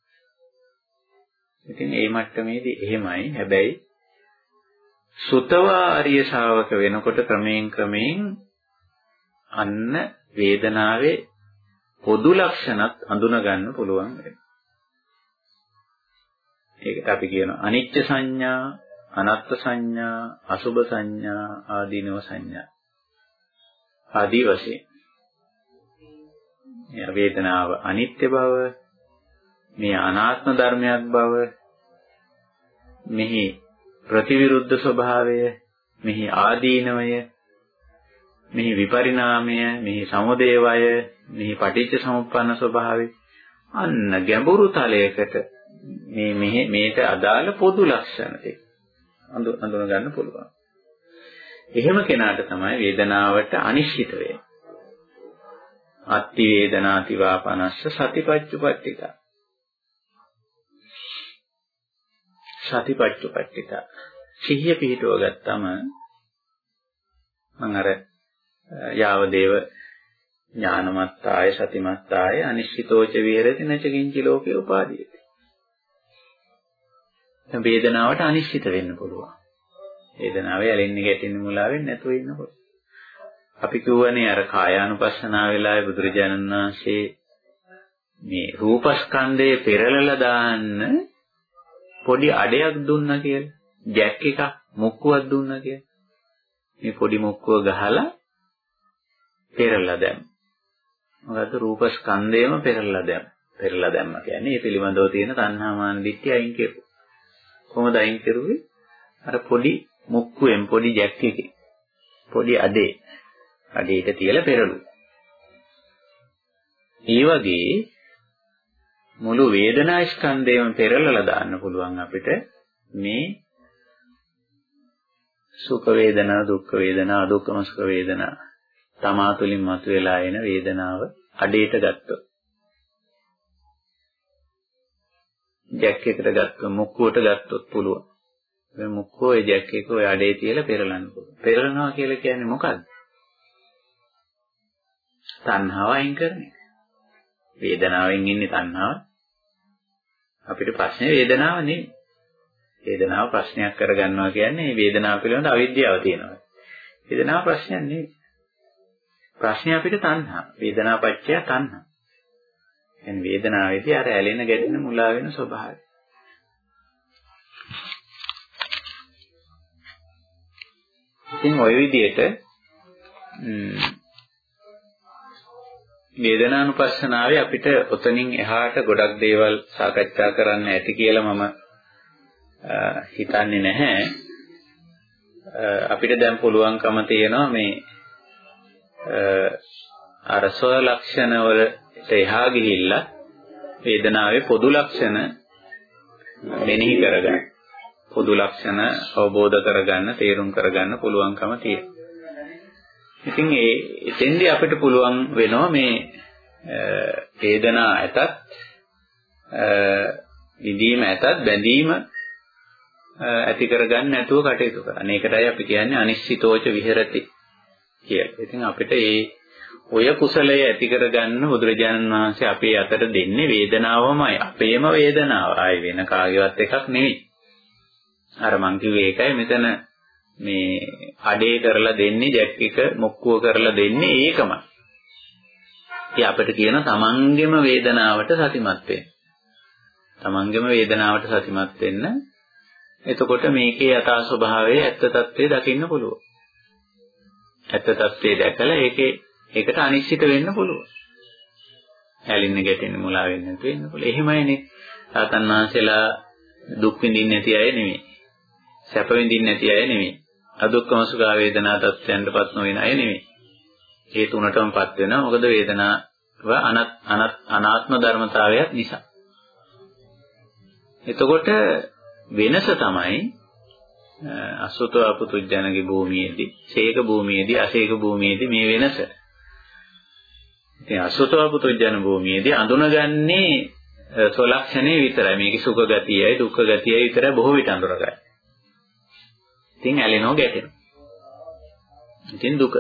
ඉතින් මේ මට්ටමේදී එහෙමයි. හැබැයි සුතවා ආර්ය ශාවක වෙනකොට ක්‍රමයෙන් ක්‍රමයෙන් අන්න වේදනාවේ පොදු ලක්ෂණත් අඳුන ගන්න පුළුවන් වෙනවා. ඒකට අපි කියනවා අනිච්ච සංඥා, අනත්ත් සංඥා, අසුභ සංඥා, ආදීනව සංඥා. ආදී වශයෙන් මේ වේදනාව අනිත්‍ය බව, මේ අනාත්ම ධර්මයක් බව, මෙහි ප්‍රතිවිරුද්ධ ස්වභාවය, මෙහි ආදීනවය මෙහි විපරිණාමය, මෙහි සමුදේවය, මෙහි පටිච්ච සමුප්පන්න ස්වභාවය අන්න ගැඹුරු තලයකට මේ මෙහි මේට අදාළ පොදු ලක්ෂණ ටික අඳුන ගන්න පුළුවන්. එහෙම කෙනාට තමයි වේදනාවට අනිශ්චිත වෙන්නේ. අත්ති වේදනාති වාපනස්ස සතිපච්චුපට්ඨිත. සතිපච්චුපට්ඨිත. සිහිය පිහිටුව ගත්තම මම අර යාව දේව ඥානමත්තාය සතිමත්තාය අනිශ්චිතෝච විහෙරති නච කිංචි ලෝකේ උපාදීයති. දැන් වේදනාවට අනිශ්චිත වෙන්න පුළුවන්. වේදනාවේ ඇලෙන්නේ ගැටෙන්නේ මුලා වෙන්නේ නැතුව ඉන්නකොට. අපි කියවනේ අර කායානුපස්සනාව වෙලාවේ බුදුරජාණන් වහන්සේ මේ රූපස්කන්ධය පෙරලලා දාන්න පොඩි අඩයක් දුන්නා කියලා. ජැක් එකක් මුක්කුවක් දුන්නා කියලා. මේ පොඩි මුක්කුව ගහලා පෙරලා දැම්ම. මොකද්ද රූප ස්කන්ධයම පෙරලා දැම්ම. පෙරලා දැම්ම කියන්නේ මේ පිළිබඳව තියෙන තණ්හා මාන දිට්ඨිය අයින් කෙරුවා. කොහොමද අයින් කරුවේ? අර පොඩි මුක්කුවෙන් පොඩි ජැක් එකේ පොඩි අඩේ අඩේට තියලා පෙරළුවා. ඒ වගේ මුළු වේදනා ස්කන්ධයම පෙරලලා දාන්න පුළුවන් අපිට මේ සුඛ වේදනා දුක්ඛ වේදනා අදුක්ඛම සුඛ වේදනා තමා තුළින් මතුවලා එන වේදනාව අඩේට ගත්තොත් ජැක් එකට ගත්තොත් මුක්කුවට ගත්තොත් පුළුවන්. මේ මුක්කුව ඒ ජැක් එක ඔය අඩේ තියලා පෙරලන්න පුළුවන්. පෙරලනවා කියලා කියන්නේ මොකද්ද? තණ්හාව අයින් කරන එක. වේදනාවෙන් ඉන්නේ තණ්හාව. අපිට ප්‍රශ්නේ වේදනාව නෙවෙයි. වේදනාව ප්‍රශ්නයක් කරගන්නවා කියන්නේ වේදනාව පිළිබඳ අවිද්‍යාව තියෙනවා. වේදනාව ප්‍රශ්නයක් නෙවෙයි. ප්‍රශ්නේ අපිට තණ්හා. වේදනාපච්චය තණ්හා. يعني වේදනාවේදී අර ඇලෙන ගැටෙන මුලා වෙන ස්වභාවය. ඉතින් ওই විදිහට වේදනානුපස්සනාවේ අපිට ඔතනින් එහාට ගොඩක් දේවල් සාකච්ඡා කරන්න ඇති කියලා මම හිතන්නේ නැහැ. අපිට දැන් පුළුවන්කම තියෙනවා මේ අර ස්ව ලක්ෂණ වලට එහා ගිහිල්ලා වේදනාවේ පොදු ලක්ෂණ මෙනෙහි කරගන්න. පොදු ලක්ෂණ අවබෝධ කරගන්න, තේරුම් කරගන්න පුළුවන්කම තියෙනවා. ඉතින් ඒ එතෙන්දී අපිට පුළුවන් වෙනවා මේ වේදනා ඇතත් විඳීම ඇතත් බැඳීම ඇති කරගන්න නැතුව කටයුතු කරන්න. ඒකටයි අපි කියන්නේ අනිශ්චිතෝච විහෙරති කියලා. ඉතින් අපිට ඒ ඔය කුසලය ඇති කරගන්න බුදුරජාණන් වහන්සේ අපේ අතට දෙන්නේ වේදනාවමයි. අපේම වේදනාව. ආයි වෙන කාගේවත් එකක් නෙවෙයි. අර මං කිව්වේ ඒකයි මෙතන මේ අඩේ කරලා දෙන්නේ ජැක් එක මොක්කුව කරලා දෙන්නේ ඒකමයි. ඉතින් අපිට කියන තමන්ගෙම වේදනාවට සතිමත් වෙන්න. තමන්ගෙම වේදනාවට සතිමත් වෙන්න. එතකොට මේකේ යථා ස්වභාවය ඇත්ත తත්වය දකින්න පුළුවන්. ඇත්ත తත්වය දැකලා ඒකේ ඒකට අනිශ්චිත වෙන්න පුළුවන්. හැලින්න ගැටෙන්න මුලා වෙන්න නැතු වෙන්න පුළුවන්. එහෙමයිනේ. සාතන් වහන්සේලා දුක් විඳින්නේ නැති අය නෙමෙයි. සැප විඳින්නේ නැති අය නෙමෙයි. අදුක්කම සුඛ වේදනා තත්ත්වයන්ටපත් නොවන අය නෙමෙයි. ඒ තුනටමපත් වෙනවා. මොකද වේදනාව අනත් අනත් අනාත්ම ධර්මතාවයක් නිසා. එතකොට වෙනස තමයි අසුතව පුතුජනගේ භූමියේදී, ශේක භූමියේදී, අශේක භූමියේදී මේ වෙනස. ඉතින් අසුතව පුතුජන භූමියේදී අඳුනගන්නේ සොලක්ෂණේ විතරයි. මේකේ සුඛ ගතියයි දුක්ඛ ගතියයි විතරයි බොහෝ විට අඳුරගන්නේ. ඉතින් ඇලෙනව ගැටෙනවා. ඉතින් දුක.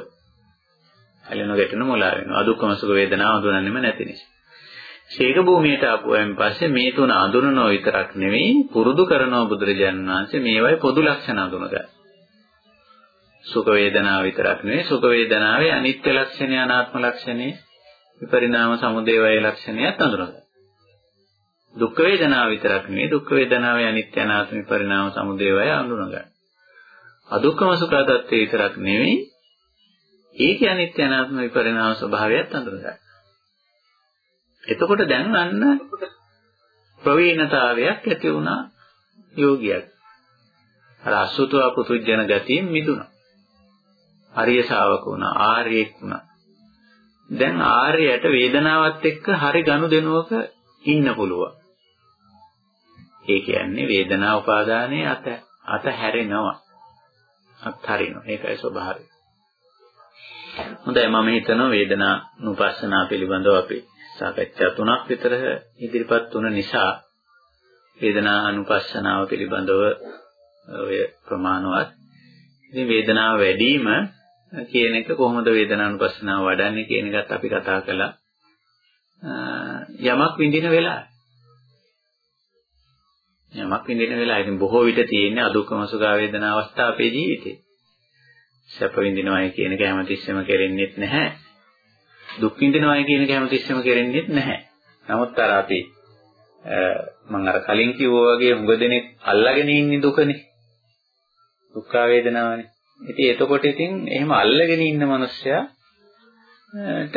ඇලෙනව ගැටෙනව මොලා වෙනවා. අදුක්කම සුඛ වේදනාව හඳුනන්නෙම නැති නිසා. ශේක භූමියට ආපුවෙන් පස්සේ මේ තුන අඳුනනෝ විතරක් නෙවෙයි පුරුදු කරනවා බුදුරජාණන් වහන්සේ මේවයි පොදු ලක්ෂණ අඳුනගන්න. සුඛ වේදනාව විතරක් නෙවෙයි සුඛ වේදනාවේ අනිත්‍ය ලක්ෂණය අනාත්ම ලක්ෂණය විපරිණාම සමුදය වය ලක්ෂණයත් අඳුනගන්න. දුක් වේදනාව විතරක් නෙවෙයි දුක් වේදනාවේ අනිත්‍ය අනාත්ම විපරිණාම සමුදය වය අඳුනගන්න. අදුක්කම සුඛ තත්ත්වය විතරක් නෙවෙයි ඒකේ අනිත්‍ය අනාත්ම විපරිණාම ස්වභාවයත් අඳුනගන්න. එතකොට දැන් අන්න ප්‍රවීණතාවයක් ඇති වුණා යෝගියක්. අර අසුතව පුතුජන ගතියෙන් මිදුණා. ආර්ය ශාවක වුණා, ආර්යෙක් වුණා. දැන් ආර්යයට වේදනාවත් එක්ක හරි ගනුදෙනුවක ඉන්න පුළුවන්. ඒ කියන්නේ වේදනා උපාදානයේ අත අත හැරෙනවා. අත්හරිනවා. ඒකයි ස්වභාවය. හොඳයි මම හිතනවා වේදනා නුපස්සනා පිළිබඳව අපි සාකච්ඡා තුනක් විතර ඉදිරිපත් වුණ නිසා වේදනා අනුපස්සනාව පිළිබඳව ඔය ප්‍රමාණවත්. ඉතින් වේදනාව වැඩිම කියන එක කොහොමද වේදනානුපස්සනාව වඩන්නේ කියන එකත් අපි කතා කළා. යමක් විඳින වෙලාව. යමක් විඳින වෙලාව. ඉතින් බොහෝ විට තියෙන්නේ අදුක්කම සුඛ වේදනා අවස්ථා අපේ ජීවිතේ. සැප විඳිනවයි කියන එක හැමතිස්සෙම කෙරෙන්නේ නැහැ. දුක් විඳිනවයි කියන එක හැමතිස්සෙම කෙරෙන්නේ නැහැ. නමුත් අර අපි මම අර කලින් කිව්වා වගේ හුඟ දෙනෙක් අල්ලගෙන ඉන්නේ දුකනේ. දුක් වේදනාවනේ. ඉතින් එතකොට ඉතින් එහෙම අල්ලගෙන ඉන්න මනුස්සයාට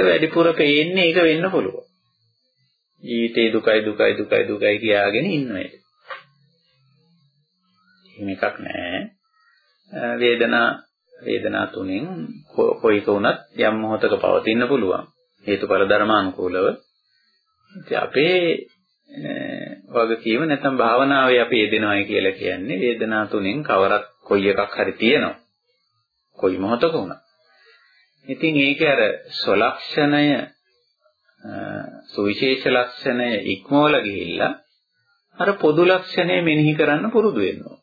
වැඩිපුර පේන්නේ ඒක වෙන්න පුළුවන්. ජීවිතේ දුකයි දුකයි දුකයි දුකයි කියාගෙන ඉන්නවා. එහෙම එකක් නැහැ. වේදනා වේදනා තුනෙන් කොයික වුණත් යම් මොහොතක පවතින්න පුළුවන්. හේතුඵල ධර්මානුකූලව. ඉතින් අපේ වගකීම නැත්නම් භාවනාවේ අපි යෙදෙනවයි කියලා කියන්නේ වේදනා තුනෙන් කවරක් කොයි එකක් හරි තියෙනවා. කොයි මොහොතක වුණත්. ඉතින් ඒකේ අර සොලක්ෂණය සුවිශේෂ ලක්ෂණය ඉක්මවල ගිහිල්ලා අර පොදු ලක්ෂණය මෙනෙහි කරන්න පුරුදු වෙනවා.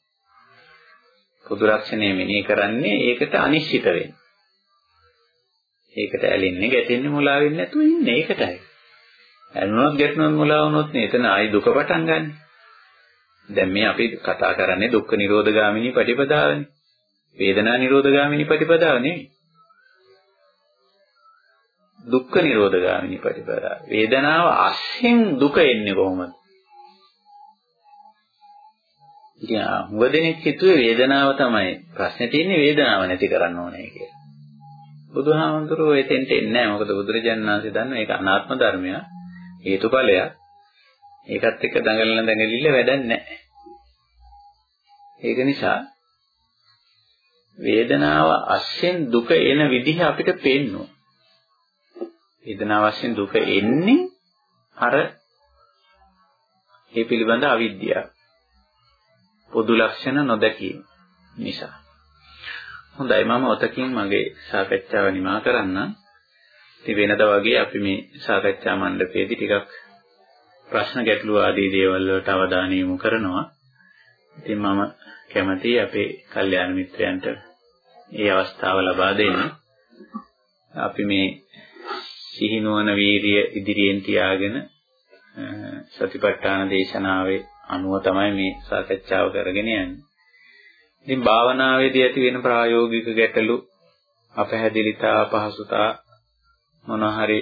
පොදු ලක්ෂණය මෙනෙහි කරන්නේ ඒකට අනිශ්චිත වෙන්න. ඒකට ඇලෙන්නේ ගැටෙන්නේ මුලා වෙන්නේ නැතුව ඉන්නේ ඒකටයි. ඇලුනොත් ගැටුනොත් මුලා වුනොත් නේ එතන ආයි දුක පටන් ගන්න. දැන් මේ අපි කතා කරන්නේ දුක්ඛ නිරෝධ ගාමිනී ප්‍රතිපදාවනේ. වේදනා නිරෝධ ගාමිනී ප්‍රතිපදාව නෙවෙයි. දුක්ඛ නිරෝධ ගාමිනී ප්‍රතිපදාව. වේදනාව අස්යෙන් දුක එන්නේ කොහොමද? ඉතින් හුඟ දෙනෙක් හිතුවේ වේදනාව තමයි ප්‍රශ්නේ තියෙන්නේ වේදනාව නැති කරන්න ඕනේ කියලා. බුදුහාමුදුරුවෝ එතෙන්ට එන්නේ නැහැ. මොකද බුදුරජාණන් වහන්සේ දන්නවා ඒක අනාත්ම ධර්මයක්. හේතුඵලයක්. ඒකත් එක්ක දඟලන දඟලිල්ල වැඩක් නැහැ. ඒක නිසා වේදනාව අස්යෙන් දුක එන විදිහ අපිට පේනවා. වේදනාව අස්යෙන් දුක එන්නේ අර ඒ පිළිබඳ අවිද්‍යාව. පොදු ලක්ෂණ නොදැකීම නිසා. හොඳයි මම ඔතකින් මගේ සාකච්ඡාව නිමා කරන්න. ඉතින් වෙනද වගේ අපි මේ සාකච්ඡා මණ්ඩපයේදී ටිකක් ප්‍රශ්න ගැටළු ආදී දේවල් වලට අවධානය යොමු කරනවා. ඉතින් මම කැමතියි අපේ කල්යාණ මිත්‍රයන්ට මේ අවස්ථාව ලබා දෙන්න. අපි මේ සිහිනුවන වීරිය ඉදිරියෙන් තියාගෙන සතිපට්ඨාන දේශනාවේ අනුව තමයි මේ සාකච්ඡාව කරගෙන යන්නේ. ඉතින් භාවනාවේදී ඇති වෙන ප්‍රායෝගික ගැටලු අපහැදිලිතා අපහසුතා මොනවා හරි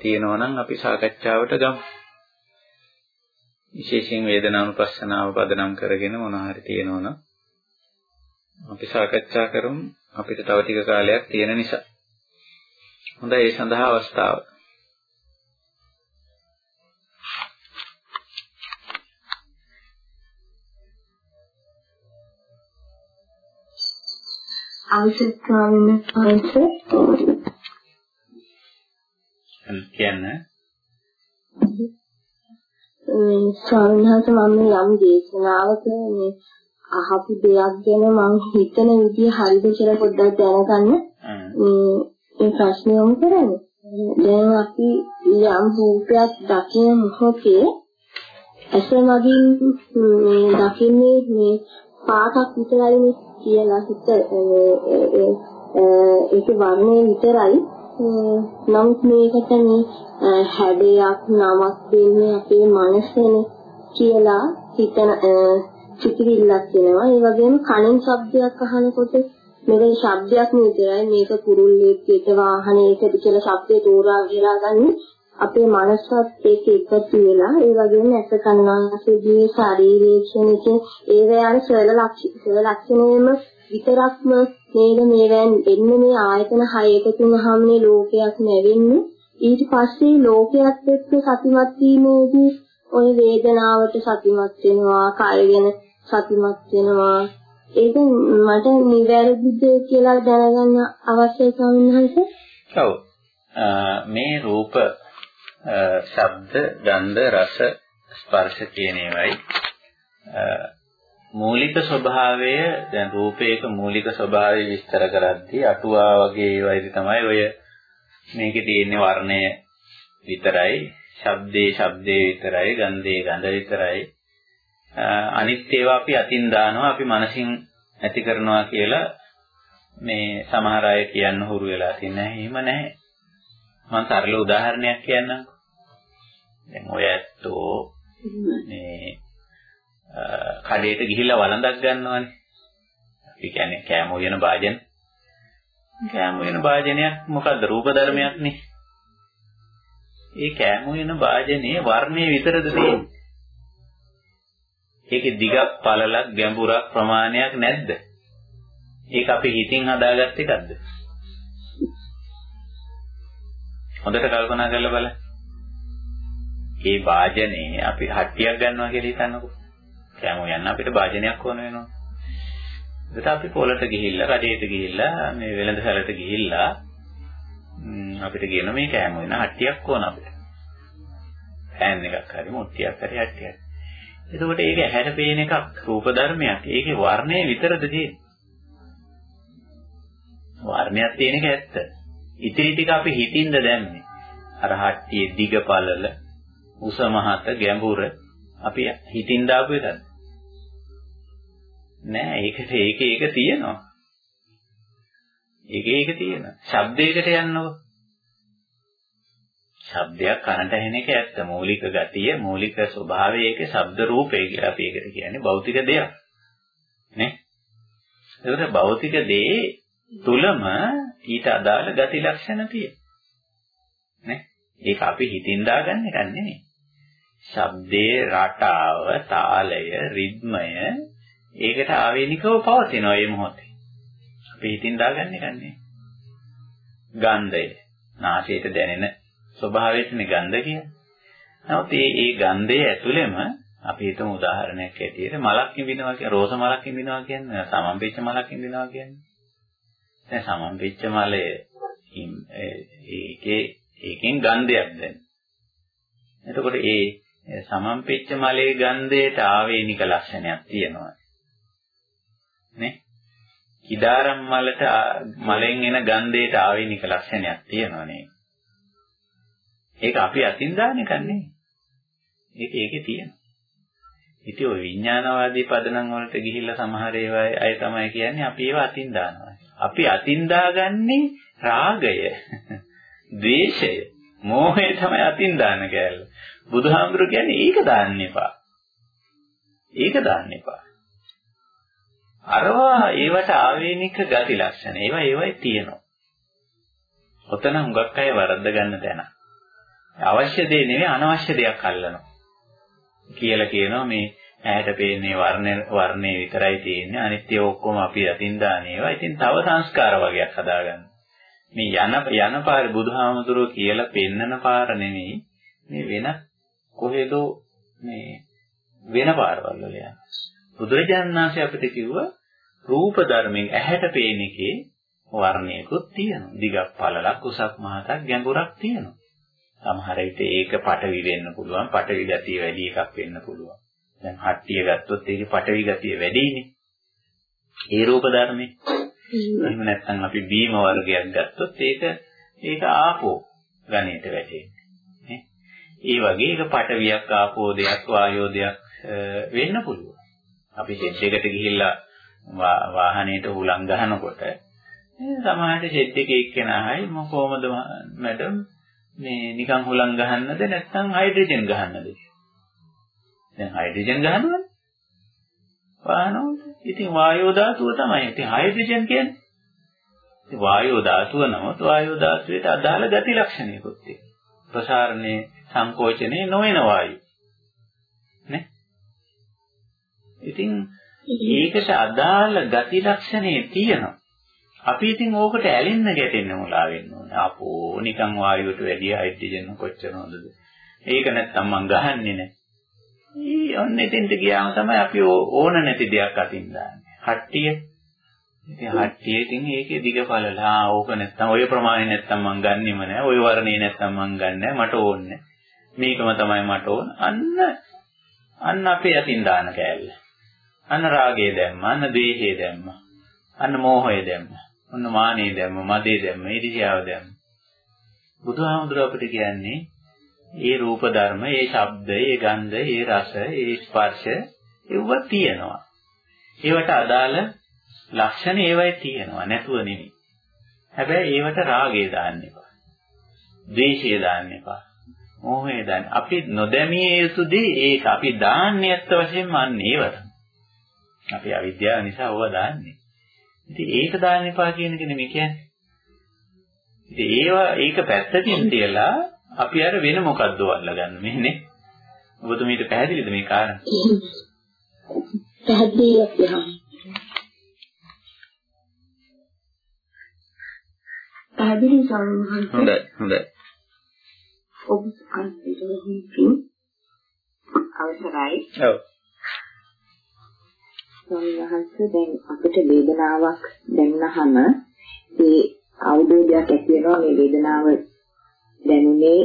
තියෙනවා නම් අපි සාකච්ඡාවට ගමු. විශේෂයෙන් වේදනානුපස්සනාව පදනම් කරගෙන මොනවා හරි තියෙනවා නම් අපි සාකච්ඡා කරමු. අපිට තව ටික කාලයක් තියෙන නිසා. හොඳයි ඒ සඳහා අවස්ථාව. අවසර ස්වාමීන් වහන්සේ කියන්නේ? මේ ස්වාමීන් වහන්සේ මම යම් දේශනාවක මේ අහපු දෙයක් ගැන මම හිතන විදිය හරිද කියලා පොඩ්ඩක් දැනගන්න. මේ ප්‍රශ්නේ යොමු කරන්නේ. දැන් අපි යම් රූපයක් දකින මොහොතේ ඇස මගින් දකින්නේ මේ පාටක් විතරයි කියලා හිත ඒක වර්ණය විතරයි. නමුත් මේකට මේ හැඩයක් නමක් දෙන්නේ අපේ මනසනේ කියලා හිතන චිතිවිල්ලක් වෙනවා ඒ වගේම කනින් ශබ්දයක් අහනකොට මේක ශබ්දයක් නෙවෙයි මේක කුරුල්ලෙක් පිට වාහනයකට කියලා ශබ්දේ තෝරා ගෙලා ගන්න අපේ මනසත් ඒක එකතු වෙලා ඒ වගේම ඇස කන්නාසේදී ශාරීරික ක්ෂණික ඒ වයාන සරල ලක්ෂණයෙන්ම විතරක්ම මේක මේවෙන් එන්නේ මේ ආයතන හය එකතු වුනහම මේ ලෝකයක් නැවෙන්නේ ඊට පස්සේ ලෝකයක් එක්ක සතිමත් වීමේදී ওই වේදනාවට සතිමත් වෙනවා කායගෙන සතිමත් වෙනවා ඒක මට නිවැරදිද කියලා දැනගන්න අවශ්‍යයි ස්වාමීන් වහන්සේ. ඔව්. මේ රූප ශබ්ද, ගන්ධ, රස, ස්පර්ශ කියන ඒවායි මූලික ස්වභාවය දැන් රූපයක මූලික ස්වභාවය විස්තර කරද්දී අටුවා වගේ ඒවායිදි තමයි ඔය මේකේ තියෙන වර්ණය විතරයි, ශබ්දේ ශබ්දේ විතරයි, ගන්ධේ ගඳ විතරයි. අනිත් ඒවා අපි අතින් දානවා අපි මනසින් ඇති කරනවා කියලා මේ සමහර අය කියන්න හුරු වෙලා තියෙන එහෙම නැහැ. මම සරල උදාහරණයක් කියන්නම්කෝ. දැන් ඔය ඇත්තෝ මේ කඩේට ගිහිල්ලා වළඳක් ගන්නවනේ. අපි කියන්නේ කෑම උයන භාජන. කෑම උයන භාජනයක් මොකද්ද රූප ධර්මයක් නේ. ඒ කෑම උයන භාජනයේ වර්ණයේ විතරද තියෙන්නේ. ඒකේ දිගක් පළලක් ගැඹුරක් ප්‍රමාණයක් නැද්ද? ඒක අපි හිතින් හදාගත්ත එකක්ද? හොඳට කල්පනා කරලා බලන්න. ඒ වාජනේ අපි හට්ටියක් ගන්නවා කියලා හිතන්නකෝ. කෑම යන්න අපිට වාජනයක් ඕන වෙනවා. ඒකට අපි පොලට ගිහිල්ලා, කඩේට ගිහිල්ලා, මේ වෙළඳ සැලට ගිහිල්ලා අපිට කියන මේ කෑම වෙන හට්ටියක් ඕන අපිට. පෑන් එකක් හරි, මුට්ටියක් හරි හට්ටියක්. එතකොට ඒක ඇහැට පේන එකක් රූප ධර්මයක්. ඒකේ වර්ණය විතරද තියෙන්නේ. වර්ණයක් තියෙන එක ඇත්ත. ඉතිරි ටික අපි හිතින්ද දැම්මේ. අර හට්ටියේ දිග පළල උස මහත ගැඹුර අපි හිතින් දාපු එකද? නෑ ඒකට ඒක ඒක තියෙනවා. ඒක ඒක තියෙනවා. ශබ්දයකට යන්නකො. ශබ්දයක් කනට ඇහෙන එක ඇත්ත. මූලික ගතිය, මූලික ස්වභාවය ඒකේ ශබ්ද රූපය කියලා අපි ඒකට කියන්නේ භෞතික දෙයක්. නේ? ඒකට භෞතික දේ තුලම ඊට අදාළ ගති ලක්ෂණ තියෙනවා. නේ? ඒක අපි හිතින් දාගන්න එකක් නෙමෙයි. ශබ්දයේ රටාව, තාලය, රිද්මය ඒකට ආවේනිකව පවතිනවා මේ මොහොතේ. අපි හිතින් දාගන්න එකක් නෙමෙයි. ගන්ධය, නාසයට දැනෙන ස්වභාවයටනේ ගන්ධ කියන්නේ. නමුත් මේ මේ ගන්ධය ඇතුළෙම අපි හිතමු උදාහරණයක් ඇටියට මලක් ඉඹිනවා කියන රෝස මලක් ඉඹිනවා කියන්නේ සමම්පෙච්ච මලක් ඉඹිනවා කියන්නේ. දැන් සමම්පෙච්ච මලේ ඒකේ ඒකෙන් ගන්ධයක් දැනෙන. එතකොට ඒ සමම්පෙච්ච මලේ ගන්ධයට ආවේනික ලක්ෂණයක් තියෙනවා. නේ? කිදාරම් මලට මලෙන් එන ගන්ධයට ආවේනික ලක්ෂණයක් තියෙනවා නේ. ඒක අපි අතින් දාන එකක් නෙවෙයි. ඒක ඒකේ තියෙනවා. ඉතින් ওই විඥානවාදී පදනම් වලට ගිහිල්ලා සමහර ඒවා අය තමයි කියන්නේ අපි ඒවා අතින් දානවා. අපි අතින් දාගන්නේ රාගය, ද්වේෂය, මෝහය තමයි අතින් දාන කෑල්ල. බුදුහාමුදුරු කියන්නේ ඒක දාන්න එපා. ඒක දාන්න එපා. අරවා ඒවට ආවේනික ගති ලක්ෂණ. ඒවා ඒවයි තියෙනවා. ඔතන හුඟක් අය වරද්ද ගන්න තැන. අවශ්‍ය දේ නෙවෙයි අනවශ්‍ය දෙයක් අල්ලනවා. කියලා කියනවා මේ ඇහැට පේන්නේ වර්ණ වර්ණේ විතරයි තියෙන්නේ අනිත් ඒවා ඔක්කොම අපි අතින් දාන ඒවා. ඉතින් තව සංස්කාර වගේක් හදාගන්න. මේ යන යන පාරේ බුදුහාමුදුරුවෝ කියලා පෙන්නන පාර නෙමෙයි මේ වෙන කොහෙදෝ මේ වෙන පාරවල් වල යන. බුදුරජාණන් වහන්සේ අපිට කිව්වා රූප ධර්මයෙන් ඇහැට පේන එකේ වර්ණයකුත් තියෙනවා. දිගක් පළලක් උසක් මහතක් ගැඹුරක් තියෙනවා. සමහර විට ඒක පටවි වෙන්න පුළුවන්. පටවි ගතිය වැඩි එකක් වෙන්න පුළුවන්. දැන් හට්ටිය ගත්තොත් ඒකේ පටවි ගතිය වැඩිනේ. ඒ රූප ධර්මේ. එහෙම නැත්නම් අපි බීම වර්ගයක් ගත්තොත් ඒක ඒක ආපෝ ගණයට වැටෙන්නේ. ඒ වගේ ඒක පටවියක් ආපෝ දෙයක් වායෝ දෙයක් වෙන්න පුළුවන්. අපි ෂෙඩ් එකට ගිහිල්ලා වාහනේට හුලං ගහනකොට සමහරට ෂෙඩ් එකේ එක්කෙනායි මම කොහමද මැඩම් මේ නිකන් හුලං ගහන්නද නැත්නම් හයිඩ්‍රජන් ගහන්නද? දැන් හයිඩ්‍රජන් ගහනවනේ. වාහනවලට. ඉතින් වායෝ ධාතුව තමයි. ඉතින් හයිඩ්‍රජන් කියන්නේ. ඉතින් වායෝ ධාතුව නමුත් වායෝ ධාතුවට අදාළ ගති ලක්ෂණයකුත් තියෙනවා. ප්‍රසාරණේ සංකෝචනේ නොවන වායු. නේ? ඉතින් ඒකට අදාළ ගති ලක්ෂණේ තියෙනවා. අපි ඉතින් ඕකට ඇලෙන්න ගැටෙන්න මුලා වෙන්න ඕනේ. අපෝ නිකන් වායුවට වැඩිය හයිඩ්‍රජන් කොච්චර හොඳද? ඒක නැත්තම් මං ගහන්නේ නැහැ. ඊ ඔන්න එතෙන්ට ගියාම තමයි අපි ඕන නැති දෙයක් අතින් දාන්නේ. හට්ටිය. ඉතින් හට්ටිය ඉතින් ඒකේ දිග පළලා ඕක නැත්තම් ඔය ප්‍රමාණය නැත්තම් මං ගන්නෙම නැහැ. ඔය වර්ණේ නැත්තම් මං ගන්නෑ. මට ඕනේ මේකම තමයි මට ඕන. අන්න අන්න අපේ අතින් දාන කෑල්ල. අන්න රාගය දැම්ම, අන්න ද්වේෂය දැම්ම, අන්න මෝහය දැම්ම. ඔන්න මානෙ දැම්ම, මදේ දැම්ම, ඉරිසියාව දැම්ම. බුදුහාමුදුර අපිට කියන්නේ ඒ රූප ධර්ම, ඒ ශබ්ද, ඒ ගන්ධ, ඒ රස, ඒ ස්පර්ශ ඒව තියෙනවා. ඒවට අදාළ ලක්ෂණ ඒවයි තියෙනවා නැතුව නෙමෙයි. හැබැයි ඒවට රාගය දාන්න එපා. ද්වේෂය දාන්න එපා. මෝහය දාන්න. අපි නොදැමිය යුතු දේ ඒක අපි දාන්නේ ඇත්ත වශයෙන්ම අන්න ඒවට. අපි අවිද්‍යාව නිසා ඕවා දාන්නේ. ඉතින් ඒක දාන්න එපා කියන එක නෙමෙයි කියන්නේ. ඉතින් ඒවා ඒක පැත්තකින් තියලා අපි අර වෙන මොකද්ද අල්ලගන්න මෙන්නේ. ඔබතුමීට පැහැදිලිද මේ කාරණා? පැහැදිලියක් යහම. පැහැදිලි සම්මහන්ස. හොඳයි හොඳයි. ඔබ අන්තිමට අවසරයි. ඔව්. සම්හස්ස දැන් අපිට වේදනාවක් දැනුණාම ඒ අවබෝධයක් ඇති වෙනවා මේ වේදනාව දැනුනේ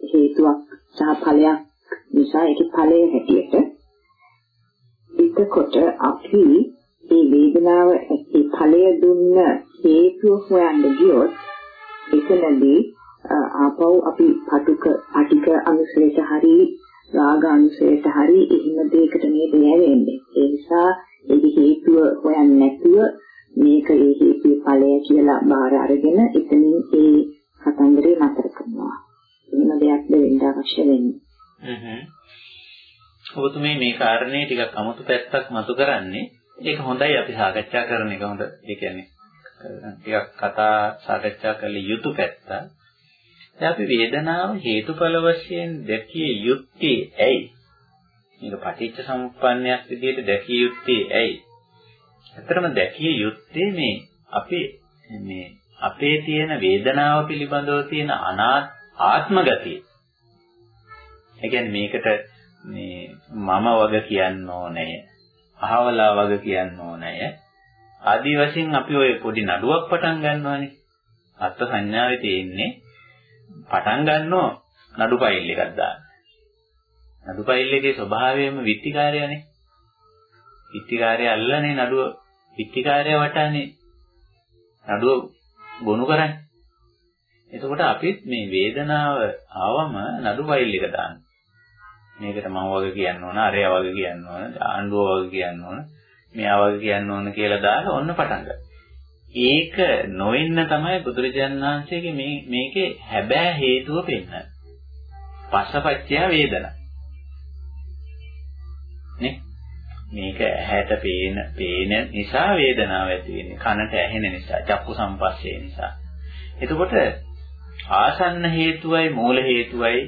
හේතුවක් සහ ඵලයක් නිසා ඒකේ ඵලය හැටියට එතකොට අපි මේ වේදනාව ඒ ඵලය දුන්න හේතුව හොයන්න ගියොත් එතනදී ආපහු අපි පටුක අටික අනුසයට හරි රාග අනුසයට හරි එහෙම දෙයකට නේද යවෙන්නේ. ඒ නිසා ඒක හේතුව හොයන්නේ නැතුව මේක ඒ හේතුවේ ඵලය කියලා බාර අරගෙන එතනින් ඒ කතන්දරේ නතර කරනවා. එහෙම දෙයක් දෙන්න අවශ්‍ය වෙන්නේ. හ්ම්. ඔබතුමී මේ කාරණේ ටිකක් අමුතු පැත්තක් මතු කරන්නේ. ඒක හොඳයි අපි සාකච්ඡා කරන එක හොඳ. ඒ කියන්නේ ටිකක් කතා සාකච්ඡා කළ යුතු පැත්ත. දැන් අපි වේදනාව හේතුඵල වශයෙන් දැකිය යුත්තේ ඇයි? මේක පටිච්ච සමුප්පන්නයක් විදිහට දැකිය යුත්තේ ඇයි? ඇත්තටම දැකිය යුත්තේ මේ අපේ මේ අපේ තියෙන වේදනාව පිළිබඳව තියෙන අනාත් ආත්ම ගතිය. ඒ කියන්නේ මේකට මේ මම වග කියන්න ඕනේ. අහවලා වග කියන්න ඕනේ. ආදි වශයෙන් අපි ওই පොඩි නඩුවක් පටන් ගන්නවානේ. අත්ත් සංඥාවේ තියෙන්නේ පටන් ගන්නෝ නඩු ෆයිල් එකක් දාන්න. නඩු ෆයිල් එකේ ස්වභාවයම විත්තිකාරයනේ. විත්තිකාරය අල්ලන්නේ නඩුව විත්තිකාරය වටන්නේ නඩුව ගොනු කරන්නේ. එතකොට අපිත් මේ වේදනාව ආවම නඩු ෆයිල් එක දාන්න. මේකට මම වගේ කියන්න ඕන, අරයා වගේ කියන්න ඕන, ආණ්ඩුව වගේ කියන්න ඕන, මෙයා වගේ කියන්න ඕන කියලා දාලා ඔන්න පටන් ගන්න. ඒක නොවෙන්න තමයි බුදුරජාණන් වහන්සේගේ මේ මේකේ හැබෑ හේතුව පෙන්වන්නේ. පස්සපච්චය වේදනා. නේ? මේක ඇහැට පේන පේන නිසා වේදනාව ඇති වෙන්නේ. කනට ඇහෙන නිසා, චක්කු සම්පස්සේ නිසා. එතකොට ආසන්න හේතුවයි මූල හේතුවයි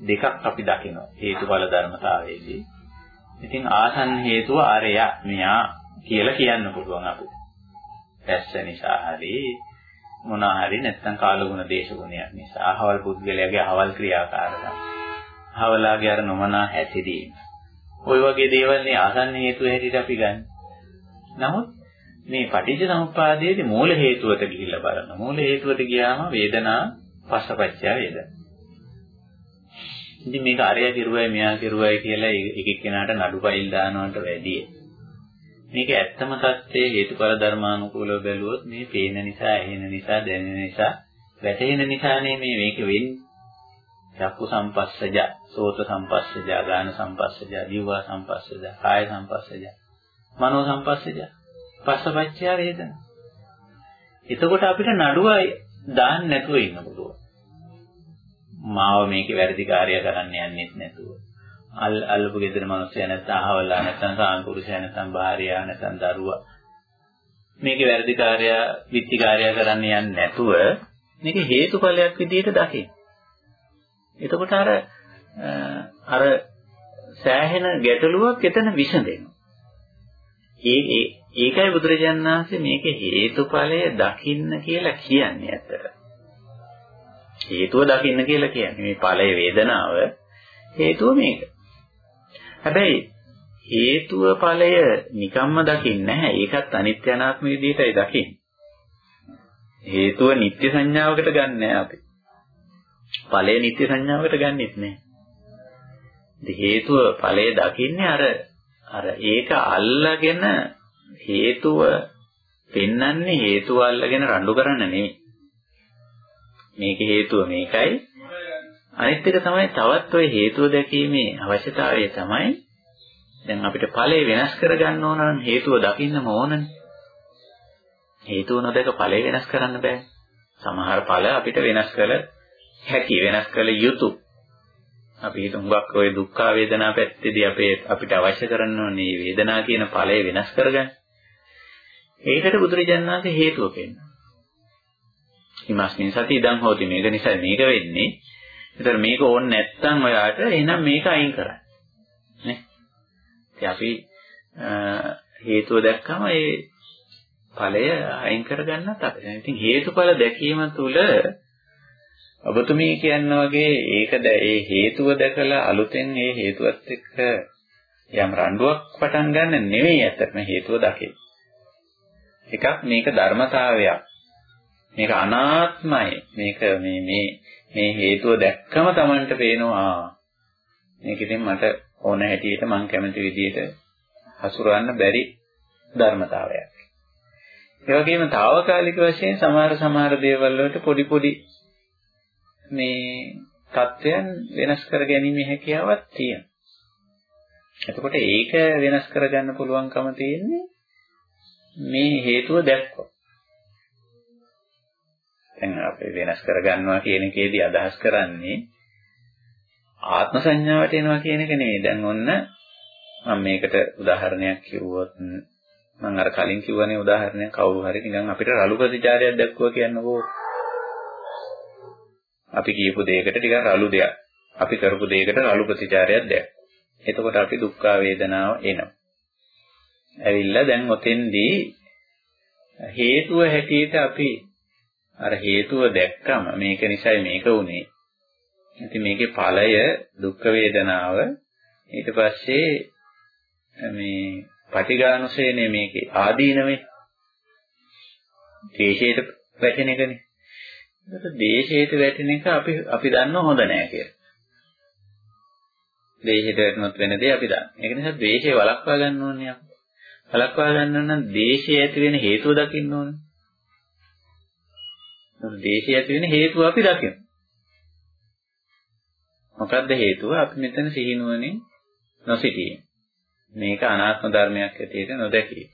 දෙකක් අපි දකිනවා. හේතුඵල ධර්මතාවයේදී. ඉතින් ආසන්න හේතුව ආරය මෙයා කියලා කියන්න පුළුවන් අපිට. ඇස්ස නිසා හරි මොනවා හරි නැත්නම් කාලගුණ දේශගුණයක් නිසා අහවල් පුද්ගලයාගේ අහවල් ක්‍රියාකාරකම්. අහවලාගේ අර නොමනා හැසිරීම. ওই වගේ දේවල් නේ ආසන්න හේතු හැටියට අපි ගන්න. නමුත් මේ පටිච්ච සමුප්පාදයේදී මූල හේතුවට ගිහිල්ලා බලන්න. මූල හේතුවට ගියාම වේදනා පස්සපච්චය වේදනා. ඉතින් මේක අරය කිරුවයි මෙයා කිරුවයි කියලා එක එක්කෙනාට නඩු පයිල් දානවට වැඩිය. මේක ඇත්තම தත්ත්වයේ හේතුඵල ධර්මානුකූලව බැලුවොත් මේ පේන නිසා, ඇහෙන නිසා, දැනෙන නිසා, වැටෙන නිසානේ මේ මේක වෙන්නේ. චක්කු සම්පස්සජ, සෝත සම්පස්සජ, ගාන සම්පස්සජ, දිව්වා සම්පස්සජ, කාය සම්පස්සජ, මනෝ සම්පස්සජ, පස්සපච්චය වේදනා. එතකොට අපිට නඩුවයි දාන්න නැතුව ඉන්න පුළුවන්. මාව මේකේ වැරදි කාර්යය කරන්න යන්නෙත් නැතුව. අල් අල්ලපු ගෙදර මිනිස්සයා නැත්නම් අහවලා නැත්නම් සාන්පුරුෂයා නැත්නම් භාර්යාව නැත්නම් දරුවා මේකේ වැරදි කාර්යය විත්ති කාර්යය කරන්න යන්නේ නැතුව මේක හේතුඵලයක් විදිහට දකින්න. එතකොට අර අර සෑහෙන ගැටලුවක් එතන විසඳෙනවා. ඒ ඒ ඒකයි බුදුරජාණන් වහන්සේ මේක හේතුඵලය දකින්න කියලා කියන්නේ ඇත්තට. හේතුව දකින්න කියලා කියන්නේ මේ ඵලයේ වේදනාව හේතුව මේක. හැබැයි හේතුව ඵලය නිකම්ම දකින්නේ නැහැ. ඒකත් අනිත්‍ය අනාත්ම විදිහටයි දකින්නේ. හේතුව නිත්‍ය සංඥාවකට ගන්නෑ අපි. ඵලය නිත්‍ය සංඥාවකට ගන්නෙත් නැහැ. හේතුව ඵලය දකින්නේ අර අර ඒක අල්ලගෙන හේතුව පෙන්වන්නේ හේතුව අල්ලගෙන රණ්ඩු කරන්න නෙමෙයි. මේක හේතුව මේකයි. අනිත් එක තමයි තවත් ওই හේතුව දැකීමේ අවශ්‍යතාවය තමයි දැන් අපිට ඵලය වෙනස් කරගන්න ඕන නම් හේතුව දකින්නම ඕනනේ. හේතුව නොදක ඵලය වෙනස් කරන්න බෑ. සමහර ඵල අපිට වෙනස් කළ හැකි වෙනස් කළ යුතුය. අපි හිතමුගක් ওই දුක්ඛ වේදනා පැත්තේදී අපේ අපිට අවශ්‍ය කරන්නේ මේ වේදනා කියන ඵලය වෙනස් කරගන්න. ඒකට බුදුරජාණන් වහන්සේ හේතුව පෙන්නනවා. හිමස්මින් සති ඉදන් හොති මේක නිසා මේක වෙන්නේ. ඒතර මේක ඕනේ නැත්තම් ඔයාට එහෙනම් මේක අයින් කරන්න. නේ? ඉතින් අපි හේතුව දැක්කම ඒ ඵලය අයින් කරගන්නත් අපිට. ඉතින් හේතුඵල දැකීම තුළ ඔබතුමී කියන වගේ ඒක ඒ හේතුව දැකලා අලුතෙන් ඒ හේතුවත් එක්ක යම් රණ්ඩුවක් පටන් ගන්න නෙවෙයි ඇත්තටම හේතුව දකින්න. එකක් මේක ධර්මතාවයක්. මේක අනාත්මයි. මේක මේ මේ මේ හේතුව දැක්කම Tamanට පේනවා. මේක ඉතින් මට ඕන හැටියට මං කැමති විදිහට හසුරවන්න බැරි ධර්මතාවයක්. ඒ වගේම తాවකාලික වශයෙන් සමහර සමහර දේවල් වලට පොඩි පොඩි මේ தත්වයන් වෙනස් කර ගැනීමේ හැකියාවක් තියෙනවා. එතකොට ඒක වෙනස් කරගන්න පුළුවන්කම තියෙන්නේ මේ හේතුව දැක්කොත්. දැන් අපි වෙනස් කරගන්නවා කියන එකේදී අදහස් කරන්නේ ආත්ම සංඥාවට එනවා කියන එක නෙවෙයි. දැන් ඔන්න මම මේකට උදාහරණයක් කිව්වොත් මම අර කලින් කිව්වනේ උදාහරණයක් කවුරු හරි නිකන් අපිට රළු ප්‍රතිචාරයක් දක්වුවා කියන්නකෝ. අපි කියපු දෙයකට ටිකක් රළු දෙයක්. අපි කරපු දෙයකට රළු ප්‍රතිචාරයක් දෙයක්. එතකොට අපි දුක්ඛ වේදනාව එනවා. ඇවිල්ලා දැන් ඔතෙන්දී හේතුව හැටියට අපි අර හේතුව දැක්කම මේක නිසායි මේක වුනේ. ඉතින් මේකේ ඵලය දුක්ඛ වේදනාව ඊට පස්සේ මේ පටිඝානුසේනේ මේකේ ආදීනවේ දේශයට වැටෙන එකනේ. ඒකට දේශයට වැටෙන එක අපි අපි දන්නව හොඳ නෑ කියලා. දේශයට වැටුනොත් වෙන දේ අපි දන්නවා. ඒක නිසා ද්වේෂය වළක්වා ගන්න ඕනේ අපි. වළක්වා ගන්න නම් දේශය ඇති වෙන හේතුව දකින්න ඕනේ. දේශය ඇති වෙන හේතුව අපි දකිමු. මොකද්ද හේතුව? අපි මෙතන සිහිනුවණින් නොසිටීම. මේක අනාත්ම ධර්මයක් ඇටියට නොදැකී.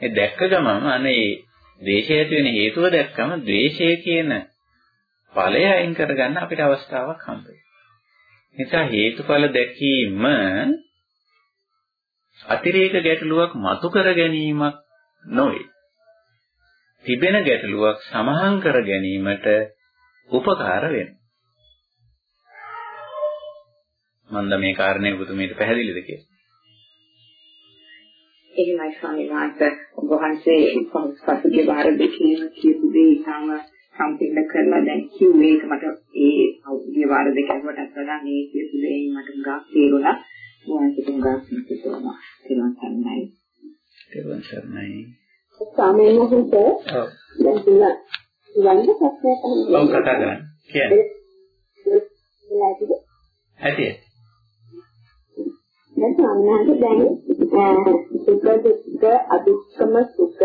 ඒ දැක්ක ගමන් අනේ ද්වේෂය ඇති වෙන හේතුව දැක්කම ද්වේෂය කියන ඵලය අයින් කරගන්න අපිට අවස්ථාවක් හම්බ නිසා හේතුඵල දැකීම අතිරේක ගැටලුවක් මතු කර ගැනීමක් නොවේ. තිබෙන ගැටලුවක් සමහන් කර ගැනීමට උපකාර වෙනවා. මන්ද මේ කාරණේ ඔබතුමීට පැහැදිලිද කියලා? එහෙමයි ස්වාමීන් වහන්සේ ඔබ වහන්සේ පසුගිය වාර දෙකේම කියපු දේ ඉතාම සම්පූර්ණ කරලා දැන් කිව්වේ ඒක මට ඒ අවුගිය වාර දෙකකටත් වඩා මේ කියපු දේ මට ගාක් තේරුණා. වහන්සේට ගාක් තේරුණා. තේරුම් ගන්නයි. තේරුම් ගන්නයි. ස්වාමීන් වහන්සේ. දැන් තුන වන්ද සත්‍යයක් ඔව් කතා කරන්න. කියන්නේ. ඇතියි. දැන් සාමාන්‍යයෙන් දැන් සුඛ දුක්ඛ අදුක්ඛම සුඛ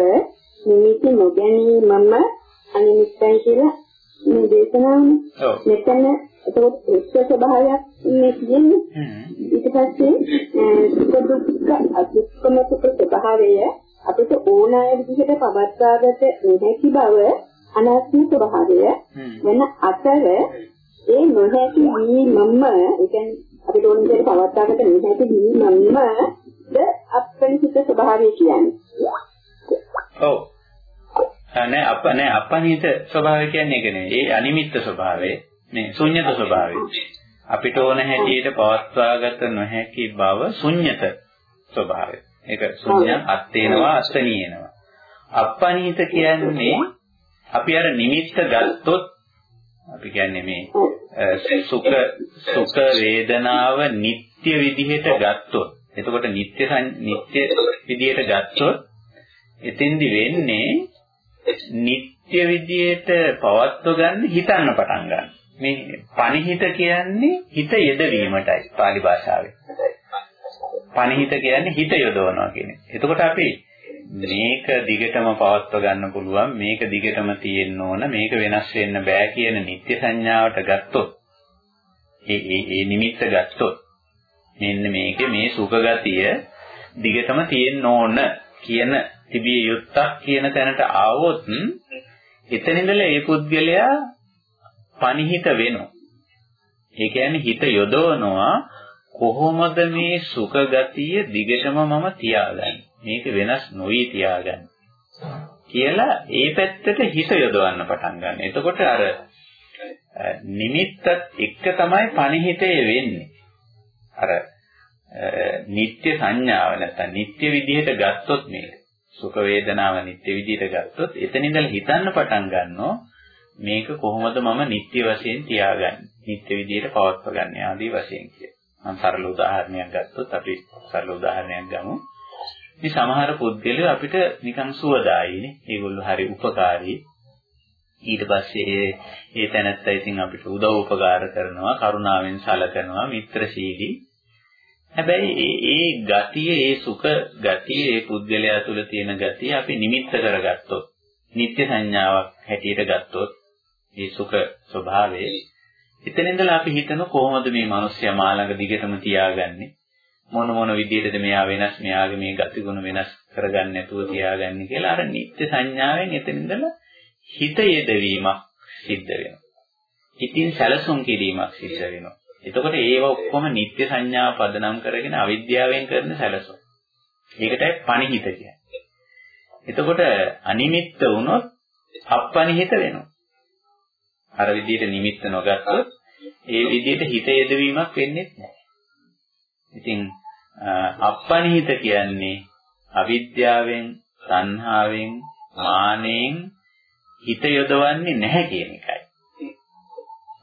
නිමිති නොගැනීමම අනිමිත්තයි කියලා මේ දේශනාවනේ. මෙතන එතකොට එක්ක ස්වභාවයක් මේ කියන්නේ. ඊට පස්සේ සුඛ දුක්ඛ අදුක්ඛම සුඛ ස්වභාවය අපිට ඕන විදිහට පවත්වාගත නොහැකි බව අනාත්ම ස්වභාවය වෙන අතර ඒ නොහැකි වීමම ඒ කියන්නේ අපිට ඕන විදිහට පවත්වාගත නොහැකි වීමම ද අපනිහිත ස්වභාවය කියන්නේ. ඔව්. නෑ අප නෑ අපනිහිත ස්වභාවය කියන්නේ ඒක නෙවෙයි. ඒ අනිමිත්ත ස්වභාවය. මේ ශුන්්‍යත ස්වභාවය. අපිට ඕන හැටියට පවත්වාගත නොහැකි බව ශුන්්‍යත ස්වභාවය. ඒක ශුන්‍ය අත්තේනවා අෂ්ටනීයනවා. අප්පනීත කියන්නේ අපි අර නිමිත්ත ගත්තොත් අපි කියන්නේ මේ සුඛ සුඛ වේදනාව නিত্য විදිහට ගත්තොත් එතකොට නিত্য නিত্য විදිහට ගත්තොත් එතෙන්දි වෙන්නේ නিত্য විදිහට පවත්ව ගන්න හිතන්න පටන් ගන්න. මේ පණිහිත කියන්නේ හිත යෙදවීමටයි pāli භාෂාවෙන්. පණිහිත කියන්නේ හිත යොදවනවා කියන්නේ. එතකොට අපි මේක දිගටම පවත්ව ගන්න පුළුවන් මේක දිගටම තියෙන්න ඕන මේක වෙනස් වෙන්න බෑ කියන නිත්‍ය සංඥාවට ගත්තොත් ඒ ඒ ඒ නිමිත්ත ගත්තොත් මෙන්න මේකේ මේ සුඛ ගතිය දිගටම තියෙන්න ඕන කියන තිබිය යුත්තක් කියන තැනට ආවොත් එතන ඉඳලා ඒ පුද්ගලයා පනිහිත වෙනවා. ඒ කියන්නේ හිත යොදවනවා කොහොමද මේ සුඛ ගතිය දිගටම මම තියාගන්නේ? මේක වෙනස් නොවි තියාගන්නේ. කියලා ඒ පැත්තට හිත යොදවන්න පටන් ගන්න. එතකොට අර නිමිත්තත් එක්ක තමයි පණිහිතය වෙන්නේ. අර නিত্য සංඥාව නැත්නම් නিত্য විදිහට ගත්තොත් මේක සුඛ වේදනාව නিত্য විදිහට ගත්තොත් එතන ඉඳලා හිතන්න පටන් ගන්නවා මේක කොහොමද මම නিত্য වශයෙන් තියාගන්නේ නিত্য විදිහට පවත්වා ගන්න ආදී වශයෙන් කිය. මම සරල උදාහරණයක් ගත්තොත් අපි සරල උදාහරණයක් ගමු. මේ සමහර පුද්ගලයෝ අපිට නිකන් සුවදායිනේ. ඒගොල්ලෝ හරි උපකාරී. ඊට පස්සේ ඒ ඒ තැනත්තා ඉතින් අපිට උදව් උපකාර කරනවා, කරුණාවෙන් සලකනවා, මිත්‍රශීලී. හැබැයි ඒ ඒ ගතිය, ඒ සුඛ ගතිය, ඒ පුද්ගලයා තුළ තියෙන ගතිය අපි නිමිත්ත කරගත්තොත්, නිත්‍ය සංඥාවක් හැටියට ගත්තොත්, ඒ සුඛ ස්වභාවය එතන ඉඳලා අපි හිතන කොහොමද මේ මිනිස්සයා මා ළඟ දිගටම තියාගන්නේ මොන මොන විදිහටද මෙයා වෙනස් මෙයාගේ මේ ගතිගුණ වෙනස් කරගන්න නැතුව තියාගන්නේ කියලා අර නිත්‍ය සංඥාවෙන් එතන ඉඳලා හිත යෙදවීමක් සිද්ධ වෙනවා. ඉතින් සැලසුම් කිරීමක් සිද්ධ වෙනවා. එතකොට ඒව ඔක්කොම නිත්‍ය සංඥාව පදනම් කරගෙන අවිද්‍යාවෙන් කරන සැලසුම්. ඒකටයි පණිහිත කියන්නේ. එතකොට අනිමිත්ත වුණොත් අප්පනිහිත වෙනවා. අර විදිහට නිමිත්ත නොගත්තොත් ඒ විදිහට හිත යෙදවීමක් වෙන්නේ නැහැ. ඉතින් අප්පනිහිත කියන්නේ අවිද්‍යාවෙන්, සංහාවෙන්, මානෙන් හිත යොදවන්නේ නැහැ කියන එකයි.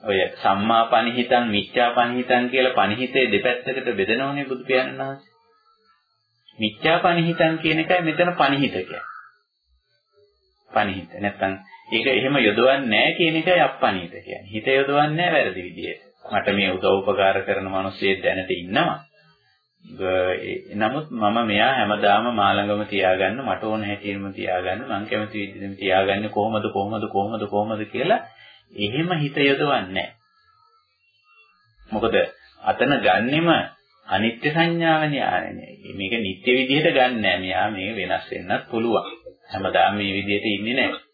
ඔය සම්මා පනිහිතං මිච්ඡා පනිහිතං කියලා පනිහිතේ දෙපැත්තකට බෙදනෝනේ බුදු පියාණන් වහන්සේ. මිච්ඡා පනිහිතං කියන එකයි මෙතන පනිහිත කියන්නේ. පනිහිත නැත්තම් ඒක එහෙම යොදවන්නේ නැහැ කියන එකයි අප්පනිහිත කියන්නේ. හිත යොදවන්නේ නැහැ වැරදි විදියට. මට මේ උදව් උපකාර කරන මිනිස්සෙක් දැනට ඉන්නවා. නමුත් මම මෙයා හැමදාම මාළඟම තියාගන්න මට ඕන හැටියෙම තියාගන්න මං කැමති විදිහටම තියාගන්නේ කොහොමද කොහොමද කොහොමද කොහොමද කියලා එහෙම හිත යොදවන්නේ මොකද අතන ගන්නෙම අනිත්‍ය සංඥාවනේ මේක නිත්‍ය විදිහට ගන්න නෑ මෙයා මේ වෙනස් වෙන්නත් පුළුවන් හැමදාම මේ විදිහට ඉන්නේ නෑ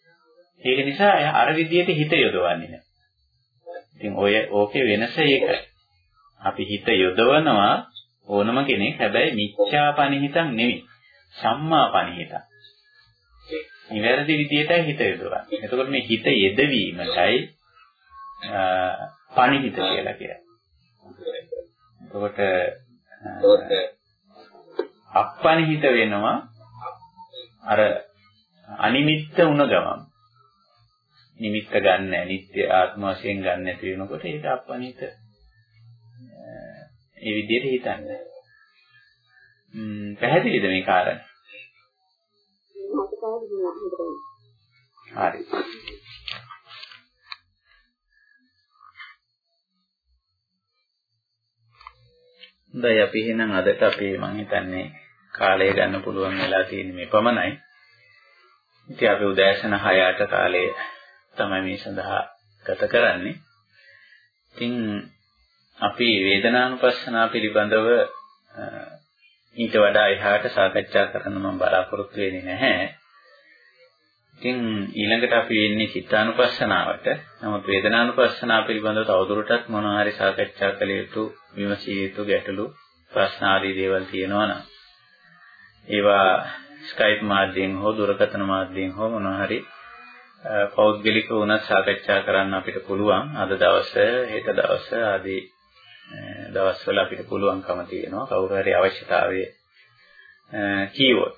ඒක නිසා අර විදිහට හිත යොදවන්නේ නෑ ඉතින් ඔය ඕකේ වෙනස ඒකයි අපි හිත යොදවනවා ඕනම කෙනෙක් හැබැයි මිච්ඡා පනිහිතක් නෙමෙයි. සම්මා පනිහිතක්. නිවැරදි විදියටයි හිත යොදවන්නේ. එතකොට මේ හිත යෙදවීමයි පනිහිත කියලා කියන්නේ. එතකොට අපපනිහිත වෙනවා අර අනිමිත්ත වුණ ගමන්. නිමිත්ත ගන්න නිත්‍ය ආත්ම වශයෙන් ගන්න නැති වෙනකොට ඒක අපපනිහිත ඒ විදිහට හිතන්න. ම්ම් පැහැදිලිද මේ කාරණේ? හරි. දැන් අපි එහෙනම් අදට අපි මම හිතන්නේ කාලය ගන්න පුළුවන් වෙලා තියෙන මේ පමණයි. ඉතින් අපි උදෑසන 6ට කාලය තමයි මේ සඳහා ගත කරන්නේ. ඉතින් අපි වේදනානුපස්සනා පිළිබඳව ඊට වඩා එහාට සාකච්ඡා කරන්න මම බලාපොරොත්තු වෙන්නේ නැහැ. ඉතින් ඊළඟට අපි වෙන්නේ චිත්තානුපස්සනාවට. නමුත් වේදනානුපස්සනා පිළිබඳව තවදුරටත් මොනවා හරි සාකච්ඡා කළ යුතු, විමසිය යුතු ගැටලු ප්‍රශ්න ආදී දේවල් තියෙනවා නම් ඒවා Skype මාධ්‍යයෙන් හෝ දුරකථන මාධ්‍යයෙන් හෝ මොනවා හරි පෞද්ගලිකව උනත් සාකච්ඡා කරන්න අපිට පුළුවන්. අද දවසේ, හෙට දවසේ ආදී දවස්වල අපිට පුළුවන්කම තියෙනවා කවුරු හරි අවශ්‍යතාවයේ කීවොත්.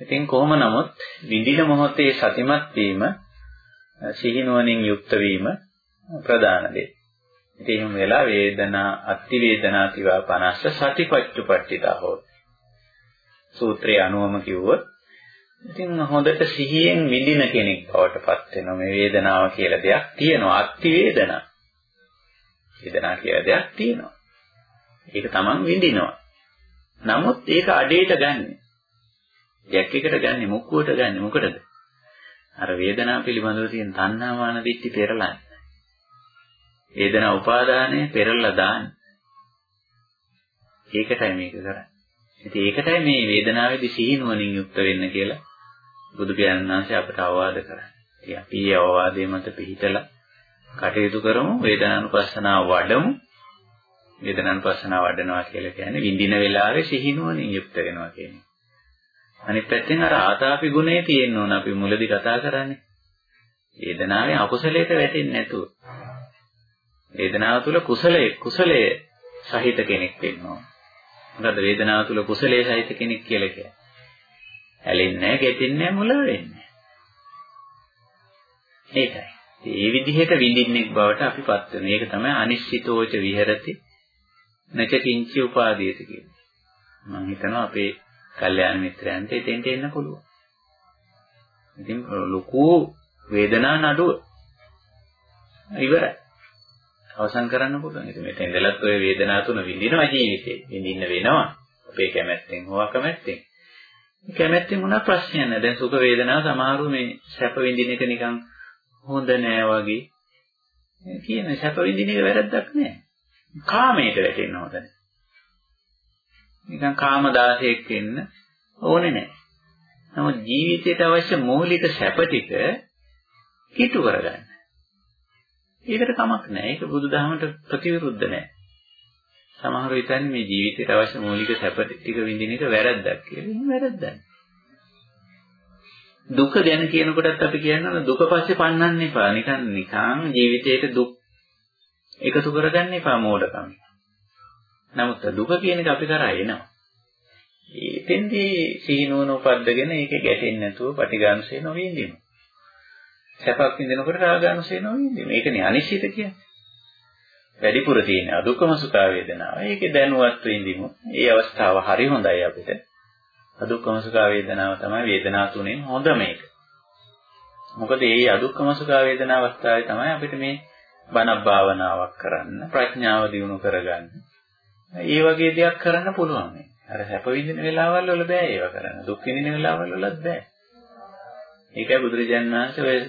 ඉතින් කොහොම නමුත් විඳින මොහොතේ සතිමත් වීම සිහිනුවණින් යුක්ත වීම ප්‍රධාන දේ. ඉතින් එහෙම වෙලා වේදනා අත්ති වේදනාතිවා 50 සතිපත්චුපට්ඨිතා හොත්. සූත්‍රයේ අනුවම කිව්වොත් ඉතින් හොඳට සිහියෙන් විඳින කෙනෙක් බවට පත් වෙනවා මේ වේදනාව කියලා දෙයක් තියෙනවා අත්ති වේදනා. වේදනාව කියලා දෙයක් තියෙනවා. ඒක තමන් විඳිනවා. නමුත් ඒක අඩේට ගන්නෙ. දෙයක් එකට ගන්නෙ මුක්කුවට ගන්නෙ මොකටද? අර වේදනාව පිළිබඳව තියෙන තණ්හාමාන දිට්ඨි පෙරලන්නේ. වේදනා උපාදානය පෙරලලා දාන්න. ඒකටයි මේක කරන්නේ. ඉතින් ඒකටයි මේ වේදනාවේදී සිහිනුවණින් යුක්ත වෙන්න කියලා බුදු පියාණන් වහන්සේ අපට අවවාද කරන්නේ. ඉතින් අපි ඒ අවවාදයේ මත පිළිතලා කටයුතු කරමු වේදනානුපස්සනාව වඩමු. වේදනානුපස්සනාව වඩනවා කියලා කියන්නේ විඳින වෙලාවේ සිහිනුවණින් යුක්ත වෙනවා කියන්නේ. අනිත් පැත්තෙන් අර ආතාපි ගුණය තියෙන්න ඕන අපි මුලදී කතා කරන්නේ. වේදනාවේ අකුසලයට වැටෙන්නේ නැතුව. වේදනාව තුළ කුසලයේ කුසලයේ සහිත කෙනෙක් වෙන්න ඕන. මොකද වේදනාව තුළ කුසලයේ සහිත කෙනෙක් කියලා කියන්නේ? ඇලෙන්නේ නැහැ, ගැටෙන්නේ නැහැ, මුල වෙන්නේ. ඒකයි. ඒ විදිහට විඳින්නෙක් බවට අපිපත් වෙනවා. ඒක තමයි අනිශ්චිතෝච විහෙරති නච කිංචි උපාදීයති කියන්නේ. මම හිතනවා අපේ කල්යාණ මිත්‍රයන්ට එතෙන්ට එන්න පුළුවන්. ඉතින් ලොකු වේදනා නඩුව ඉවරයි. අවසන් කරන්න පුළුවන්. ඉතින් මෙතෙන් ඉඳලත් ඔය වේදනාව තුන විඳිනවා ජීවිතේ. විඳින්න වෙනවා. අපේ කැමැත්තෙන් හෝ අකමැත්තෙන්. කැමැත්තෙන් වුණා ප්‍රශ්නයක් නෑ. දැන් සුඛ වේදනාව සමහරු මේ සැප විඳින එක නිකන් හොඳ නෑ වගේ කියන සැප විඳින එක වැරද්දක් නෑ. කාමයට වැටෙන්න හොඳ නෑ. නිකන් කාම දාසයක් වෙන්න ඕනේ නෑ. නමුත් ජීවිතයට අවශ්‍ය මූලික සැප ටික කිටු කරගන්න. ඒකට කමක් නෑ. ඒක බුදුදහමට ප්‍රතිවිරුද්ධ නෑ. සමහරව හිතන්නේ මේ ජීවිතයට අවශ්‍ය මූලික සැප ටික විඳින එක වැරද්දක් කියලා. එහෙම වැරද්දක්. දුක ගැන කියනකොටත් අපි කියනවා දුක පස්සේ පන්නන්න එපා. නිකන් නිකන් ජීවිතේට දුක් එකතු කරගන්න එපා මෝඩකම. නමුත් දුක කියන එක අපි කරා එනවා. ඒතෙන්දී සීනුවන උපද්දගෙන ඒකේ ගැටෙන්නේ නැතුව පටිඝානුසේ නොවින්දිනවා. සැපක් විඳිනකොට රාගානුසේ නොවින්දිනවා. ඒකනේ අනිශ්චිත කියන්නේ. වැඩිපුර තියෙන අදුක්කම සුඛ වේදනාව. ඒකේ දැනුවත් වෙඳිමු. ඒ අවස්ථාව හරි හොඳයි අපිට. අදුක්කම සුඛ වේදනාව තමයි වේදනා තුනෙන් හොඳ මේක. මොකද මේ අදුක්කම සුඛ වේදනා අවස්ථාවේ තමයි අපිට මේ බණ භාවනාවක් කරන්න ප්‍රඥාව දියුණු කරගන්න ඒ වගේ දෙයක් කරන්න පුළුවන්. අර සැප විඳින වෙලාවල් වල බෑ ඒව කරන්න. දුක් විඳින වෙලාවල් වලත් බෑ. ඒකයි බුදුරජාණන් වහන්සේ ඔය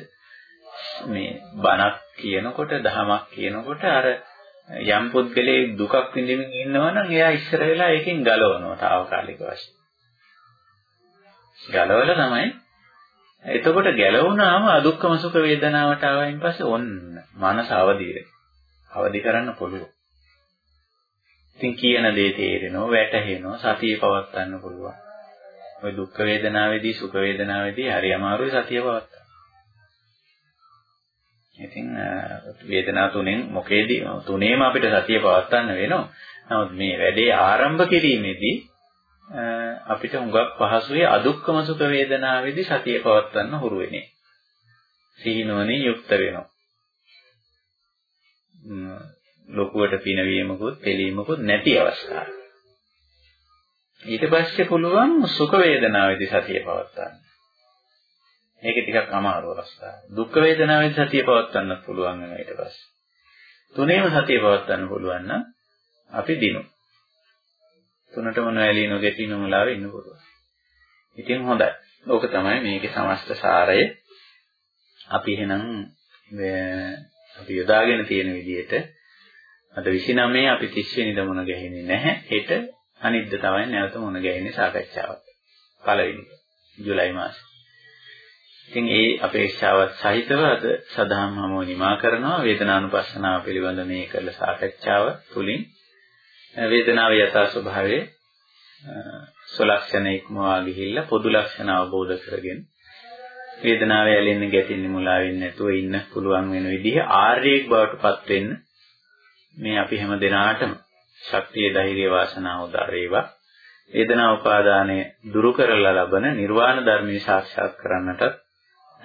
මේ බණක් කියනකොට දහමක් කියනකොට අර යම් පුද්ගලයෙක් දුකක් විඳින්න ඉන්නවා නම් එයා ඉස්සර වෙලා ඒකෙන් ගලවනවා తాවකාලික වශයෙන්. ගලවල තමයි එතකොට ගැලවුණාම අදුක්කම සුඛ වේදනාවට ආවයින් පස්සේ ඔන්න මනස අවදි අවදි කරන්න පුළුවන්. ඉතින් කියන දේ තේරෙනවා, වැටහෙනවා, සතිය පවත්වන්න පුළුවන්. ওই දුක් වේදනාවේදී සුඛ වේදනාවේදී හරි අමාරුයි සතිය පවත්වන්න. ඉතින් වේදනා තුනෙන් මොකේදී තුනේම අපිට සතිය පවත්වන්න වෙනවා. නමුත් මේ වැඩේ ආරම්භ කිරීමේදී අපිට හුඟක් පහසුවේ අදුක්කම සුඛ වේදනාවේදී සතිය පවත්වන්න හුරු වෙන්නේ. සීනුවණින් යුක්ත වෙනවා. ලොකුවට පිනවීමකුත් පිළීමකුත් නැති අවස්ථාව. ඊට පස්සේ පුළුවන් සුඛ වේදනාවේදී සතිය පවත්වන්න. මේක ටිකක් අමාරු අවස්ථාවක්. දුක් වේදනාවේදී සතිය පවත්වන්න පුළුවන් වෙනවා ඊට පස්සේ. තුනේම සතිය පවත්වන්න පුළුවන් නම් අපි දිනු. තුනටම නොඇලී නොගැටී නොමුලාව ඉන්න පුළුවන්. ඉතින් හොඳයි. ඕක තමයි මේකේ සමස්ත සාරය. අපි එහෙනම් අපි යොදාගෙන තියෙන විදිහට අද 29 අපි 30 වෙනිදා මුණ ගැහෙන්නේ නැහැ. හෙට අනිද්ද තමයි නැවත මුණ ගැහෙන්නේ සාකච්ඡාවට. පළවෙනි ජූලයි මාසේ. ඉතින් ඒ අපේක්ෂාවත් සහිතව අද සදාම් හමුව නිමා කරනවා. වේදනානුපස්සනාව පිළිබඳ මේ කළ සාකච්ඡාව තුළින් වේදනාවේ යථා ස්වභාවය සලක්ෂණ ඉක්මවා ගිහිල්ලා පොදු ලක්ෂණ අවබෝධ කරගෙන වේදනාව ඇලෙන්න ගැටෙන්න මුලා වෙන්නේ නැතුව ඉන්න පුළුවන් වෙන විදිහ ආර්යයෙක් බවට පත් වෙන්න මේ අපි හැම දිනාටම ශක්තිය ධෛර්ය වාසනාව උදා වේවා. වේදනා උපාදානය දුරු කරලා ලබන නිර්වාණ ධර්මයේ සාක්ෂාත් කරන්නට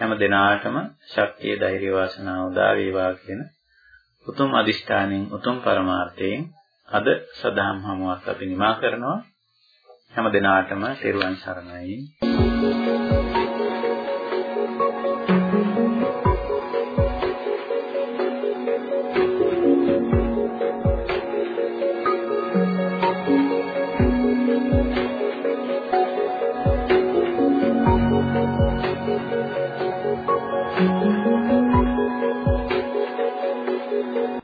හැම දිනාටම ශක්තිය ධෛර්ය වාසනාව උදා වේවා කියන උතුම් අදිෂ්ඨානෙන් උතුම් පරමාර්ථයෙන් අද සදාම් හමුවක් අපි නිමා කරනවා. හැම දිනාටම තෙරුවන් සරණයි.